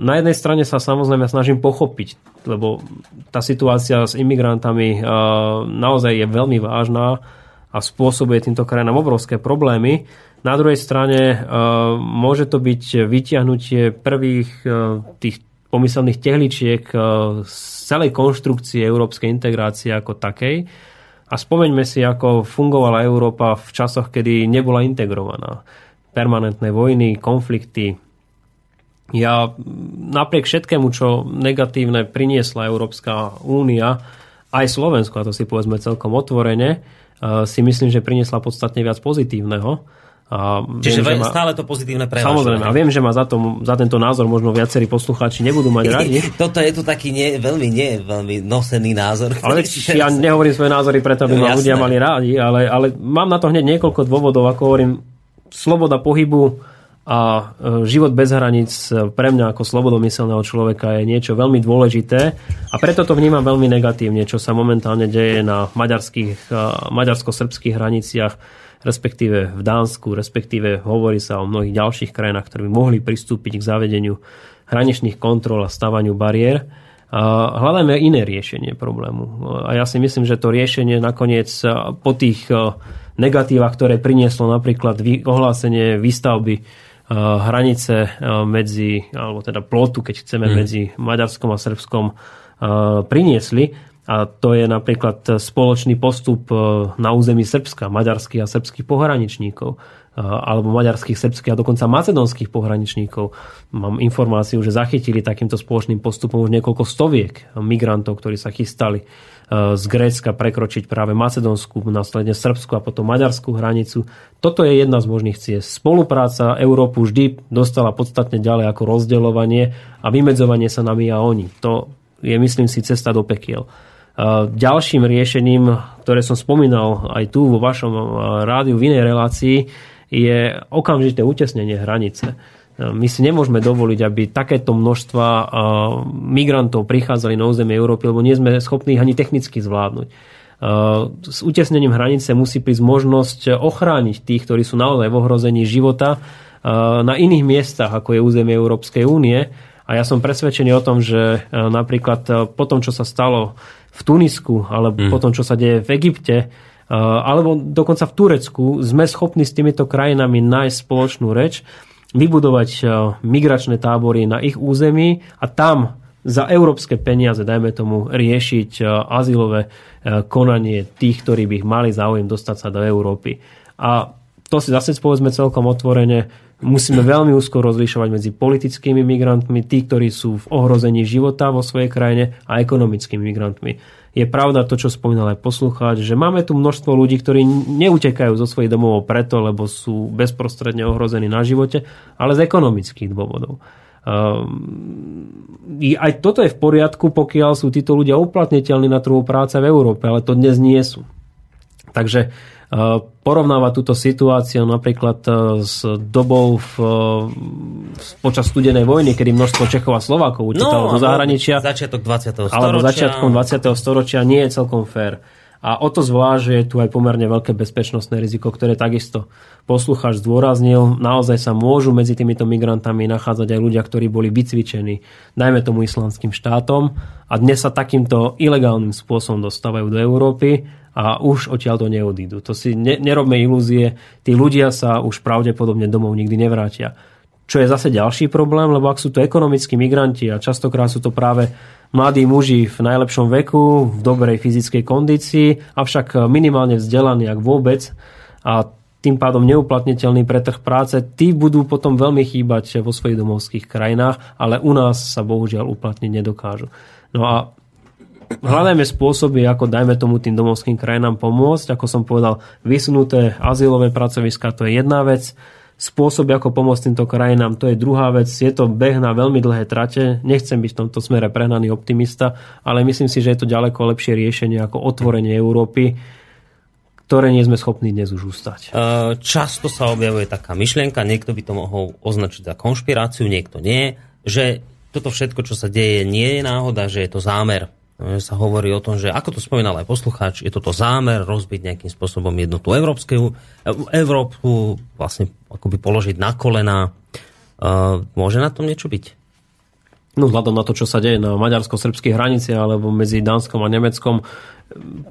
Na jednej strane sa samozrejme snažím pochopiť, lebo tá situácia s imigrantami naozaj je veľmi vážna a spôsobuje týmto krajinám obrovské problémy. Na druhej strane môže to byť vytiahnutie prvých tých pomyselných tehličiek z celej konštrukcie európskej integrácie ako takej. A spomeňme si, ako fungovala Európa v časoch, kedy nebola integrovaná. Permanentné vojny, konflikty, ja napriek všetkému, čo negatívne priniesla Európska únia, aj Slovensko, a to si povedzme celkom otvorene, eh, si myslím, že priniesla podstatne viac pozitívneho. A Čiže viem, ma, stále to pozitívne prevažuje. Samozrejme, a viem, že ma za, to, za tento názor možno viacerí poslucháči nebudú mať radi. Toto je tu taký nie, veľmi, nie, veľmi nosený názor. Ale ja nehovorím svoje názory preto, aby ma ľudia mali rádi, ale, ale mám na to hneď niekoľko dôvodov, ako hovorím, sloboda pohybu, a e, život bez hraníc e, pre mňa ako slobodomyselného človeka je niečo veľmi dôležité a preto to vnímam veľmi negatívne, čo sa momentálne deje na maďarských, e, maďarsko-srbských hraniciach, respektíve v Dánsku, respektíve hovorí sa o mnohých ďalších krajinách, ktoré by mohli pristúpiť k zavedeniu hraničných kontrol a stavaniu bariér. A hľadajme iné riešenie problému. A ja si myslím, že to riešenie nakoniec po tých negatívach, ktoré prinieslo napríklad ohlásenie výstavby hranice medzi, alebo teda plotu, keď chceme, mm. medzi Maďarskom a Srbskom priniesli. A to je napríklad spoločný postup na území Srbska, maďarských a srbských pohraničníkov alebo maďarských, srbských a dokonca macedónskych pohraničníkov. Mám informáciu, že zachytili takýmto spoločným postupom už niekoľko stoviek migrantov, ktorí sa chystali z Grécka prekročiť práve Macedónsku, následne Srbsku a potom Maďarskú hranicu. Toto je jedna z možných ciest. Spolupráca Európu vždy dostala podstatne ďalej ako rozdeľovanie a vymedzovanie sa nami a oni. To je, myslím si, cesta do pekiel. Ďalším riešením, ktoré som spomínal aj tu vo vašom rádiu v inej relácii, je okamžité utesnenie hranice. My si nemôžeme dovoliť, aby takéto množstva migrantov prichádzali na územie Európy, lebo nie sme schopní ich ani technicky zvládnuť. S utesnením hranice musí prísť možnosť ochrániť tých, ktorí sú naozaj v ohrození života na iných miestach, ako je územie Európskej únie. A ja som presvedčený o tom, že napríklad po tom, čo sa stalo v Tunisku, alebo mm. po tom, čo sa deje v Egypte, alebo dokonca v Turecku, sme schopní s týmito krajinami nájsť spoločnú reč vybudovať e, migračné tábory na ich území a tam za európske peniaze, dajme tomu, riešiť e, azylové konanie tých, ktorí by mali záujem dostať sa do Európy. A to si zase povedzme celkom otvorene, musíme veľmi úzko rozlišovať medzi politickými migrantmi, tí, ktorí sú v ohrození života vo svojej krajine a ekonomickými migrantmi je pravda to, čo spomínal aj poslucháč, že máme tu množstvo ľudí, ktorí neutekajú zo svojich domov preto, lebo sú bezprostredne ohrození na živote, ale z ekonomických dôvodov. Um, aj toto je v poriadku, pokiaľ sú títo ľudia uplatniteľní na trhu práce v Európe, ale to dnes nie sú. Takže porovnáva túto situáciu napríklad s dobou v, počas studenej vojny, kedy množstvo Čechov a Slovákov utekalo no, do zahraničia. Začiatok 20. storočia. Alebo začiatkom 20. storočia nie je celkom fér. A o to zvlášť, že je tu aj pomerne veľké bezpečnostné riziko, ktoré takisto poslucháč zdôraznil. Naozaj sa môžu medzi týmito migrantami nachádzať aj ľudia, ktorí boli vycvičení, najmä tomu islamským štátom a dnes sa takýmto ilegálnym spôsobom dostávajú do Európy a už odtiaľ to neodídu. To si ne, nerobme ilúzie, tí ľudia sa už pravdepodobne domov nikdy nevrátia. Čo je zase ďalší problém, lebo ak sú to ekonomickí migranti a častokrát sú to práve mladí muži v najlepšom veku, v dobrej fyzickej kondícii, avšak minimálne vzdelaní, ak vôbec, a tým pádom neuplatniteľný pre trh práce, tí budú potom veľmi chýbať vo svojich domovských krajinách, ale u nás sa bohužiaľ uplatniť nedokážu. No a hľadajme spôsoby, ako dajme tomu tým domovským krajinám pomôcť. Ako som povedal, vysunuté azylové pracoviska, to je jedna vec spôsoby, ako pomôcť týmto krajinám, to je druhá vec. Je to beh na veľmi dlhé trate. Nechcem byť v tomto smere prehnaný optimista, ale myslím si, že je to ďaleko lepšie riešenie ako otvorenie Európy ktoré nie sme schopní dnes už ustať. E, často sa objavuje taká myšlienka, niekto by to mohol označiť za konšpiráciu, niekto nie, že toto všetko, čo sa deje, nie je náhoda, že je to zámer sa hovorí o tom, že ako to spomínal aj poslucháč, je toto zámer rozbiť nejakým spôsobom jednotu Európskeho, Európu vlastne akoby položiť na kolena. Môže na tom niečo byť? No vzhľadom na to, čo sa deje na maďarsko-srbských hraniciach alebo medzi Dánskom a Nemeckom,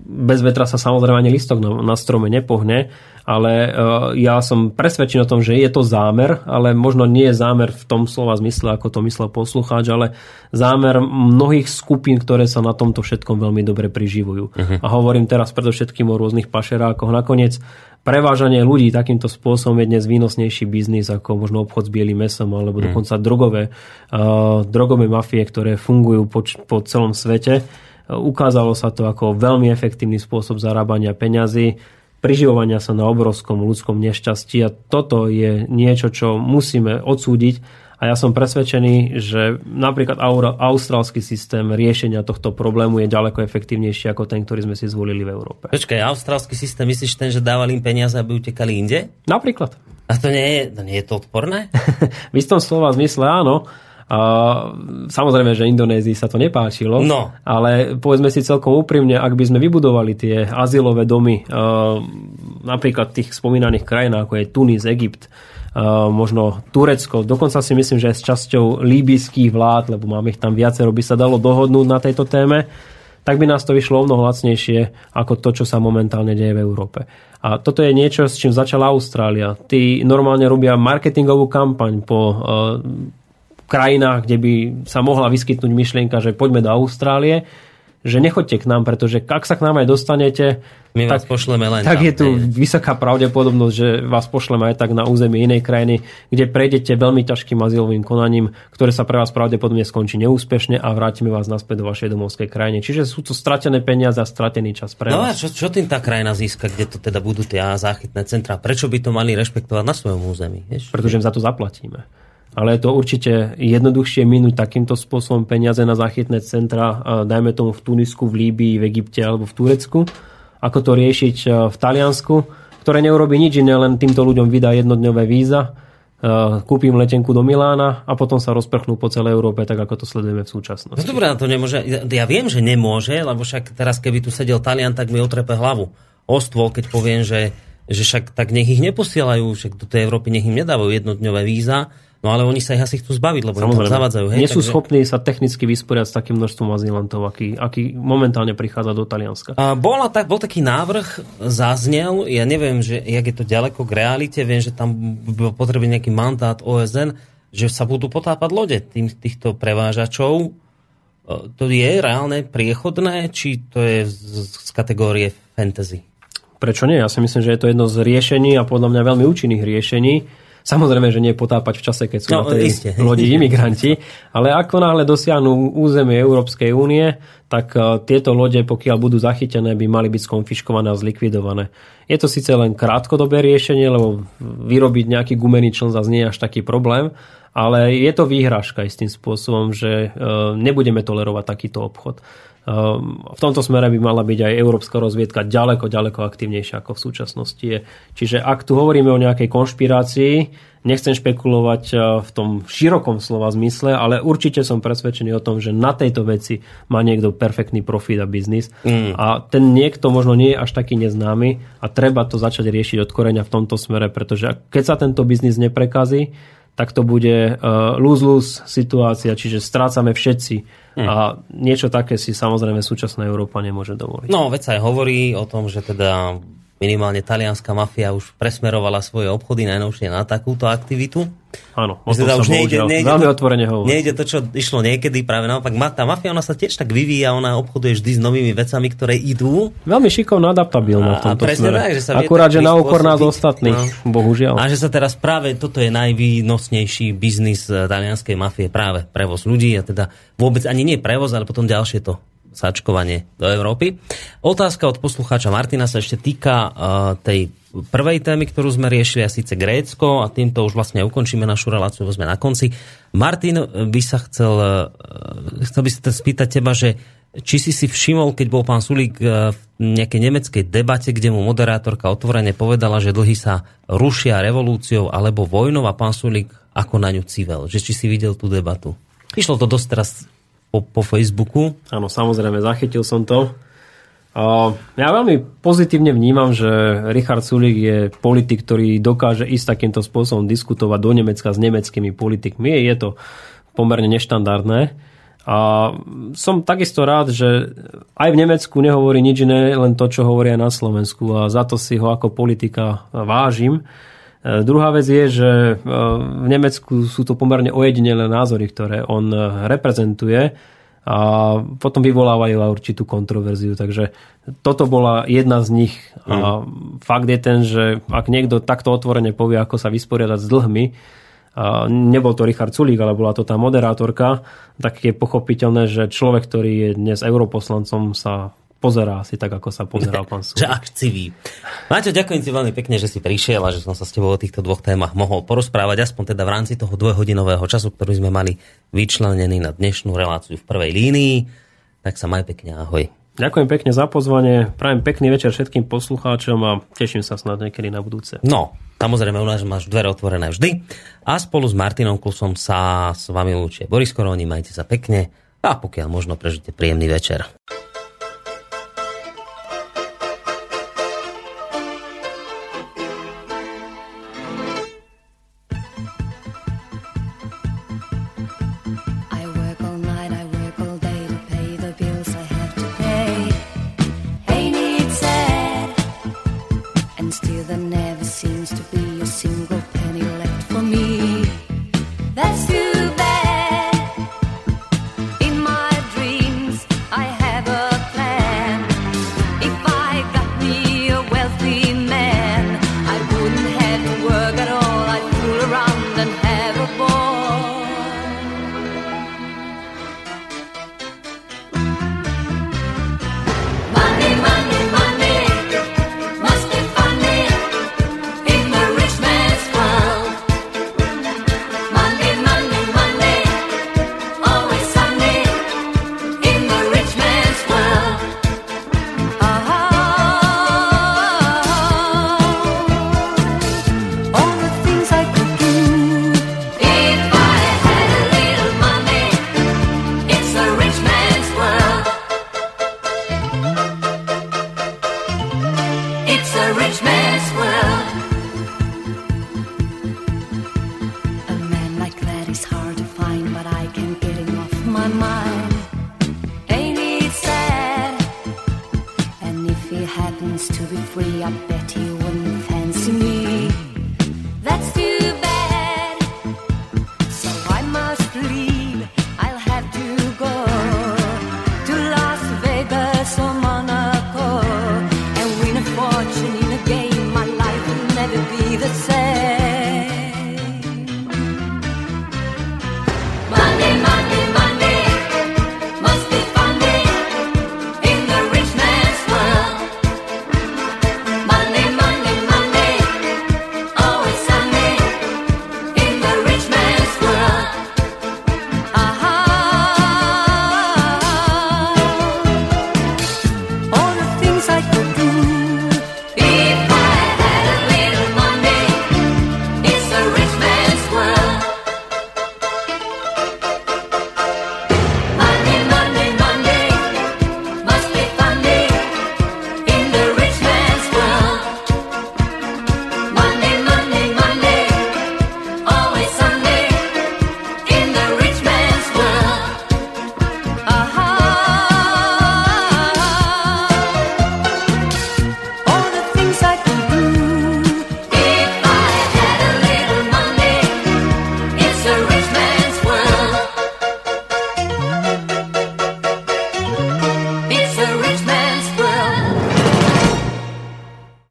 bez vetra sa samozrejme ani listok na, na strome nepohne, ale uh, ja som presvedčený o tom, že je to zámer, ale možno nie je zámer v tom slova zmysle, ako to myslel poslucháč, ale zámer mnohých skupín, ktoré sa na tomto všetkom veľmi dobre priživujú. Uh-huh. A hovorím teraz predovšetkým o rôznych pašerákoch. Nakoniec prevážanie ľudí takýmto spôsobom je dnes výnosnejší biznis ako možno obchod s bielým mesom alebo uh-huh. dokonca drogové, uh, drogové mafie, ktoré fungujú po, po celom svete Ukázalo sa to ako veľmi efektívny spôsob zarábania peňazí, priživovania sa na obrovskom ľudskom nešťastí a toto je niečo, čo musíme odsúdiť a ja som presvedčený, že napríklad austrálsky systém riešenia tohto problému je ďaleko efektívnejší ako ten, ktorý sme si zvolili v Európe. Počkaj, austrálsky systém, myslíš ten, že dávali im peniaze, aby utekali inde? Napríklad. A to nie je, to nie je to odporné? v istom slova zmysle áno. A samozrejme, že Indonézii sa to nepáčilo, no. ale povedzme si celkom úprimne, ak by sme vybudovali tie azylové domy, napríklad tých spomínaných krajín, ako je Tunis, Egypt, možno Turecko, dokonca si myslím, že aj s časťou líbyských vlád, lebo máme ich tam viacero, by sa dalo dohodnúť na tejto téme, tak by nás to vyšlo o mnoho lacnejšie ako to, čo sa momentálne deje v Európe. A toto je niečo, s čím začala Austrália. Tí normálne robia marketingovú kampaň po krajinách, kde by sa mohla vyskytnúť myšlienka, že poďme do Austrálie, že nechoďte k nám, pretože ak sa k nám aj dostanete, my tak, vás pošleme len tak tam, je tu ne? vysoká pravdepodobnosť, že vás pošleme aj tak na územie inej krajiny, kde prejdete veľmi ťažkým azylovým konaním, ktoré sa pre vás pravdepodobne skončí neúspešne a vrátime vás naspäť do vašej domovskej krajine. Čiže sú to stratené peniaze a stratený čas pre no vás. No a čo, čo tým tá krajina získa, kde to teda budú tie záchytné centra? Prečo by to mali rešpektovať na svojom území? Vieš? Pretože im za to zaplatíme ale je to určite jednoduchšie minúť takýmto spôsobom peniaze na záchytné centra, dajme tomu v Tunisku, v Líbii, v Egypte alebo v Turecku, ako to riešiť v Taliansku, ktoré neurobi nič iné, len týmto ľuďom vydá jednodňové víza, kúpim letenku do Milána a potom sa rozprchnú po celej Európe, tak ako to sledujeme v súčasnosti. No dobré, to nemôže. Ja viem, že nemôže, lebo však teraz, keby tu sedel Talian, tak mi otrepe hlavu. Ostvo, keď poviem, že, že však tak nech ich neposielajú, však do tej Európy nech im nedávajú jednodňové víza, No ale oni sa ich asi chcú zbaviť, lebo Samozrejme. tam zavadzajú. Hej, Nie sú takže... schopní sa technicky vysporiať s takým množstvom azylantov, aký, aký momentálne prichádza do Talianska. A bola, tak, bol taký návrh, zaznel, ja neviem, že jak je to ďaleko k realite, viem, že tam bol potrebný nejaký mandát OSN, že sa budú potápať lode tým, týchto prevážačov. E, to je reálne priechodné, či to je z, z kategórie fantasy? Prečo nie? Ja si myslím, že je to jedno z riešení a podľa mňa veľmi účinných riešení Samozrejme, že nie potápať v čase, keď sú no, na tej iste. lodi imigranti, ale ako náhle dosiahnu územie Európskej únie, tak uh, tieto lode, pokiaľ budú zachytené, by mali byť skonfiškované a zlikvidované. Je to síce len krátkodobé riešenie, lebo vyrobiť nejaký gumený čln zase nie je až taký problém, ale je to výhražka istým spôsobom, že uh, nebudeme tolerovať takýto obchod. V tomto smere by mala byť aj európska rozviedka ďaleko, ďaleko aktívnejšia ako v súčasnosti je. Čiže ak tu hovoríme o nejakej konšpirácii, nechcem špekulovať e, v tom širokom slova zmysle, ale určite som presvedčený o tom, že na tejto veci má niekto perfektný profit a biznis. Mm. A ten niekto možno nie je až taký neznámy a treba to začať riešiť od koreňa v tomto smere, pretože keď sa tento biznis neprekazí, tak to bude uh, lose-lose situácia, čiže strácame všetci. Hmm. A niečo také si samozrejme súčasná Európa nemôže dovoliť. No, veď sa aj hovorí o tom, že teda minimálne talianská mafia už presmerovala svoje obchody najnovšie na takúto aktivitu. Áno, o teda už nejde, nejde, veľmi otvorene hovorí. Nejde to, čo išlo niekedy, práve naopak. Tá mafia, ona sa tiež tak vyvíja, ona obchoduje vždy s novými vecami, ktoré idú. Veľmi šikovno adaptabilná v tomto a smere. Tak, že sa Akurát, že na úkor nás ostatných, no. bohužiaľ. A že sa teraz práve, toto je najvýnosnejší biznis eh, talianskej mafie, práve prevoz ľudí a teda vôbec ani nie prevoz, ale potom ďalšie to sačkovanie do Európy. Otázka od poslucháča Martina sa ešte týka uh, tej prvej témy, ktorú sme riešili, a síce Grécko, a týmto už vlastne ukončíme našu reláciu, sme na konci. Martin by sa chcel, uh, chcel by sa spýtať teba, že či si si všimol, keď bol pán Sulík v nejakej nemeckej debate, kde mu moderátorka otvorene povedala, že dlhy sa rušia revolúciou alebo vojnou a pán Sulík ako na ňu civel. Že či si videl tú debatu. Išlo to dosť teraz po, po Facebooku. Áno, samozrejme, zachytil som to. Ja veľmi pozitívne vnímam, že Richard Sulik je politik, ktorý dokáže ísť takýmto spôsobom diskutovať do Nemecka s nemeckými politikmi. Je to pomerne neštandardné. A som takisto rád, že aj v Nemecku nehovorí nič iné, len to, čo hovoria na Slovensku. A za to si ho ako politika vážim. E, druhá vec je, že e, v Nemecku sú to pomerne ojedinelé názory, ktoré on e, reprezentuje a potom vyvolávajú aj určitú kontroverziu. Takže toto bola jedna z nich. Mm. A fakt je ten, že ak niekto takto otvorene povie, ako sa vysporiadať s dlhmi, a nebol to Richard Sulík, ale bola to tá moderátorka, tak je pochopiteľné, že človek, ktorý je dnes europoslancom, sa pozerá si tak, ako sa pozeral pán Súd. Že akcivý. Máťo, ďakujem ti veľmi pekne, že si prišiel a že som sa s tebou o týchto dvoch témach mohol porozprávať, aspoň teda v rámci toho dvojhodinového času, ktorý sme mali vyčlenený na dnešnú reláciu v prvej línii. Tak sa maj pekne, ahoj. Ďakujem pekne za pozvanie, prajem pekný večer všetkým poslucháčom a teším sa snad niekedy na budúce. No, samozrejme u nás máš dvere otvorené vždy. A spolu s Martinom Klusom sa s vami lúčie Boris Koroni, majte sa pekne a pokiaľ možno prežite príjemný večer.